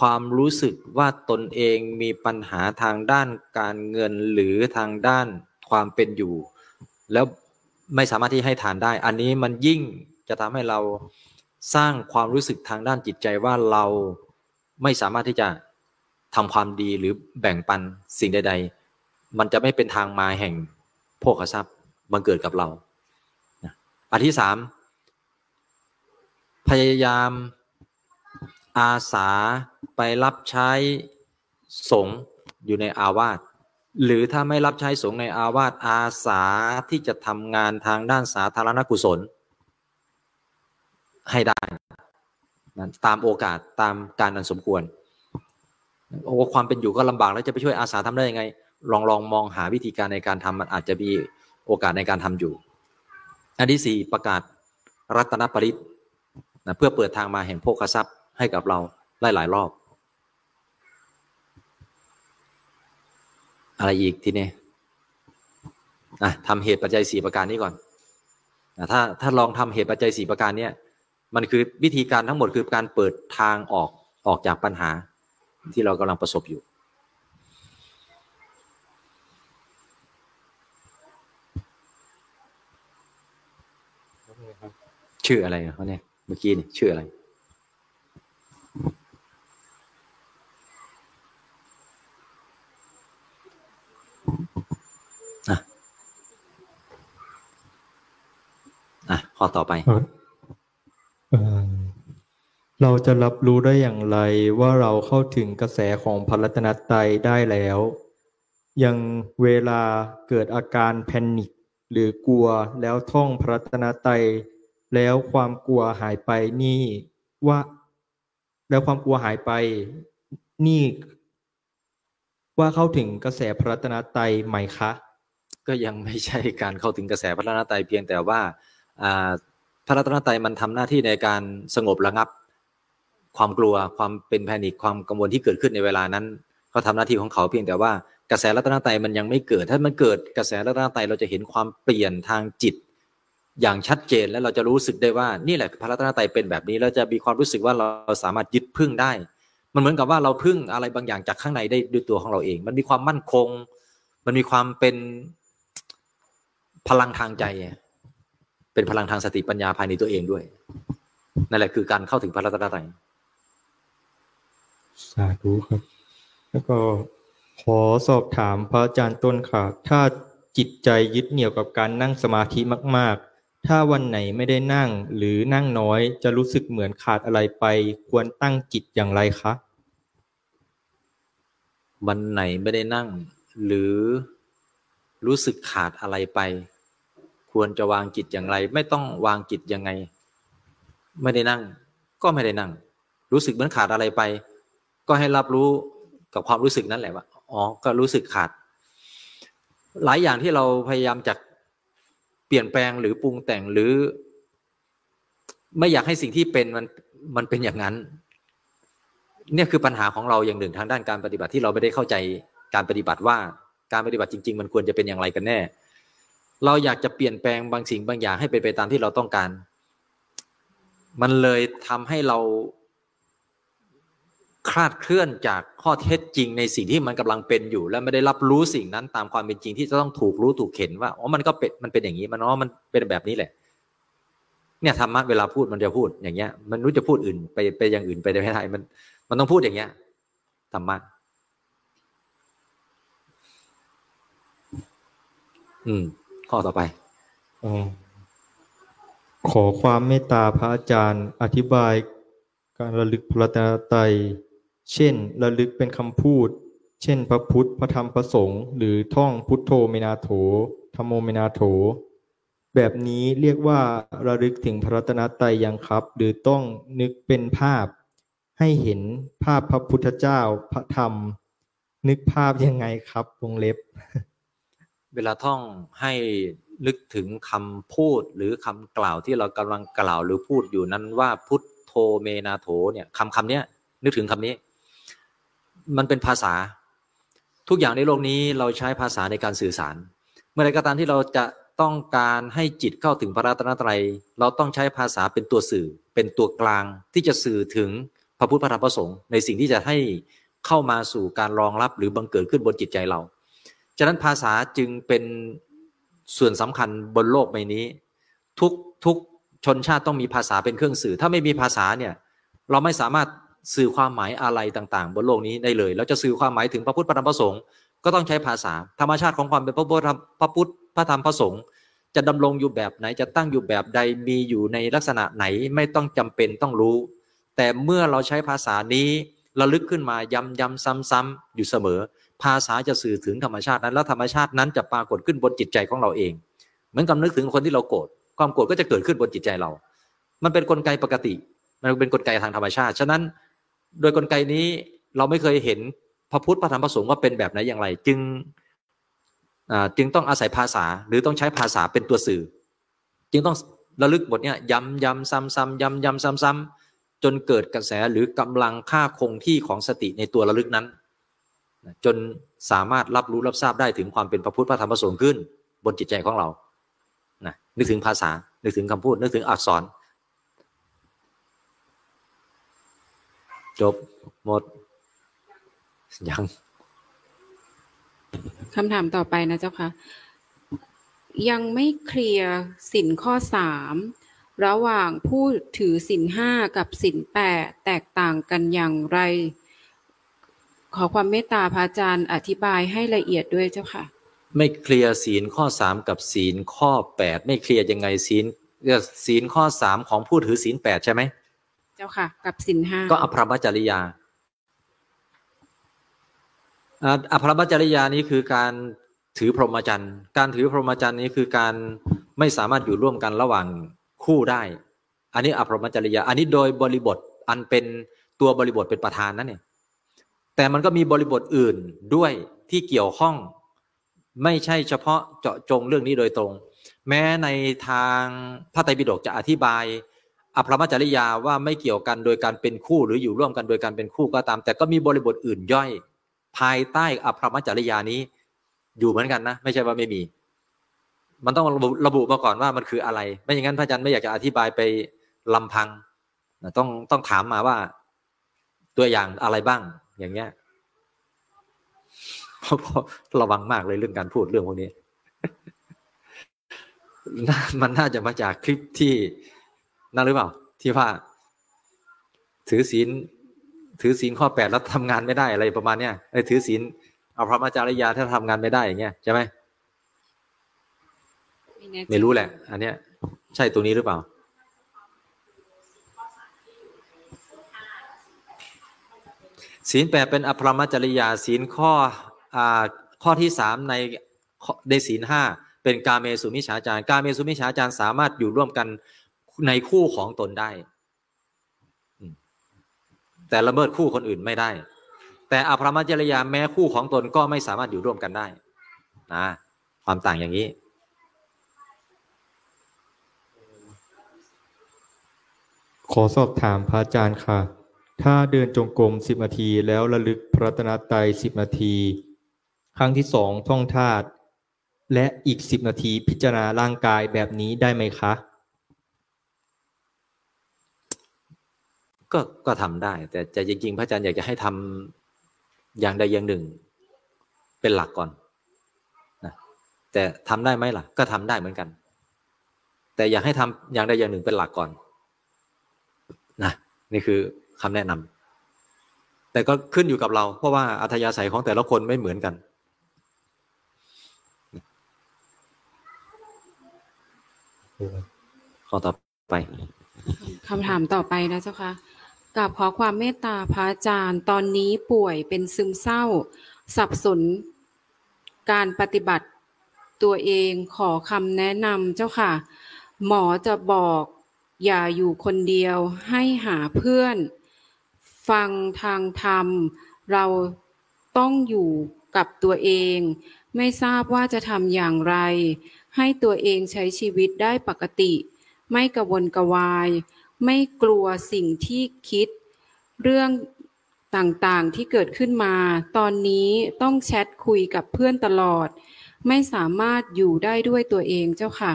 ความรู้สึกว่าตนเองมีปัญหาทางด้านการเงินหรือทางด้านความเป็นอยู่ แล้วไม่สามารถที่ให้ทานได้ อันนี้มันยิ่งจะทำให้เราสร้างความรู้สึกทางด้านจิตใจว่าเราไม่สามารถที่จะทำความดีหรือแบ่งปันสิ่งใด ๆ มันจะไม่เป็นทางมาแห่ง โภคทรัพย์บังเกิดกับเราอันที่สามพยายามอาสาไปรับใช้สงฆ์อยู่ในอาวาสหรือถ้าไม่รับใช้สงฆ์ในอาวาสอาสาที่จะทำงานทางด้านสาธารณกุศล ให้ได้ตามโอกาสตามการอันสมควรโอ้ความเป็นอยู่ก็ลำบากแล้วจะไปช่วยอาสาทำได้ยังไง ลองลองมองหาวิธีการในการทำมันอาจจะมีโอกาสในการทำอยู่ อันที่สี่ประกาศรัตนปริตนะเพื่อเปิดทางมาแห่งโภคทรัพย์ให้กับเราหลายหลายรอบ อะไรอีกทีนี้นะทำเหตุปัจจัยสี่ประการนี้ก่อนนะถ้าถ้าลองทำเหตุปัจจัยสี่ประการเนี้ยมันคือวิธีการทั้งหมดคือการเปิดทางออกออกจากปัญหาที่เรากำลังประสบอยู่ ชื่ออะไรเขาเนี่ยเมื่อกี้นี่ชื่ออะไรข้อต่อไปเราจะรับรู้ได้อย่างไรว่าเราเข้าถึงกระแสของพระรัตนตรัยได้แล้ว ยังเวลาเกิดอาการแพนิคหรือกลัวแล้วท่องพระรัตนตรัย แล้วความกลัวหายไปนี่ว่า แล้วความกลัวหายไปนี่ ว่าเข้าถึงกระแสพระรัตนตรัยไหมคะ ก็ยังไม่ใช่การเข้าถึงกระแสพระรัตนตรัยเพียงแต่ว่าพระรัตนตรัยมันทำหน้าที่ในการสงบระงับ ความกลัวความเป็นแพนิคความกังวลที่เกิดขึ้นในเวลานั้นเขาทำหน้าที่ของเขาเพียงแต่ว่ากระแสรัตนตรัยมันยังไม่เกิด ถ้ามันเกิดกระแสรัตนตรัยเราจะเห็นความเปลี่ยนทางจิต อย่างชัดเจนและเราจะรู้สึกได้ว่านี่แหละพระรัตนตรัยเป็นแบบนี้เราจะมีความรู้สึกว่าเราสามารถยึดพึ่งได้ มันเหมือนกับว่าเราพึ่งอะไรบางอย่างจากข้างในได้ด้วยตัวของเราเอง มันมีความมั่นคง มันมีความเป็นพลังทางใจ เป็นพลังทางสติปัญญาภายในตัวเองด้วย นั่นแหละคือการเข้าถึงพระรัตนตรัยสาธุครับ แล้วก็ขอสอบถามพระอาจารย์ต้นค่ะ ถ้าจิตใจยึดเหนี่ยวกับการนั่งสมาธิมากๆ ถ้าวันไหนไม่ได้นั่งหรือนั่งน้อยจะรู้สึกเหมือนขาดอะไรไป ควรตั้งจิตอย่างไรคะ วันไหนไม่ได้นั่ง หรือรู้สึกขาดอะไรไป ควรจะวางจิตอย่างไร ไม่ต้องวางจิตยังไง ไม่ได้นั่ง ก็ไม่ได้นั่ง รู้สึกเหมือนขาดอะไรไป ก็ให้รับรู้กับความรู้สึกนั้นแหละว่าอ๋อก็รู้สึกขาด หลายอย่างที่เราพยายามจะ เปลี่ยนแปลงหรือปรุงแต่งหรือ ไม่อยากให้สิ่งที่เป็นมันมันเป็นอย่างนั้น เนี่ยคือปัญหาของเราอย่างหนึ่งทางด้านการปฏิบัติที่เราไม่ได้เข้าใจการปฏิบัติว่าการปฏิบัติจริง ๆ มันควรจะเป็นอย่างไรกันแน่ เราอยากจะเปลี่ยนแปลงบางสิ่งบางอย่างให้เป็นไปตามที่เราต้องการ มันเลยทำให้เรา คลาดเคลื่อนจากข้อเท็จจริงในสิ่งที่มันกำลังเป็นอยู่ และไม่ได้รับรู้สิ่งนั้นตามความเป็นจริงที่จะต้องถูกรู้ถูกเข็นว่าอ๋อมันก็เป็นมันเป็นอย่างนี้มันอ๋อมันเป็นแบบนี้แหละ เนี่ยธรรมะเวลาพูดมันจะพูดอย่างเงี้ย มันรู้จะพูดอื่นไปไปอย่างอื่นไปได้ไม่ได้มัน มันต้องพูดอย่างเงี้ยธรรมะอืม ข้อต่อไปอขอความเมตตาพระอาจารย์อธิบายการระลึกพระตาไต เช่น ระลึกเป็นคำพูด เช่น พระพุทธ พระธรรม พระสงฆ์ หรือท่องพุทโธเมนาโถธรรมโมเมนาโถ แบบนี้เรียกว่าระลึกถึงพระรัตนตรัยยังครับ หรือต้องนึกเป็นภาพ ให้เห็นภาพพระพุทธเจ้า พระธรรม นึกภาพยังไงครับ วงเล็บ เวลาท่องให้นึกถึงคำพูดหรือคำกล่าวที่เรากำลังกล่าวหรือพูดอยู่นั้นว่าพุทโธเมนาโถเนี่ยคำคำนี้นึกถึงคำนี้ มันเป็นภาษา ทุกอย่างในโลกนี้เราใช้ภาษาในการสื่อสาร เมื่อไรก็ตามที่เราจะต้องการให้จิตเข้าถึงพระรัตนตรัย เราต้องใช้ภาษาเป็นตัวสื่อ เป็นตัวกลางที่จะสื่อถึงพระพุทธพระธรรมพระสงฆ์ในสิ่งที่จะให้เข้ามาสู่การรองรับหรือบังเกิดขึ้นบนจิตใจเรา ฉะนั้นภาษาจึงเป็นส่วนสำคัญบนโลกใบนี้ ทุกทุกชนชาติต้องมีภาษาเป็นเครื่องสื่อ ถ้าไม่มีภาษาเนี่ยเราไม่สามารถ สื่อความหมายอะไรต่างๆ บนโลกนี้ได้เลยเราจะสื่อความหมายถึงพระพุทธพระธรรมพระสงฆ์ก็ต้องใช้ภาษา ธรรมชาติของความเป็นพระพุทธพระพุทธพระธรรมพระสงฆ์จะดำรงอยู่แบบไหนจะตั้งอยู่แบบใดมีอยู่ในลักษณะไหนไม่ต้องจำเป็นต้องรู้ แต่เมื่อเราใช้ภาษานี้ระลึกขึ้นมาย้ำย้ำซ้ำๆอยู่เสมอ ภาษาจะสื่อถึงธรรมชาตินั้น แล้วธรรมชาตินั้นจะปรากฏขึ้นบนจิตใจของเราเอง เหมือนกับนึกถึงคนที่เราโกรธความโกรธก็จะเกิดขึ้นบนจิตใจเรา มันเป็นนกลไกปกติ มันเป็นนกลไกทางธรรมชาติ ฉะนั้น โดยกลไกนี้เราไม่เคยเห็นพระพุทธพระธรรมพระสงฆ์ว่าเป็นแบบไหนอย่างไร จึงจึงต้องอาศัยภาษาหรือต้องใช้ภาษาเป็นตัวสื่อ จึงต้องระลึกบทนี้ย้ำย้ำซ้ำซ้ำย้ำย้ำซ้ำซ้ำจนเกิดกระแสหรือกำลังค่าคงที่ของสติในตัวระลึกนั้น จนสามารถรับรู้รับทราบได้ถึงความเป็นพระพุทธพระธรรมพระสงฆ์ขึ้น บนจิตใจของเรานะนึกถึงภาษานึกถึงคำพูดนึกถึงอักษร จบหมด ยังคำถามต่อไปนะเจ้าค่ะ ยังไม่เคลียร์สินข้อสามระหว่างผู้ถือสินห้ากับสินแปดแตกต่างกันอย่างไร ขอความเมตตาพระอาจารย์อธิบายให้ละเอียดด้วยเจ้าค่ะ ไม่เคลียร์ศีลข้อสามกับศีลข้อแปดไม่เคลียร์ยังไงศีลศีลข้อสามของผู้ถือศีลแปดใช่ไหม เจ้าค่ะ กับศีลห้าก็อภรมจริยาอภรมจริยานี้คือการถือพรหมจรรย์การถือพรหมจรรย์นี้คือการไม่สามารถอยู่ร่วมกันระหว่างคู่ได้ อันนี้อภรมจริยา อันนี้โดยบริบทอันเป็นตัวบริบทเป็นประธานนั่นเนี่ยแต่มันก็มีบริบทอื่นด้วยที่เกี่ยวข้อง ไม่ใช่เฉพาะเจาะจงเรื่องนี้โดยตรง แม้ในทางพระไตรปิฎกจะอธิบาย อภรมจริยาว่าไม่เกี่ยวกันโดยการเป็นคู่หรืออยู่ร่วมกันโดยการเป็นคู่ก็ตาม แต่ก็มีบริบทอื่นย่อย ภายใต้อภรมจริยานี้อยู่เหมือนกันนะ ไม่ใช่ว่าไม่มี มันต้องระบุระบุมาก่อนว่ามันคืออะไร ไม่อย่างนั้นพระอาจารย์ไม่อยากจะอธิบายไปลำพังต้องต้องถามมาว่า ตัวอย่างอะไรบ้าง อย่างเงี้ยระวังมากเลยเรื่องการพูดเรื่องพวกนี้ มันน่าจะมาจากคลิปที่ นั่นหรือเปล่า ที่ว่า ถือศีลถือศีลข้อแปดแล้วทำงานไม่ได้อะไรประมาณเนี้ยไอ้ถือศีลเอาพระมาจารยาถ้าทำงานไม่ได้อย่างเงี้ยใช่ไหมไม่รู้แหละ อันเนี้ย ใช่ตัวนี้หรือเปล่าศีลแปดเป็นอภรมจริยาศีลข้ออ่าข้อที่สามในในศีลห้าเป็นกาเมสุมิฉาจารกาเมสุมิฉาจารสามารถอยู่ร่วมกัน ในคู่ของตนได้ แต่ละเมิดคู่คนอื่นไม่ได้ แต่อภรมจริยาแม้คู่ของตนก็ไม่สามารถอยู่ร่วมกันได้นะความต่างอย่างนี้ขอสอบถามพระอาจารย์ค่ะ ถ้าเดินจงกรมสิบนาทีแล้วระลึกพระตนตรัยสิบนาที ครั้งที่สองท่องธาตุและอีกสิบนาทีพิจารณาร่างกายแบบนี้ได้ไหมคะ ก็ก็ทำได้ แต่จะจริงๆพระอาจารย์อยากจะให้ทำอย่างใดอย่างหนึ่ง เป็นหลักก่อนนะแต่ทำได้ไหมล่ะ ก็ทำได้เหมือนกัน แต่อยากให้ทำอย่างใดอย่างหนึ่งเป็นหลักก่อนนะนี่คือคำแนะนำแต่ก็ขึ้นอยู่กับเรา เพราะว่าอัธยาศัยของแต่ละคนไม่เหมือนกันข้อต่อไปคำถามต่อไปนะเจ้าค่ะ กับขอความเมตตาพระอาจารย์ ตอนนี้ป่วยเป็นซึมเศร้า สับสน การปฏิบัติตัวเองขอคำแนะนำเจ้าค่ะ หมอจะบอกอย่าอยู่คนเดียวให้หาเพื่อน ฟังทางธรรม เราต้องอยู่กับตัวเอง ไม่ทราบว่าจะทำอย่างไร ให้ตัวเองใช้ชีวิตได้ปกติ ไม่กระวนกระวาย ไม่กลัวสิ่งที่คิด เรื่องต่างๆที่เกิดขึ้นมา ตอนนี้ต้องแชทคุยกับเพื่อนตลอด ไม่สามารถอยู่ได้ด้วยตัวเองเจ้าค่ะ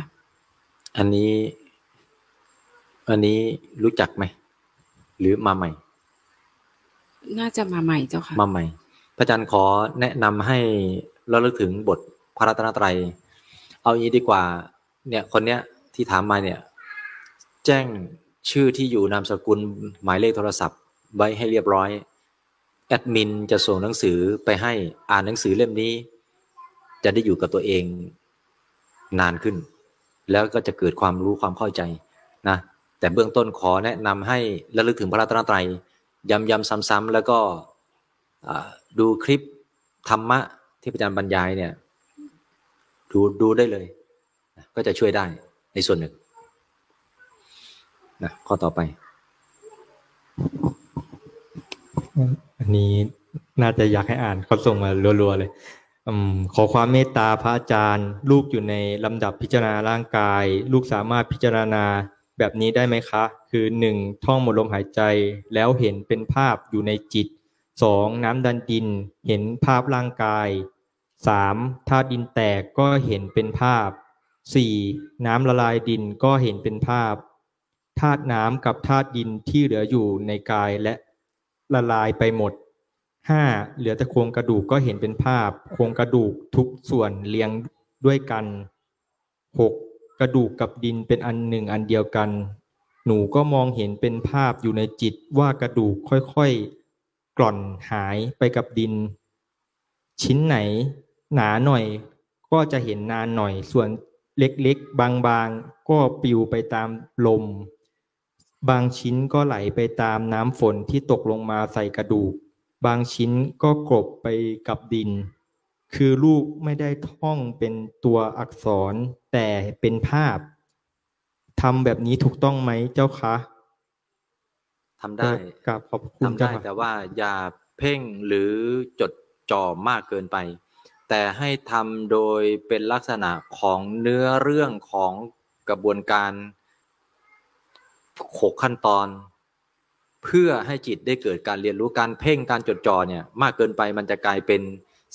อันนี้ อันนี้รู้จักไหม หรือมาใหม่ น่าจะมาใหม่เจ้าค่ะ มาใหม่ พระอาจารย์ขอแนะนำให้เราเลึกถึงบทพระรัตนตรัย เอาอย่างนี้ดีกว่า เนี่ยคนเนี้ยที่ถามมาเนี่ย แจ้ง ชื่อที่อยู่นามสกุลหมายเลขโทรศัพท์ ไว้ให้เรียบร้อย แอดมินจะส่งหนังสือไปให้อ่านหนังสือเล่มนี้ จะได้อยู่กับตัวเองนานขึ้น แล้วก็จะเกิดความรู้ความเข้าใจนะแต่เบื้องต้นขอแนะนำให้ระลึกถึงพระรัตนตรัยย้ำๆซ้ำๆแล้วก็ดูคลิปธรรมะที่อาจารย์บรรยายเนี่ยดูดูได้เลย ก็จะช่วยได้ในส่วนหนึ่ง นะข้อต่อไป อันนี้น่าจะอยากให้อ่านเขาส่งมารัวๆเลยอขอความเมตตาพระอาจารย์ ลูกอยู่ในลำดับพิจารณาร่างกาย ลูกสามารถพิจารณาแบบนี้ได้ไหมคะ คือหนึ่งท่องหมดลมหายใจแล้วเห็นเป็นภาพอยู่ในจิตสองน้ำดันดินเห็นภาพร่างกายสามธาตุดินแตกก็เห็นเป็นภาพสี่น้ำละลายดินก็เห็นเป็นภาพ ธาตุน้ำกับธาตุดินที่เหลืออยู่ในกายและละลายไปหมดห้าเหลือแต่โครงกระดูกก็เห็นเป็นภาพ โครงกระดูกทุกส่วนเรียงด้วยกันหกกระดูกกับดินเป็นอันหนึ่งอันเดียวกัน หนูก็มองเห็นเป็นภาพอยู่ในจิตว่ากระดูกค่อยๆ กล่อนหายไปกับดิน ชิ้นไหน หนาหน่อยก็จะเห็นนานหน่อยส่วนเล็กๆ บางๆ ก็ปลิวไปตามลม บางชิ้นก็ไหลไปตามน้ำฝนที่ตกลงมาใส่กระดูก บางชิ้นก็กลบไปกับดิน คือลูกไม่ได้ท่องเป็นตัวอักษรแต่เป็นภาพทำแบบนี้ถูกต้องไหมเจ้าคะทำได้กับขอบคุณทำได้แต่ว่าอย่าเพ่งหรือจดจ่อมากเกินไป แต่ให้ทำโดยเป็นลักษณะของเนื้อเรื่องของกระบวนการ หกขั้นตอน เพื่อให้จิตได้เกิดการเรียนรู้การเพ่งการจดจ่อเนี่ยมากเกินไปมันจะกลายเป็น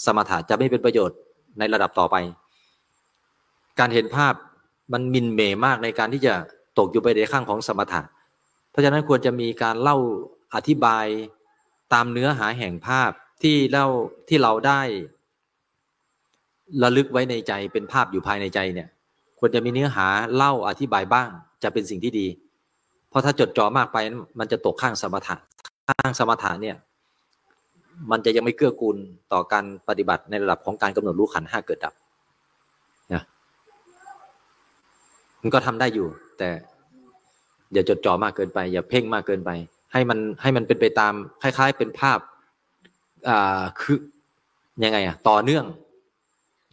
สมถะจะไม่เป็นประโยชน์ในระดับต่อไป การเห็นภาพมันมินเมมากในการที่จะตกอยู่ไปในข้างของสมถะ เพราะฉะนั้นควรจะมีการเล่าอธิบายตามเนื้อหาแห่งภาพที่เล่าที่เราได้ ระลึกไว้ในใจเป็นภาพอยู่ภายในใจเนี่ย ควรจะมีเนื้อหาเล่าอธิบายบ้าง จะเป็นสิ่งที่ดี ราะถ้าจดจ่อมากไปมันจะตกข้างสมถะข้างสมถะเนี่ย มันจะยังไม่เกื้อกูลต่อการปฏิบัติในระดับของการกำหนดรู้ขันห้าเกิดดับนะมันก็ทำได้อยู่ แต่อย่าจดจ่อมากเกินไป อย่าเพ่งมากเกินไป ให้มันให้มันเป็นไปตามคล้าย ๆ เป็นภาพอ่าคือยังไงอะต่อเนื่อง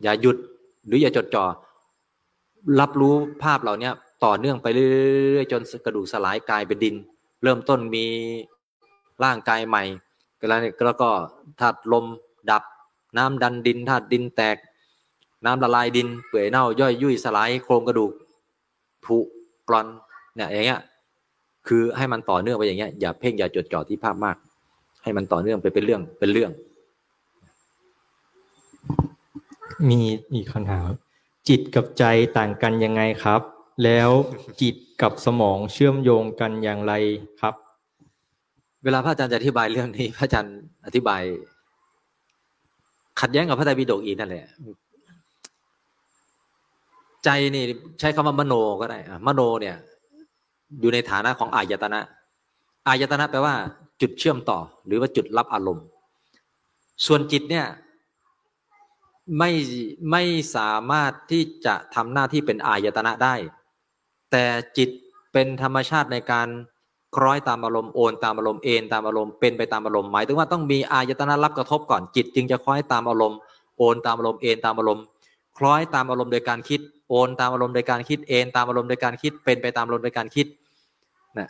อย่าหยุดหรืออย่าจดจ่อรับรู้ภาพเหล่านี้ ต่อเนื่องไปเรื่อยๆจนกระดูกสลายกลายเป็นดิน เริ่มต้นมีร่างกายใหม่แล้วก็ธาตุลมดับ น้ำดันดินธาตุดินแตก น้ำละลายดิน เปื่อยเน่าย่อยยุ่ยสลายโครงกระดูกผุกร่อนเนี่ยอย่างเงี้ยคือให้มันต่อเนื่องไปอย่างเงี้ยอย่าเพ่งอย่าจดจ่อที่ภาพมาก ให้มันต่อเนื่องไปเป็นเรื่องเป็นเรื่อง มีอีกคำถามจิตกับใจต่างกันยังไงครับ แล้วจิตกับสมองเชื่อมโยงกันอย่างไรครับ เวลาพระอาจารย์จะอธิบายเรื่องนี้ พระอาจารย์อธิบาย ขัดแย้งกับพระไตรปิฎกอีกนั่นแหละใจนี่ใช้คำว่ามโนก็ได้มโนเนี่ย อยู่ในฐานะของอายตนะ อายตนะแปลว่า จุดเชื่อมต่อ หรือว่าจุดรับอารมณ์ ส่วนจิตเนี่ยไม่ไม่สามารถที่จะทำหน้าที่เป็นอายตนะได้ แต่จิตเป็นธรรมชาติในการคล้อยตามอารมณ์โอนตามอารมณ์เอ็นตามอารมณ์เป็นไปตามอารมณ์หมายถึงว่าต้องมีอายตนะรับกระทบก่อนจิต จึงจะคล้อยตามอารมณ์โอนตามอารมณ์เอ็นตามอารมณ์คล้อยตามอารมณ์โดยการคิด โอนตามอารมณ์โดยการคิดเอ็นตามอารมณ์โดยการคิดเป็นไปตามอารมณ์โดยการคิดนะ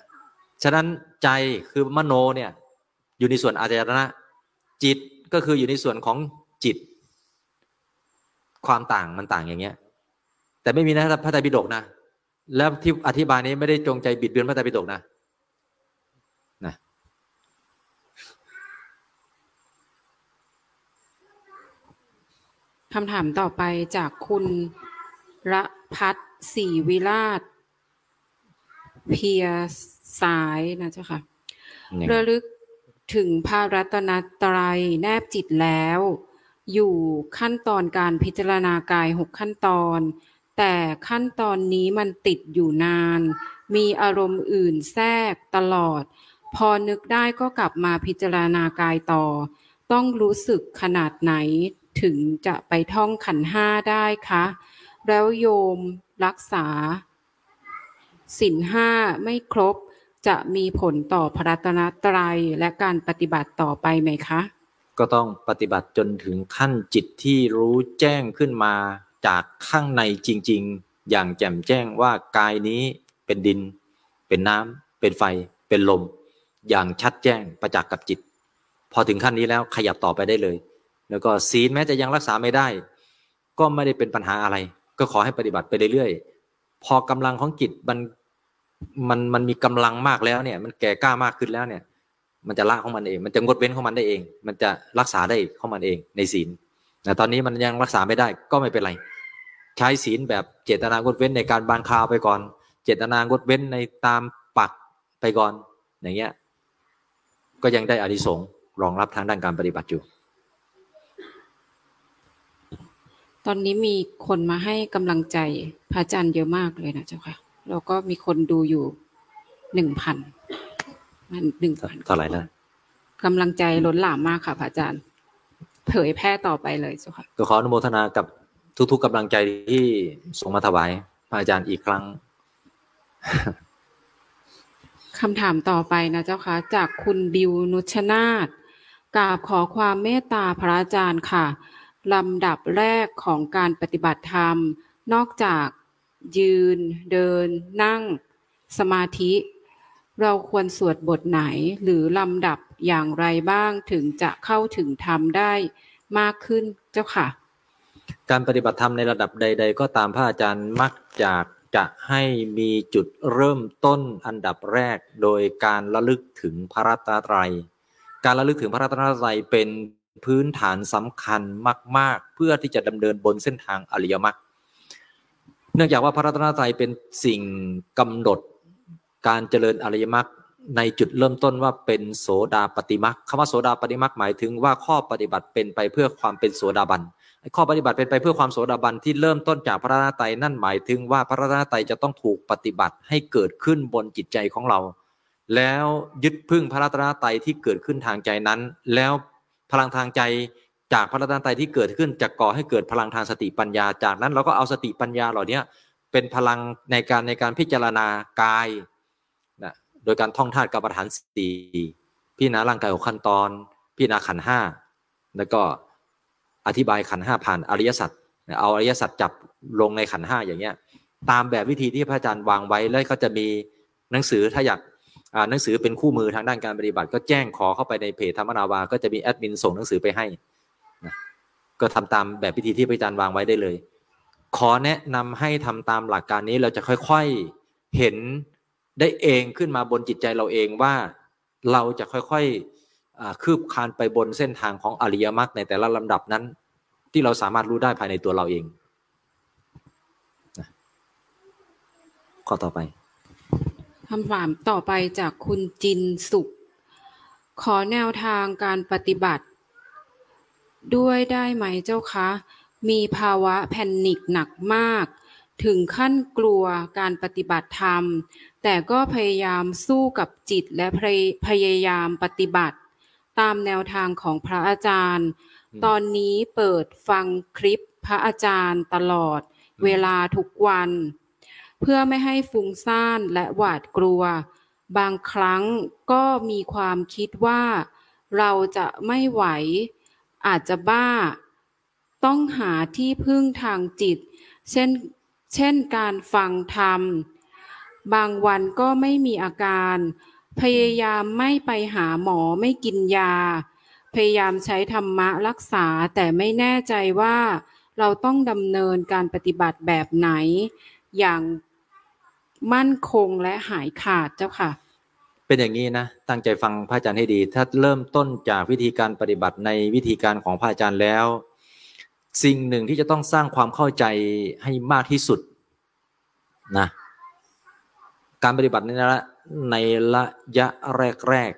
ฉะนั้นใจคือมโนเนี่ยอยู่ในส่วนอายตนะจิตก็คืออยู่ในส่วนของจิต ความต่างมันต่างอย่างเงี้ยแต่ไม่มีนะพระไตรปิฎกนะ แล้วที่อธิบายนี้ไม่ได้จงใจบิดเบือนพระไตรปิฎกนะนะคำถามต่อไปจากคุณระพัฒศรีวิราช เพียสายนะเจ้าค่ะระลึกถึงพระรัตนตรัยแนบจิตแล้ว อยู่ขั้นตอนการพิจารณากายหกขั้นตอน แต่ขั้นตอนนี้มันติดอยู่นาน มีอารมณ์อื่นแทรกตลอด พอนึกได้ก็กลับมาพิจารณากายต่อ ต้องรู้สึกขนาดไหนถึงจะไปท่องขันห้าได้คะ แล้วโยมรักษาสินห้าไม่ครบจะมีผลต่อพระรัตนตรัยและการปฏิบัติต่อไปไหมคะ ก็ต้องปฏิบัติจนถึงขั้นจิตที่รู้แจ้งขึ้นมา จากข้างในจริง ๆ อย่างแจ่มแจ้งว่ากายนี้เป็นดิน เป็นน้ำเป็นไฟ เป็นลม อย่างชัดแจ้งประจักษ์กับจิต พอถึงขั้นนี้แล้วขยับต่อไปได้เลย แล้วก็ศีลแม้จะยังรักษาไม่ได้ ก็ไม่ได้เป็นปัญหาอะไร ก็ขอให้ปฏิบัติไปเรื่อยๆพอกำลังของจิตมันมันมันมีกำลังมากแล้วเนี่ย มันแก่กล้ามากขึ้นแล้วเนี่ย มันจะละของมันเอง มันจะงดเว้นของมันได้เอง มันจะรักษาได้ของมันเองในศีลแต่ตอนนี้มันยังรักษาไม่ได้ก็ไม่เป็นไร ใช้ศีลแบบเจตนางดเว้นในการบานคาวไปก่อน เจตนางดเว้นในตามปักไปก่อน อย่างเงี้ย ก็ยังได้อานิสงส์รองรับทางด้านการปฏิบัติอยู่ ตอนนี้มีคนมาให้กำลังใจพระอาจารย์เยอะมากเลยนะเจ้าค่ะแล้วก็มีคนดูอยู่หนึ่งพันมันหนึ่งพันเท่าไหร่นะกำลังใจล้นหลามมากค่ะพระอาจารย์ เผยแพร่ต่อไปเลยเจ้าค่ะก็ขออนุโมทนากับ ทุก ๆกำลังใจที่ส่งมาถวายพระอาจารย์อีกครั้งคำถามต่อไปนะเจ้าค่ะจากคุณบิวนุชนาธกราบขอความเมตตาพระอาจารย์ค่ะลำดับแรกของการปฏิบัติธรรม นอกจากยืนเดิน นั่ง สมาธิ เราควรสวดบทไหนหรือลำดับอย่างไรบ้างถึงจะเข้าถึงธรรมได้มากขึ้นเจ้าค่ะ การปฏิบัติธรรมในระดับใด ๆ ก็ตามพระอาจารย์มักจากจะให้มีจุดเริ่มต้นอันดับแรกโดยการระลึกถึงพระรัตนตรัย การระลึกถึงพระรัตนตรัยเป็นพื้นฐานสำคัญมาก ๆ เพื่อที่จะดำเนินบนเส้นทางอริยมรรค เนื่องจากว่าพระรัตนตรัยเป็นสิ่งกำหนดการเจริญอริยมรรคในจุดเริ่มต้นว่าเป็นโสดาปฏิมรรคคำว่าโสดาปฏิมรรคหมายถึงว่าข้อปฏิบัติเป็นไปเพื่อความเป็นโสดาบัน ข้อปฏิบัติเป็นไปเพื่อความโสดาบันที่เริ่มต้นจากพระรัตนตรัยนั่นหมายถึงว่าพระรัตนตรัยจะต้องถูกปฏิบัติให้เกิดขึ้นบนจิตใจของเรา แล้วยึดพึ่งพระรัตนตรัยที่เกิดขึ้นทางใจนั้น แล้วพลังทางใจจากพระรัตนตรัยที่เกิดขึ้นจะก่อให้เกิดพลังทางสติปัญญา จากนั้นเราก็เอาสติปัญญาเหล่านี้เป็นพลังในการในการพิจารณากายนะโดยการท่องธาตุกรรมฐานสี่พี่นาร่างกายของขั้นตอนพี่นาขันห้าแล้วก็ อธิบายขันห้าผ่านอริยสัจเอาอริยสัจจับลงในขันห้าอย่างเงี้ย ตามแบบวิธีที่พระอาจารย์วางไว้แล้วก็จะมีหนังสือถ้าอยากหนังสือเป็นคู่มือทางด้านการปฏิบัติ ก็แจ้งขอเข้าไปในเพจธรรมนาวา ก็จะมีแอดมินส่งหนังสือไปให้นะก็ทำตามแบบวิธีที่พระอาจารย์วางไว้ได้เลย ขอแนะนำให้ทำตามหลักการนี้เราจะค่อยๆเห็นได้เองขึ้นมาบนจิตใจเราเองว่าเราจะค่อยๆ คืบคานไปบนเส้นทางของอริยมรรคในแต่ละลำดับนั้น ที่เราสามารถรู้ได้ภายในตัวเราเองข้อต่อไปคำถามต่อไปจากคุณจินสุข ขอแนวทางการปฏิบัติ ด้วยได้ไหมเจ้าคะ มีภาวะแพนิคหนักมาก ถึงขั้นกลัวการปฏิบัติธรรม แต่ก็พยายามสู้กับจิตและพยายามปฏิบัติ ตามแนวทางของพระอาจารย์ ตอนนี้เปิดฟังคลิปพระอาจารย์ตลอดเวลาทุกวัน เพื่อไม่ให้ฟุ้งซ่านและหวาดกลัว บางครั้งก็มีความคิดว่า เราจะไม่ไหว อาจจะบ้า ต้องหาที่พึ่งทางจิต เช่นเช่นการฟังธรรม บางวันก็ไม่มีอาการ พยายามไม่ไปหาหมอไม่กินยา พยายามใช้ธรรมะรักษาแต่ไม่แน่ใจว่าเราต้องดำเนินการปฏิบัติแบบไหน อย่างมั่นคงและหายขาดเจ้าค่ะ เป็นอย่างนี้นะ ตั้งใจฟังพระอาจารย์ให้ดี ถ้าเริ่มต้นจากวิธีการปฏิบัติในวิธีการของพระอาจารย์แล้ว สิ่งหนึ่งที่จะต้องสร้างความเข้าใจให้มากที่สุดนะการปฏิบัติในะ ในระยะแรก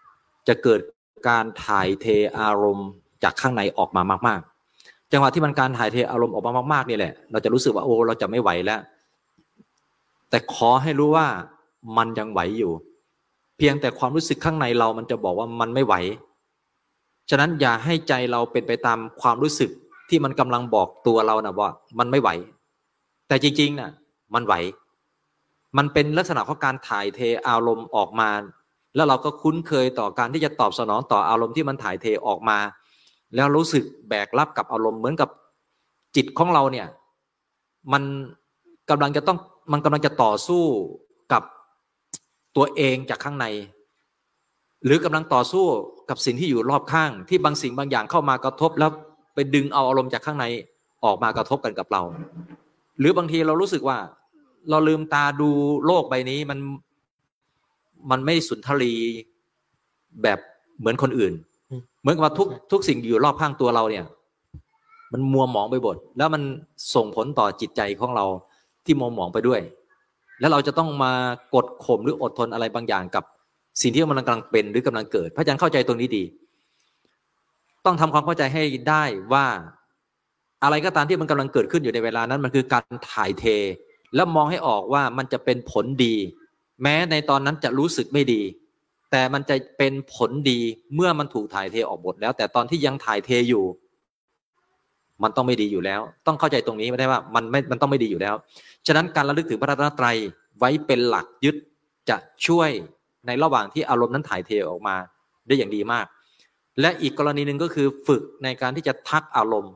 ๆ จะเกิดการถ่ายเทอารมณ์จากข้างในออกมามาก ๆ จังหวะที่มันการถ่ายเทอารมณ์ออกมามากๆนี่แหละ เราจะรู้สึกว่าโอ้เราจะไม่ไหวแล้ว แต่ขอให้รู้ว่ามันยังไหวอยู่ เพียงแต่ความรู้สึกข้างในเรามันจะบอกว่ามันไม่ไหว ฉะนั้นอย่าให้ใจเราเป็นไปตามความรู้สึกที่มันกำลังบอกตัวเรานะว่ามันไม่ไหว แต่จริงๆนะ่ะ มันไหว มันเป็นลักษณะของการถ่ายเทอารมณ์ออกมา แล้วเราก็คุ้นเคยต่อการที่จะตอบสนองต่ออารมณ์ที่มันถ่ายเทออกมา แล้วรู้สึกแบกรับกับอารมณ์เหมือนกับจิตของเราเนี่ยมันกำลังจะต้องมันกำลังจะต่อสู้กับตัวเองจากข้างใน หรือกำลังต่อสู้กับสิ่งที่อยู่รอบข้าง ที่บางสิ่งบางอย่างเข้ามากระทบแล้วไปดึงเอาอารมณ์จากข้างในออกมากระทบกันกับเรา หรือบางทีเรารู้สึกว่า เราลืมตาดูโลกใบนี้มันมันไม่สุนทรีแบบเหมือนคนอื่น เหมือนกับว่าทุกทุกสิ่งอยู่รอบข้างตัวเราเนี่ย มันมัวหมองไปหมดแล้วมันส่งผลต่อจิตใจของเราที่มองมองไปด้วย แล้วเราจะต้องมากดข่มหรืออดทนอะไรบางอย่างกับสิ่งที่มันกำลังเป็นหรือกำลังเกิด พระอาจารย์เข้าใจตรงนี้ดี ต้องทำความเข้าใจให้ได้ว่า อะไรก็ตามที่มันกำลังเกิดขึ้นอยู่ในเวลานั้น มันคือการถ่ายเท แล้วมองให้ออกว่ามันจะเป็นผลดี แม้ในตอนนั้นจะรู้สึกไม่ดี แต่มันจะเป็นผลดีเมื่อมันถูกถ่ายเทออกหมดแล้ว แต่ตอนที่ยังถ่ายเทอยู่ มันต้องไม่ดีอยู่แล้ว ต้องเข้าใจตรงนี้ไม่ได้ว่ามันไม่มันต้องไม่ดีอยู่แล้ว ฉะนั้นการระลึกถึงพระรัตนตรัยไว้เป็นหลักยึดจะช่วยในระหว่างที่อารมณ์นั้นถ่ายเทออกมาได้อย่างดีมาก และอีกกรณีหนึ่งก็คือฝึกในการที่จะทักอารมณ์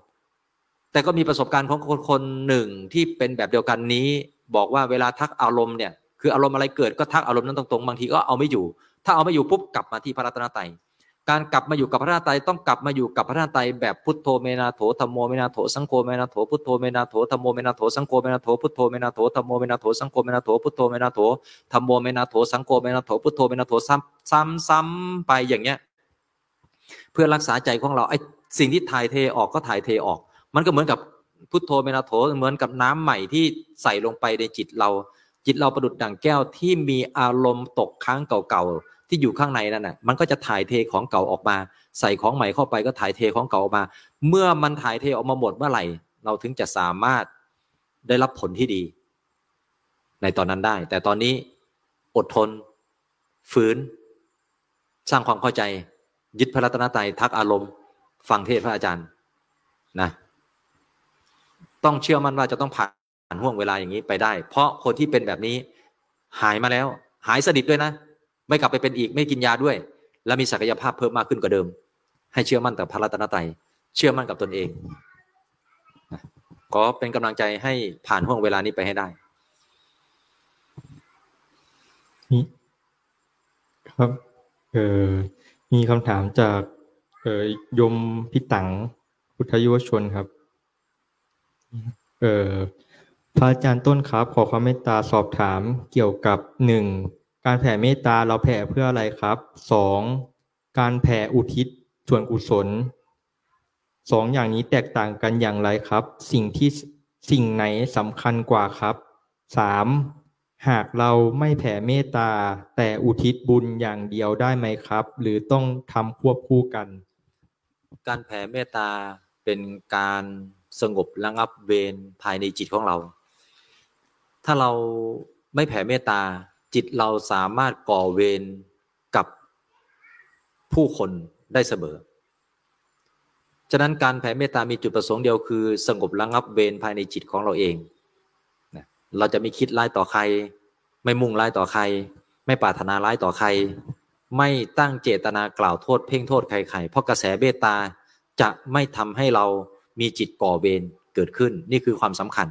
แต่ก็มีประสบการณ์ของคนคนหนึ่งที่เป็นแบบเดียวกันนี้ บอกว่าเวลาทักอารมณ์เนี่ยคืออารมณ์อะไรเกิดก็ทักอารมณ์นั้นตรงๆบางทีก็เอาไม่อยู่ ถ้าเอาไม่อยู่ปุ๊บกลับมาที่พระรัตนตรัยการกลับมาอยู่กับพระรัตนตรัยต้องกลับมาอยู่กับพระรัตนตรัยแบบพุทโธเมนาโถธรรมโมเมนาโถสังโฆเมนาโถพุทโธเมนาโถธรรมโมเมนาโถสังโฆเมนาโถพุทโธเมนาโถธรรมโมเมนาโถสังโฆเมนาโถพุทโธเมนาโถธรรมโมเมนาโถสังโฆเมนาโถพุทโธเมนาโถซ้ำซ้ำซ้ำไปอย่างเงี้ย เพื่อรักษาใจของเราไอ้สิ่งที่ถ่ายเทออกก็ถ่ายเทออก มันก็เหมือนกับพุทโธเมนาโถเหมือนกับน้ำใหม่ที่ใส่ลงไปในจิตเรา จิตเราประดุดดั่งแก้วที่มีอารมณ์ตกค้างเก่าๆที่อยู่ข้างในนั่นน่ะมันก็จะถ่ายเทของเก่าออกมา ใส่ของใหม่เข้าไปก็ถ่ายเทของเก่าออกมา เมื่อมันถ่ายเทออกมาหมดเมื่อไหร่ เราถึงจะสามารถได้รับผลที่ดี ในตอนนั้นได้ แต่ตอนนี้อดทน ฝืน สร้างความเข้าใจ ยึดพระรัตนตรัยทักอารมณ์ ฟังเทศพระอาจารย์นะ ต้องเชื่อมั่นว่าจะต้องผ่านห่วงเวลาอย่างนี้ไปได้ เพราะคนที่เป็นแบบนี้ หายมาแล้ว หายสนิทด้วยนะ ไม่กลับไปเป็นอีกไม่กินยาด้วย และมีศักยภาพเพิ่มมากขึ้นกว่าเดิม ให้เชื่อมั่นต่อพระรัตนตรัยเชื่อมั่นกับตนเองนะขอเป็นกำลังใจให้ผ่านห่วงเวลานี้ไปให้ได้มีครับเออมีคำถามจากเออยมพิตังพุทธยุวชนครับ เออพระอาจารย์ต้นครับ ขอความเมตตาสอบถามเกี่ยวกับหนึ่งการแผ่เมตตาเราแผ่เพื่ออะไรครับสองการแผ่อุทิศส่วนกุศลสองอย่างนี้แตกต่างกันอย่างไรครับ สิ่งที่สิ่งไหนสำคัญกว่าครับสามหากเราไม่แผ่เมตตาแต่อุทิศบุญอย่างเดียวได้ไหมครับ หรือต้องทำควบคู่กัน การแผ่เมตตาเป็นการ สงบระงับเวรภายในจิตของเรา ถ้าเราไม่แผ่เมตตา จิตเราสามารถก่อเวรกับผู้คนได้เสมอ ฉะนั้นการแผ่เมตตามีจุดประสงค์เดียวคือ สงบระงับเวรภายในจิตของเราเอง เราจะไม่คิดร้ายต่อใคร ไม่มุ่งร้ายต่อใคร ไม่ปรารถนาร้ายต่อใคร ไม่ตั้งเจตนากล่าวโทษเพ่งโทษใครๆ เพราะกระแสเมตตาจะไม่ทำให้เรา มีจิตก่อเวรเกิดขึ้นนี่คือความสำคัญ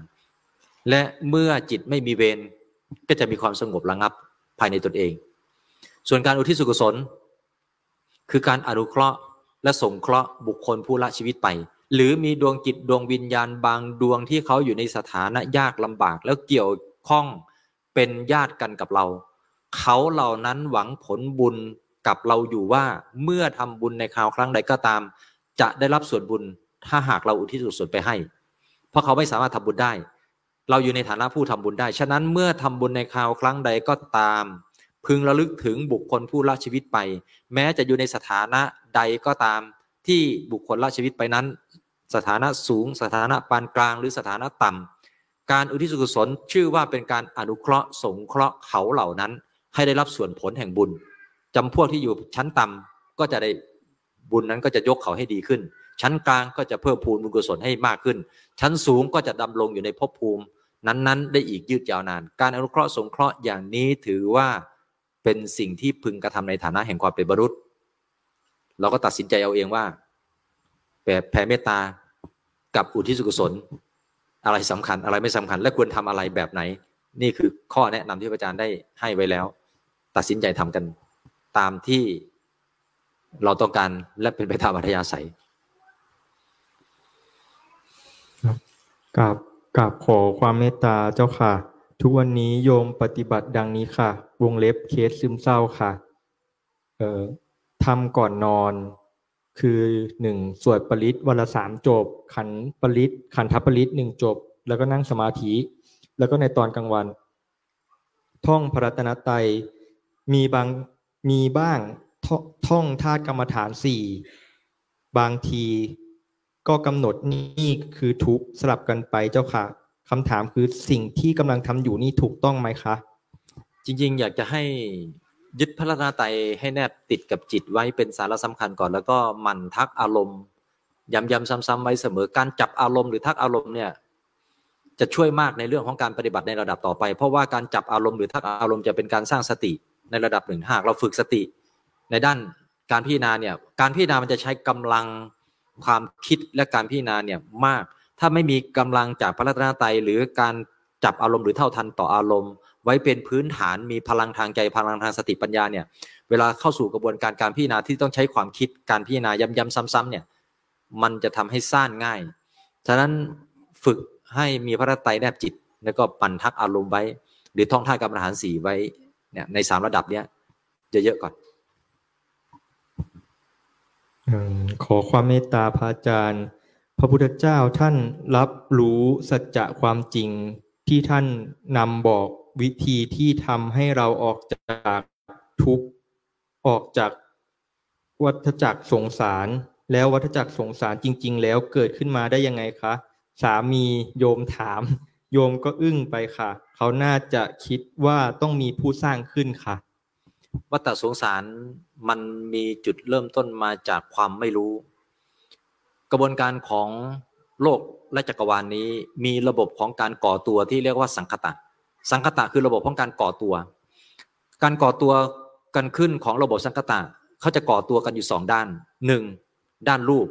และเมื่อจิตไม่มีเวรก็จะมีความสงบระงับภายในตนเอง ส่วนการอุทิศส่วนกุศลคือการอนุเคราะห์และสงเคราะห์บุคคลผู้ละชีวิตไป หรือมีดวงจิตดวงวิญญาณบางดวงที่เขาอยู่ในสถานะยากลำบาก แล้วเกี่ยวข้องเป็นญาติกันกับเรา เขาเหล่านั้นหวังผลบุญกับเราอยู่ว่าเมื่อทำบุญในคราวครั้งใดก็ตาม จะได้รับส่วนบุญ ถ้าหากเราอุทิศส่วนไปให้ เพราะเขาไม่สามารถทำบุญได้ เราอยู่ในฐานะผู้ทำบุญได้ ฉะนั้นเมื่อทำบุญในคราวครั้งใดก็ตาม พึงระลึกถึงบุคคลผู้ละชีวิตไป แม้จะอยู่ในสถานะใดก็ตามที่บุคคลละชีวิตไปนั้น สถานะสูง สถานะปานกลางหรือสถานะต่ำการอุทิศกุศลชื่อว่าเป็นการอนุเคราะห์สงเคราะห์เขาเหล่านั้น ให้ได้รับส่วนผลแห่งบุญจำพวกที่อยู่ชั้นต่ำก็จะได้บุญนั้นก็จะยกเขาให้ดีขึ้น ชั้นกลางก็จะเพิ่มพูนบุญกุศลให้มากขึ้น ชั้นสูงก็จะดำรงอยู่ในภพภูมิ นั้นๆ ได้อีกยืดยาวนาน การอนุเคราะห์สงเคราะห์อย่างนี้ถือว่าเป็นสิ่งที่พึงกระทำในฐานะแห่งความเป็นบรุษเราก็ตัดสินใจเอาเองว่าแผ่เมตตากับอุทิศกุศล อะไรสำคัญอะไรไม่สำคัญ และควรทำอะไรแบบไหน นี่คือข้อแนะนำที่พระอาจารย์ได้ให้ไว้แล้ว ตัดสินใจทำกันตามที่เราต้องการและเป็นไปตามอัธยาศัย กับกับขอความเมตตาเจ้าค่ะ ทุกวันนี้โยมปฏิบัติดังนี้ค่ะ วงเล็บเคสซึมเศร้าค่ะ เอ่อทำก่อนนอน คือหนึ่งสวดปริตวันละสามจบ ขันปริตขันทัปปริตหนึ่งจบ แล้วก็นั่งสมาธิ แล้วก็ในตอนกลางวัน ท่องพระรัตนตรัยมีบางมีบ้างท่องท่องธาตุกรรมฐานสี่บางที ก็กำหนดนี่คือทุกสลับกันไปเจ้าค่ะคำถามคือสิ่งที่กำลังทำอยู่นี่ถูกต้องไหมคะ จริงๆ อยากจะให้ยึดพระรัตนตรัยให้แนบติดกับจิตไว้เป็นสาระสำคัญก่อน แล้วก็หมั่นทักอารมณ์ย้ำๆซ้ำๆไว้เสมอการจับอารมณ์หรือทักอารมณ์เนี่ยจะช่วยมากในเรื่องของการปฏิบัติในระดับต่อไป เพราะว่าการจับอารมณ์หรือทักอารมณ์จะเป็นการสร้างสติในระดับหนึ่งหากเราฝึกสติ ในด้านการพิจารณาเนี่ยการพิจารณามันจะใช้กำลัง ความคิดและการพิจารณาเนี่ยมาก ถ้าไม่มีกำลังจากพระรัตนตรัยหรือการจับอารมณ์หรือเท่าทันต่ออารมณ์ ไว้เป็นพื้นฐานมีพลังทางใจพลังทางสติปัญญาเนี่ยเวลาเข้าสู่กระบวนการการพิจารณาที่ต้องใช้ความคิดการพิจารณาย้ำๆซ้ำๆเนี่ยมันจะทำให้ซ่านง่าย ฉะนั้นฝึกให้มีพระไตรแนบจิต แล้วก็ปั่นทักอารมณ์ไว้ หรือท่องท่ากรรมฐานสี่ไว้เนี่ยในสามระดับเนี้ยเยอะๆก่อน ขอความเมตตาพระอาจารย์ พระพุทธเจ้าท่านรับรู้สัจจะความจริงที่ท่านนำบอกวิธีที่ทำให้เราออกจากทุกข์ออกจากวัฏจักรสงสาร แล้ววัฏจักรสงสารจริง ๆ แล้วเกิดขึ้นมาได้ยังไงคะ สามีโยมถาม โยมก็อึ้งไปค่ะ เขาน่าจะคิดว่าต้องมีผู้สร้างขึ้นค่ะ วัฏสงสารมันมีจุดเริ่มต้นมาจากความไม่รู้ กระบวนการของโลกและจักรวาลนนี้มีระบบของการก่อตัวที่เรียกว่าสังคตะ สังคตะคือระบบของการก่อตัว การก่อตัวกันขึ้นของระบบสังคตะเขาจะก่อตัวกันอยู่สองด้านหนึ่งด้านรูป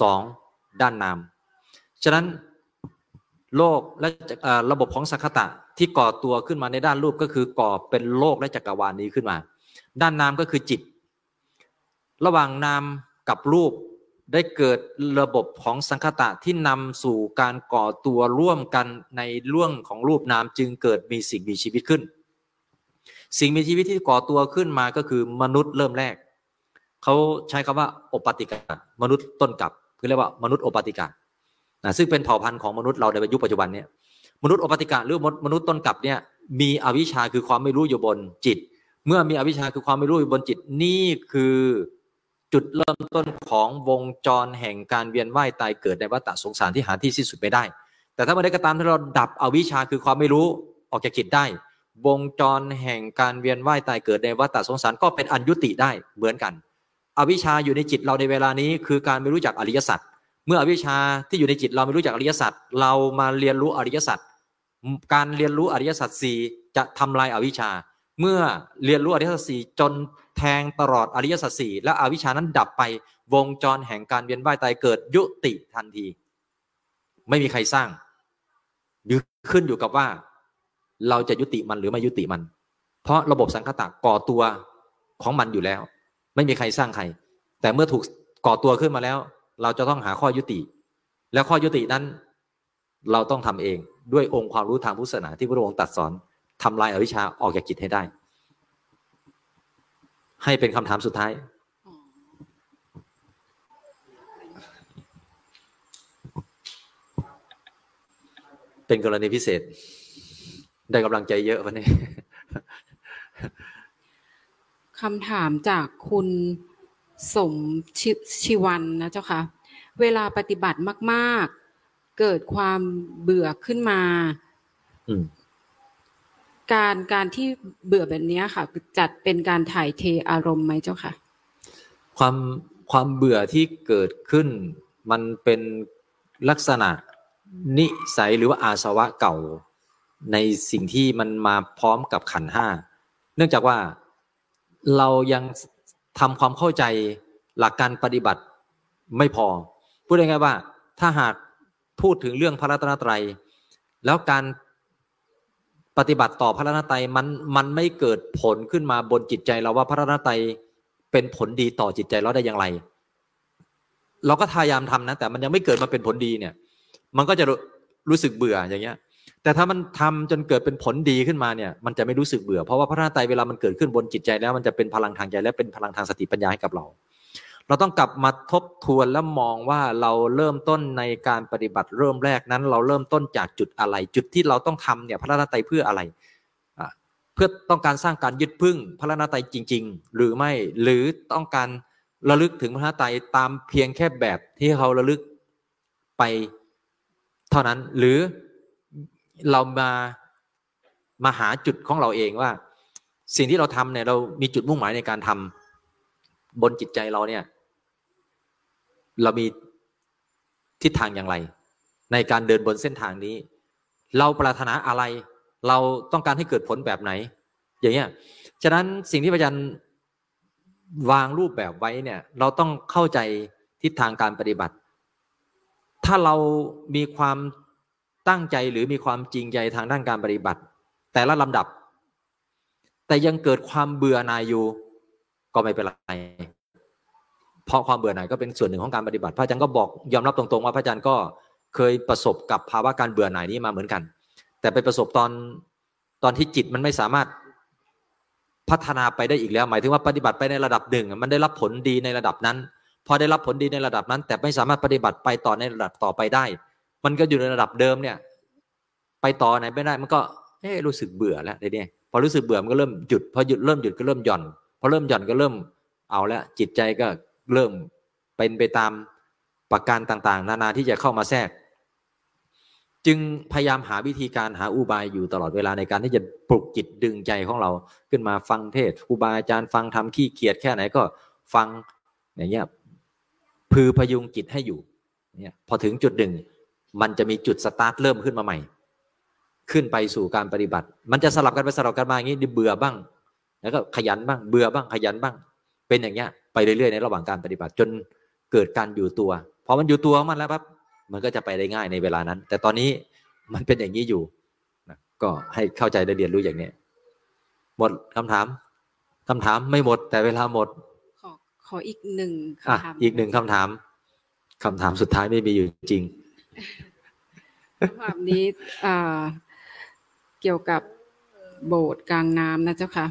สองด้านนาม ฉะนั้นโลกและระบบของสังคตะ ที่ก่อตัวขึ้นมาในด้านรูปก็คือก่อเป็นโลกและจักรวาลนี้ขึ้นมา ด้านนามก็คือจิต ระหว่างนามกับรูปได้เกิดระบบของสังคตะที่นำสู่การก่อตัวร่วมกันในร่องของรูปนามจึงเกิดมีสิ่งมีชีวิตขึ้น สิ่งมีชีวิตที่ก่อตัวขึ้นมาก็คือมนุษย์เริ่มแรก เขาใช้คำว่าโอปติกามนุษย์ต้นกับคือเรียกว่ามนุษย์โอปติกาซึ่งเป็นเผ่าพันธุ์ของมนุษย์เราในยุคปัจจุบันเนี่ย มนุษย์อปติกะหรือมนุษย์ต้นกับเนี่ยมีอวิชชาคือความไม่รู้อยู่บนจิต เมื่อมีอวิชชาคือความไม่รู้อยู่บนจิตนี่คือจุดเริ่มต้นของวงจรแห่งการเวียนว่ายตายเกิดในวัฏสงสารที่หาที่สิ้นสุดไม่ได้ แต่ถ้าเมื่อใดก็ตามที่เราดับอวิชชาคือความไม่รู้ออกจากจิตได้ วงจรแห่งการเวียนว่ายตายเกิดในวัฏสงสารก็เป็นอันยุติได้เหมือนกัน อวิชชาอยู่ในจิตเราในเวลานี้ คือการไม่รู้จักอริยสัจ เมื่ออวิชชาที่อยู่ในจิตเราไม่รู้จักอริยสัจเรามาเรียนรู้อริยสัจการเรียนรู้อริยสัจสี่จะทำลายอวิชชา เมื่อเรียนรู้อริยสัจสี่จนแทงตลอดอริยสัจสี่และอวิชชานั้นดับไปวงจรแห่งการเวียนว่ายตายเกิดยุติทันที ไม่มีใครสร้างยึขึ้นอยู่กับว่า เราจะยุติมันหรือไม่ยุติมัน เพราะระบบสังคตะก่อตัวของมันอยู่แล้ว ไม่มีใครสร้างใคร แต่เมื่อถูกก่อตัวขึ้นมาแล้ว เราจะต้องหาข้อยุติ แล้วข้อยุตินั้น เราต้องทำเองด้วยองค์ความรู้ทางพุทธศาสนาที่พระองค์ตรัสสอนทำลายอวิชชาออกจากจิตให้ได้ ให้เป็นคำถามสุดท้ายเป็นกรณีพิเศษ ได้กำลังใจเยอะวันนี้คำถามจากคุณ สมชชีวันนะเจ้าค่ะ เวลาปฏิบัติมาก ๆ เกิดความเบื่อขึ้นมาการการที่เบื่อแบบนี้ค่ะ จัดเป็นการถ่ายเทอารมณ์ไหมเจ้าค่ะ ความความเบื่อที่เกิดขึ้น มันเป็นลักษณะนิสัยหรือว่าอาสวะเก่า ในสิ่งที่มันมาพร้อมกับขันห้า เนื่องจากว่าเรายัง ทำความเข้าใจหลักการปฏิบัติไม่พอ พูดง่ายๆว่า ถ้าหากพูดถึงเรื่องพระรัตนตรัย แล้วการปฏิบัติต่อพระรัตนตรัยมันมันไม่เกิดผลขึ้นมาบนจิตใจเราว่าพระรัตนตรัยเป็นผลดีต่อจิตใจเราได้อย่างไร เราก็พยายามทำนะแต่มันยังไม่เกิดมาเป็นผลดีเนี่ย มันก็จะรู้สึกเบื่ออย่างเงี้ย แต่ถ้ามันทำจนเกิดเป็นผลดีขึ้นมาเนี่ยมันจะไม่รู้สึกเบื่อเพราะว่าพระนาไตเวลามันเกิดขึ้นบนจิตใจแล้วมันจะเป็นพลังทางใจและเป็นพลังทางสติปัญญาให้กับเรา เราต้องกลับมาทบทวนและมองว่าเราเริ่มต้นในการปฏิบัติเริ่มแรกนั้น เราเริ่มต้นจากจุดอะไร จุดที่เราต้องทำเนี่ยพระนาไตเพื่ออะไรเพื่อต้องการสร้างการยึดพึ่งพระนาไตจริง ๆ หรือไม่หรือต้องการระลึกถึงพระนาไตตามเพียงแค่แบบที่เขาระลึกไปเท่านั้นหรือ เรามามาหาจุดของเราเองว่า สิ่งที่เราทำเนี่ยเรามีจุดมุ่งหมายในการทำบนจิตใจเราเนี่ย เรามีทิศทางอย่างไร ในการเดินบนเส้นทางนี้ เราปรารถนาอะไร เราต้องการให้เกิดผลแบบไหน อย่างเงี้ยฉะนั้นสิ่งที่พระอาจารย์วางรูปแบบไว้เนี่ย เราต้องเข้าใจทิศทางการปฏิบัติ ถ้าเรามีความ ตั้งใจหรือมีความจริงใจทางด้านการปฏิบัติ แต่ละลำดับ แต่ยังเกิดความเบื่อหน่ายอยู่ก็ไม่เป็นไรเพราะความเบื่อหน่ายก็เป็นส่วนหนึ่งของการปฏิบัติ พระอาจารย์ก็บอกยอมรับตรงๆว่าพระอาจารย์ก็เคยประสบกับภาวะการเบื่อหน่ายนี้มาเหมือนกัน แต่ไปประสบตอนตอนที่จิตมันไม่สามารถพัฒนาไปได้อีกแล้ว หมายถึงว่าปฏิบัติไปในระดับหนึ่งมันได้รับผลดีในระดับนั้น พอได้รับผลดีในระดับนั้น แต่ไม่สามารถปฏิบัติไปต่อในระดับต่อไปได้ มันก็อยู่ในระดับเดิมเนี่ย ไปต่อไหนไม่ได้มันก็เอ๊รู้สึกเบื่อแล้วทีนี้พอรู้สึกเบื่อมันก็เริ่มหยุดพอหยุดเริ่มหยุดก็เริ่มหย่อนพอเริ่มหย่อนก็เริ่มเอาแล้วจิตใจก็เริ่มเป็นไปตามประการต่างๆ นานาที่จะเข้ามาแทรก จึงพยายามหาวิธีการหาอุบายอยู่ตลอดเวลาในการที่จะปลุกจิตดึงใจของเราขึ้นมาฟังเทศครูบาอาจารย์ฟังทำขี้เกียจแค่ไหนก็ฟังอย่างเงี้ยพือพยุงจิตให้อยู่เนี่ยพอถึงจุดหนึ่ง มันจะมีจุดสตาร์ทเริ่มขึ้นมาใหม่ ขึ้นไปสู่การปฏิบัติ มันจะสลับกันไปสลับกันมาอย่างนี้เบื่อบ้าง แล้วก็ขยันบ้าง เบื่อบ้างขยันบ้าง เป็นอย่างเงี้ยไปเรื่อยๆในระหว่างการปฏิบัติจนเกิดการอยู่ตัวพอมันอยู่ตัวมันแล้วปั๊บมันก็จะไปได้ง่ายในเวลานั้น แต่ตอนนี้มันเป็นอย่างนี้อยู่นะก็ให้เข้าใจได้เรียนรู้อย่างนี้หมดคำถามคำถามไม่หมด แต่เวลาหมด ขอขออีกหนึ่งอะคำถามอีกหนึ่งคำถามคำถามสุดท้ายไม่มีอยู่จริง คำถามนี้อ่าเกี่ยวกับโบสถ์กลางน้ำนะเจ้าค่ะ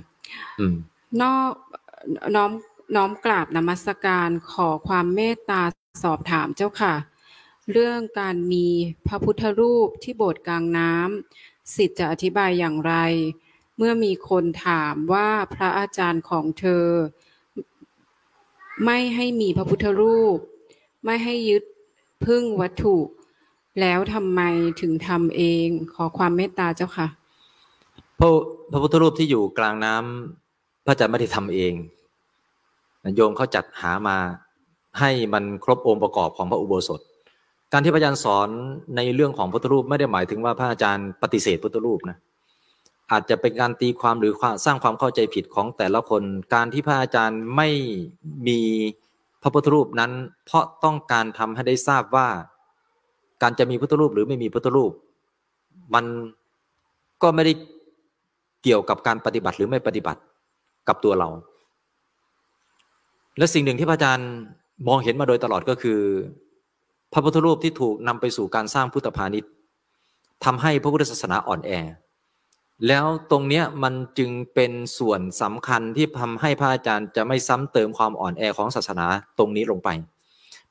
อืมนอกน้อมน้อมกราบนมัสการขอความเมตตาสอบถามเจ้าค่ะ เรื่องการมีพระพุทธรูปที่โบสถ์กลางน้ำสิทธิ์จะอธิบายอย่างไร เมื่อมีคนถามว่าพระอาจารย์ของเธอ ไม่ให้มีพระพุทธรูป ไม่ให้ยึดพึ่งวัตถุ แล้วทำไมถึงทำเองขอความเมตตาเจ้าค่ะ พระพระพุทธรูปที่อยู่กลางน้ำพระอาจารย์ไม่ได้ทำเองโยมเขาจัดหามาให้มันครบองค์ประกอบของพระอุโบสถ การที่พระอาจารย์สอนในเรื่องของพุทธรูปไม่ได้หมายถึงว่าพระอาจารย์ปฏิเสธพุทธรูปนะอาจจะเป็นการตีความหรือสร้างความเข้าใจผิดของแต่ละคน การที่พระอาจารย์ไม่มีพระพุทธรูปนั้น เพราะต้องการทำให้ได้ทราบว่า การจะมีพุทธรูปหรือไม่มีพุทธรูป มันก็ไม่ได้เกี่ยวกับการปฏิบัติหรือไม่ปฏิบัติกับตัวเรา และสิ่งหนึ่งที่พระอาจารย์มองเห็นมาโดยตลอดก็คือ พระพุทธรูปที่ถูกนำไปสู่การสร้างพุทธพาณิชย์ทำให้พระพุทธศาสนาอ่อนแอ แล้วตรงเนี้ยมันจึงเป็นส่วนสำคัญที่ทำให้พระอาจารย์จะไม่ซ้ำเติมความอ่อนแอของศาสนาตรงนี้ลงไป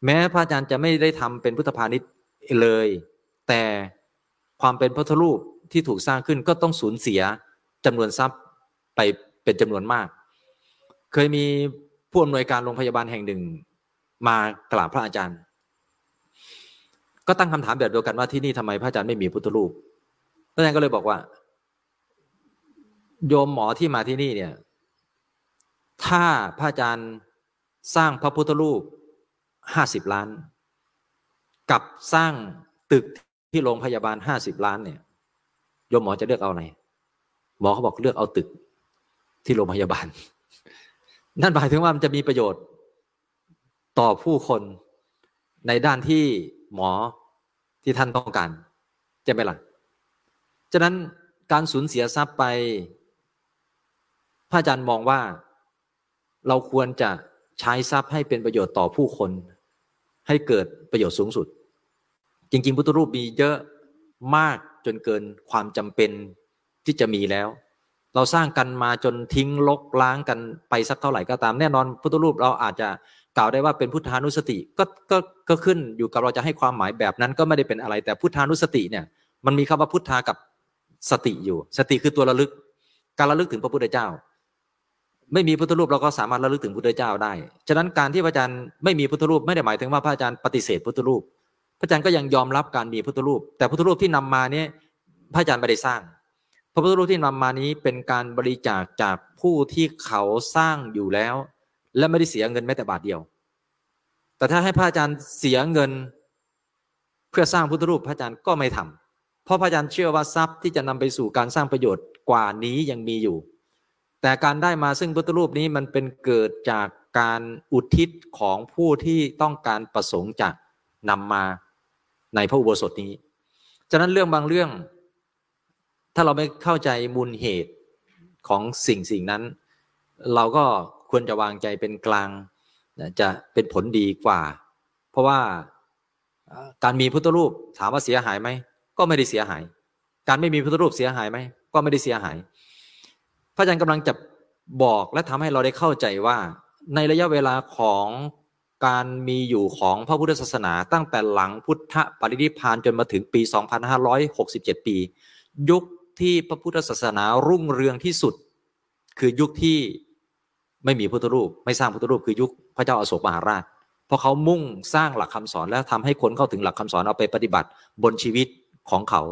แม้พระอาจารย์จะไม่ได้ทำเป็นพุทธพาณิชย์ เลย แต่ความเป็นพระพุทธรูปที่ถูกสร้างขึ้นก็ต้องสูญเสียจำนวนทรัพย์ไปเป็นจำนวนมาก เคยมีผู้อำนวยการโรงพยาบาลแห่งหนึ่ง มากราบพระอาจารย์ ก็ตั้งคำถามแบบเดียวกันว่าที่นี่ทำไมพระอาจารย์ไม่มีพุทธรูปพระอาจารย์ก็เลยบอกว่า โยมหมอที่มาที่นี่เนี่ย ถ้าพระอาจารย์สร้างพระพุทธรูปห้าสิบล้าน กับสร้างตึกที่โรงพยาบาลห้าสิบล้านเนี่ยโยมหมอจะเลือกเอาไหนหมอเขาบอกเลือกเอาตึกที่โรงพยาบาล นั่นหมายถึงว่ามันจะมีประโยชน์ต่อผู้คนในด้านที่หมอที่ท่านต้องการจะไหล่ะฉะนั้นการสูญเสียทรัพย์ไปพระอาจารย์มองว่า เราควรจะใช้ทรัพย์ให้เป็นประโยชน์ต่อผู้คน ให้เกิดประโยชน์สูงสุด จริง ๆ พุทธรูปมีเยอะมากจนเกินความจำเป็นที่จะมีแล้ว เราสร้างกันมาจนทิ้งลกล้างกันไปสักเท่าไหร่ก็ตามแน่นอนพุทธรูปเราอาจจะกล่าวได้ว่าเป็นพุทธานุสติก็ก็ก็ขึ้นอยู่กับเราจะให้ความหมายแบบนั้นก็ไม่ได้เป็นอะไร แต่พุทธานุสติเนี่ยมันมีคำว่าพุทธากับสติอยู่ สติคือตัวระลึก การระลึกถึงพระพุทธเจ้า ไม่มีพุทธรูปเราก็สามารถระลึกถึงพุทธเจ้าได้ ฉะนั้นการที่พระอาจารย์ไม่มีพุทธรูปไม่ได้หมายถึงว่าพระอาจารย์ปฏิเสธพุทธรูป พระอาจารย์ก็ยังยอมรับการมีพุทธรูป แต่พุทธรูปที่นำมาเนี้ยพระอาจารย์ไม่ได้สร้าง พระพุทธรูปที่นำมานี้เป็นการบริจาคจากผู้ที่เขาสร้างอยู่แล้ว และไม่ได้เสียเงินแม้แต่บาทเดียว แต่ถ้าให้พระอาจารย์เสียเงิน เพื่อสร้างพุทธรูปพระอาจารย์ก็ไม่ทำเพราะพระอาจารย์เชื่อว่าทรัพย์ที่จะนำไปสู่การสร้างประโยชน์กว่านี้ยังมีอยู่ แต่การได้มาซึ่งพุทธรูปนี้มันเป็นเกิดจากการอุทิศของผู้ที่ต้องการประสงค์จะนำมาในพระอุโบสถนี้ ฉะนั้นเรื่องบางเรื่อง ถ้าเราไม่เข้าใจมูลเหตุของสิ่งสิ่งนั้น เราก็ควรจะวางใจเป็นกลางจะเป็นผลดีกว่า เพราะว่าการมีพุทธรูปถามว่าเสียหายไหม ก็ไม่ได้เสียหาย การไม่มีพุทธรูปเสียหายไหม ก็ไม่ได้เสียหาย พระอาจารย์กำลังจะบอกและทำให้เราได้เข้าใจว่า ในระยะเวลาของการมีอยู่ของพระพุทธศาสนา ตั้งแต่หลังพุทธปรินิพานจนมาถึงปี 2567 ปี ยุคที่พระพุทธศาสนารุ่งเรืองที่สุด คือยุคที่ไม่มีพุทธรูป ไม่สร้างพุทธรูปคือยุคพระเจ้าอาโศกมหาราชเพราะเขามุ่งสร้างหลักคำสอนและทำให้คนเข้าถึงหลักคำสอนเอาไปปฏิบัติบนชีวิตของเขา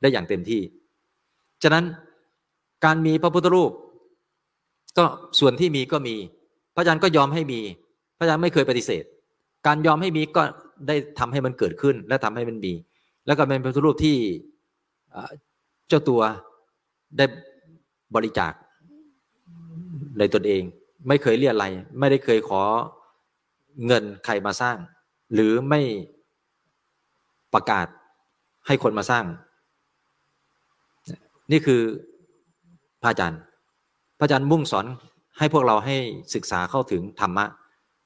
ได้อย่างเต็มที่ ฉะนั้น การมีพระพุทธรูป ก็ส่วนที่มีก็มี พระอาจารย์ก็ยอมให้มี พระอาจารย์ไม่เคยปฏิเสธ การยอมให้มีก็ได้ทำให้มันเกิดขึ้น และทำให้มันมี แล้วก็เป็นพระพุทธรูปที่เจ้าตัวได้บริจาคในตนเอง ไม่เคยเรียอะไร ไม่ได้เคยขอเงินใครมาสร้าง หรือไม่ประกาศให้คนมาสร้าง นี่คือ พระอาจารย์ พระอาจารย์มุ่งสอนให้พวกเราให้ศึกษาเข้าถึงธรรมะ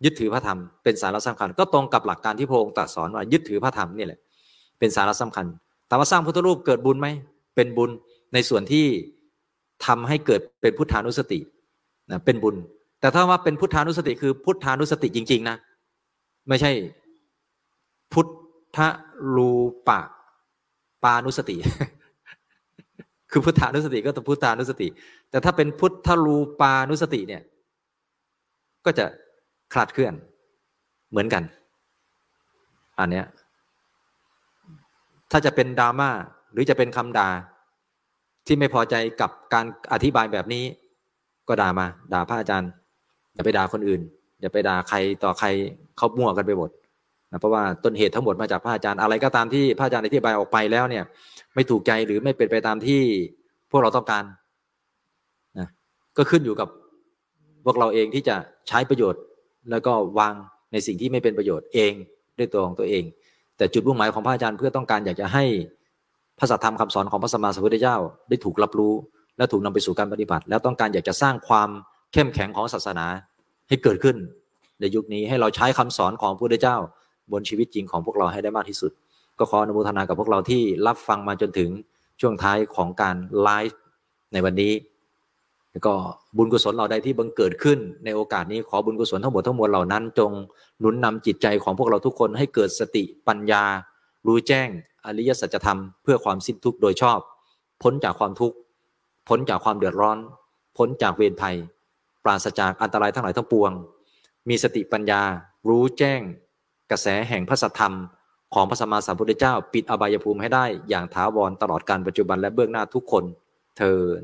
ยึดถือพระธรรมเป็นสาระสำคัญ ก็ตรงกับหลักการที่พระองค์ตรัสสอนว่ายึดถือพระธรรมนี่แหละเป็นสาระสำคัญแต่ว่าสร้างพุทธรูปเกิดบุญไหมเป็นบุญในส่วนที่ทำให้เกิดเป็นพุทธานุสตินะเป็นบุญ แต่ถ้าว่าเป็นพุทธานุสติคือพุทธานุสติจริง ๆ นะ ไม่ใช่ พุทธรูปะปานุสติ คือพุทธานุสติก็ต้องพุทธานุสติ แต่ถ้าเป็นพุทธรูปานุสติเนี่ย ก็จะคลาดเคลื่อนเหมือนกัน อันเนี้ยถ้าจะเป็นดราม่าหรือจะเป็นคำด่าที่ไม่พอใจกับการอธิบายแบบนี้ ก็ด่ามา ด่าพระอาจารย์ อย่าไปด่าคนอื่น อย่าไปด่าใครต่อใครเขามั่วกันไปหมดนะเพราะว่าต้นเหตุทั้งหมดมาจากพระอาจารย์อะไรก็ตามที่พระอาจารย์อธิบายออกไปแล้วเนี่ย ไม่ถูกใจหรือไม่เป็นไปตามที่พวกเราต้องการนะก็ขึ้นอยู่กับพวกเราเองที่จะใช้ประโยชน์ แล้วก็วางในสิ่งที่ไม่เป็นประโยชน์เองด้วยตัวของตัวเอง แต่จุดมุ่งหมายของพระอาจารย์เพื่อต้องการอยากจะให้พระสัทธรรมคำสอนของพระสัมมาสัมพุทธเจ้า ได้ถูกรับรู้ และถูกนำไปสู่การปฏิบัติ แล้วต้องการอยากจะสร้างความเข้มแข็งของศาสนาให้เกิดขึ้น ในยุคนี้ให้เราใช้คำสอนของพระพุทธเจ้า บนชีวิตจริงของพวกเราให้ได้มากที่สุด ก็ขออนุโมทนากับพวกเราที่รับฟังมาจนถึงช่วงท้ายของการไลฟ์ในวันนี้แล้วก็บุญกุศลเราใดที่บังเกิดขึ้น ในโอกาสนี้ขอบุญกุศลทั้งหมดทั้งมวลเหล่านั้น จงหนุนนำจิตใจของพวกเราทุกคนให้เกิดสติปัญญา รู้แจ้งอริยสัจธรรมเพื่อความสิ้นทุกข์โดยชอบ พ้นจากความทุกข์ พ้นจากความเดือดร้อน พ้นจากเวรภัย ปราศจากอันตรายทั้งหลายทั้งปวง มีสติปัญญา รู้แจ้ง กระแสแห่งพระสัทธรรม ของพระสัมมาสัมพุทธเจ้า ปิดอบายภูมิให้ได้อย่างถาวรตลอดการปัจจุบันและเบื้องหน้าทุกคนเทิน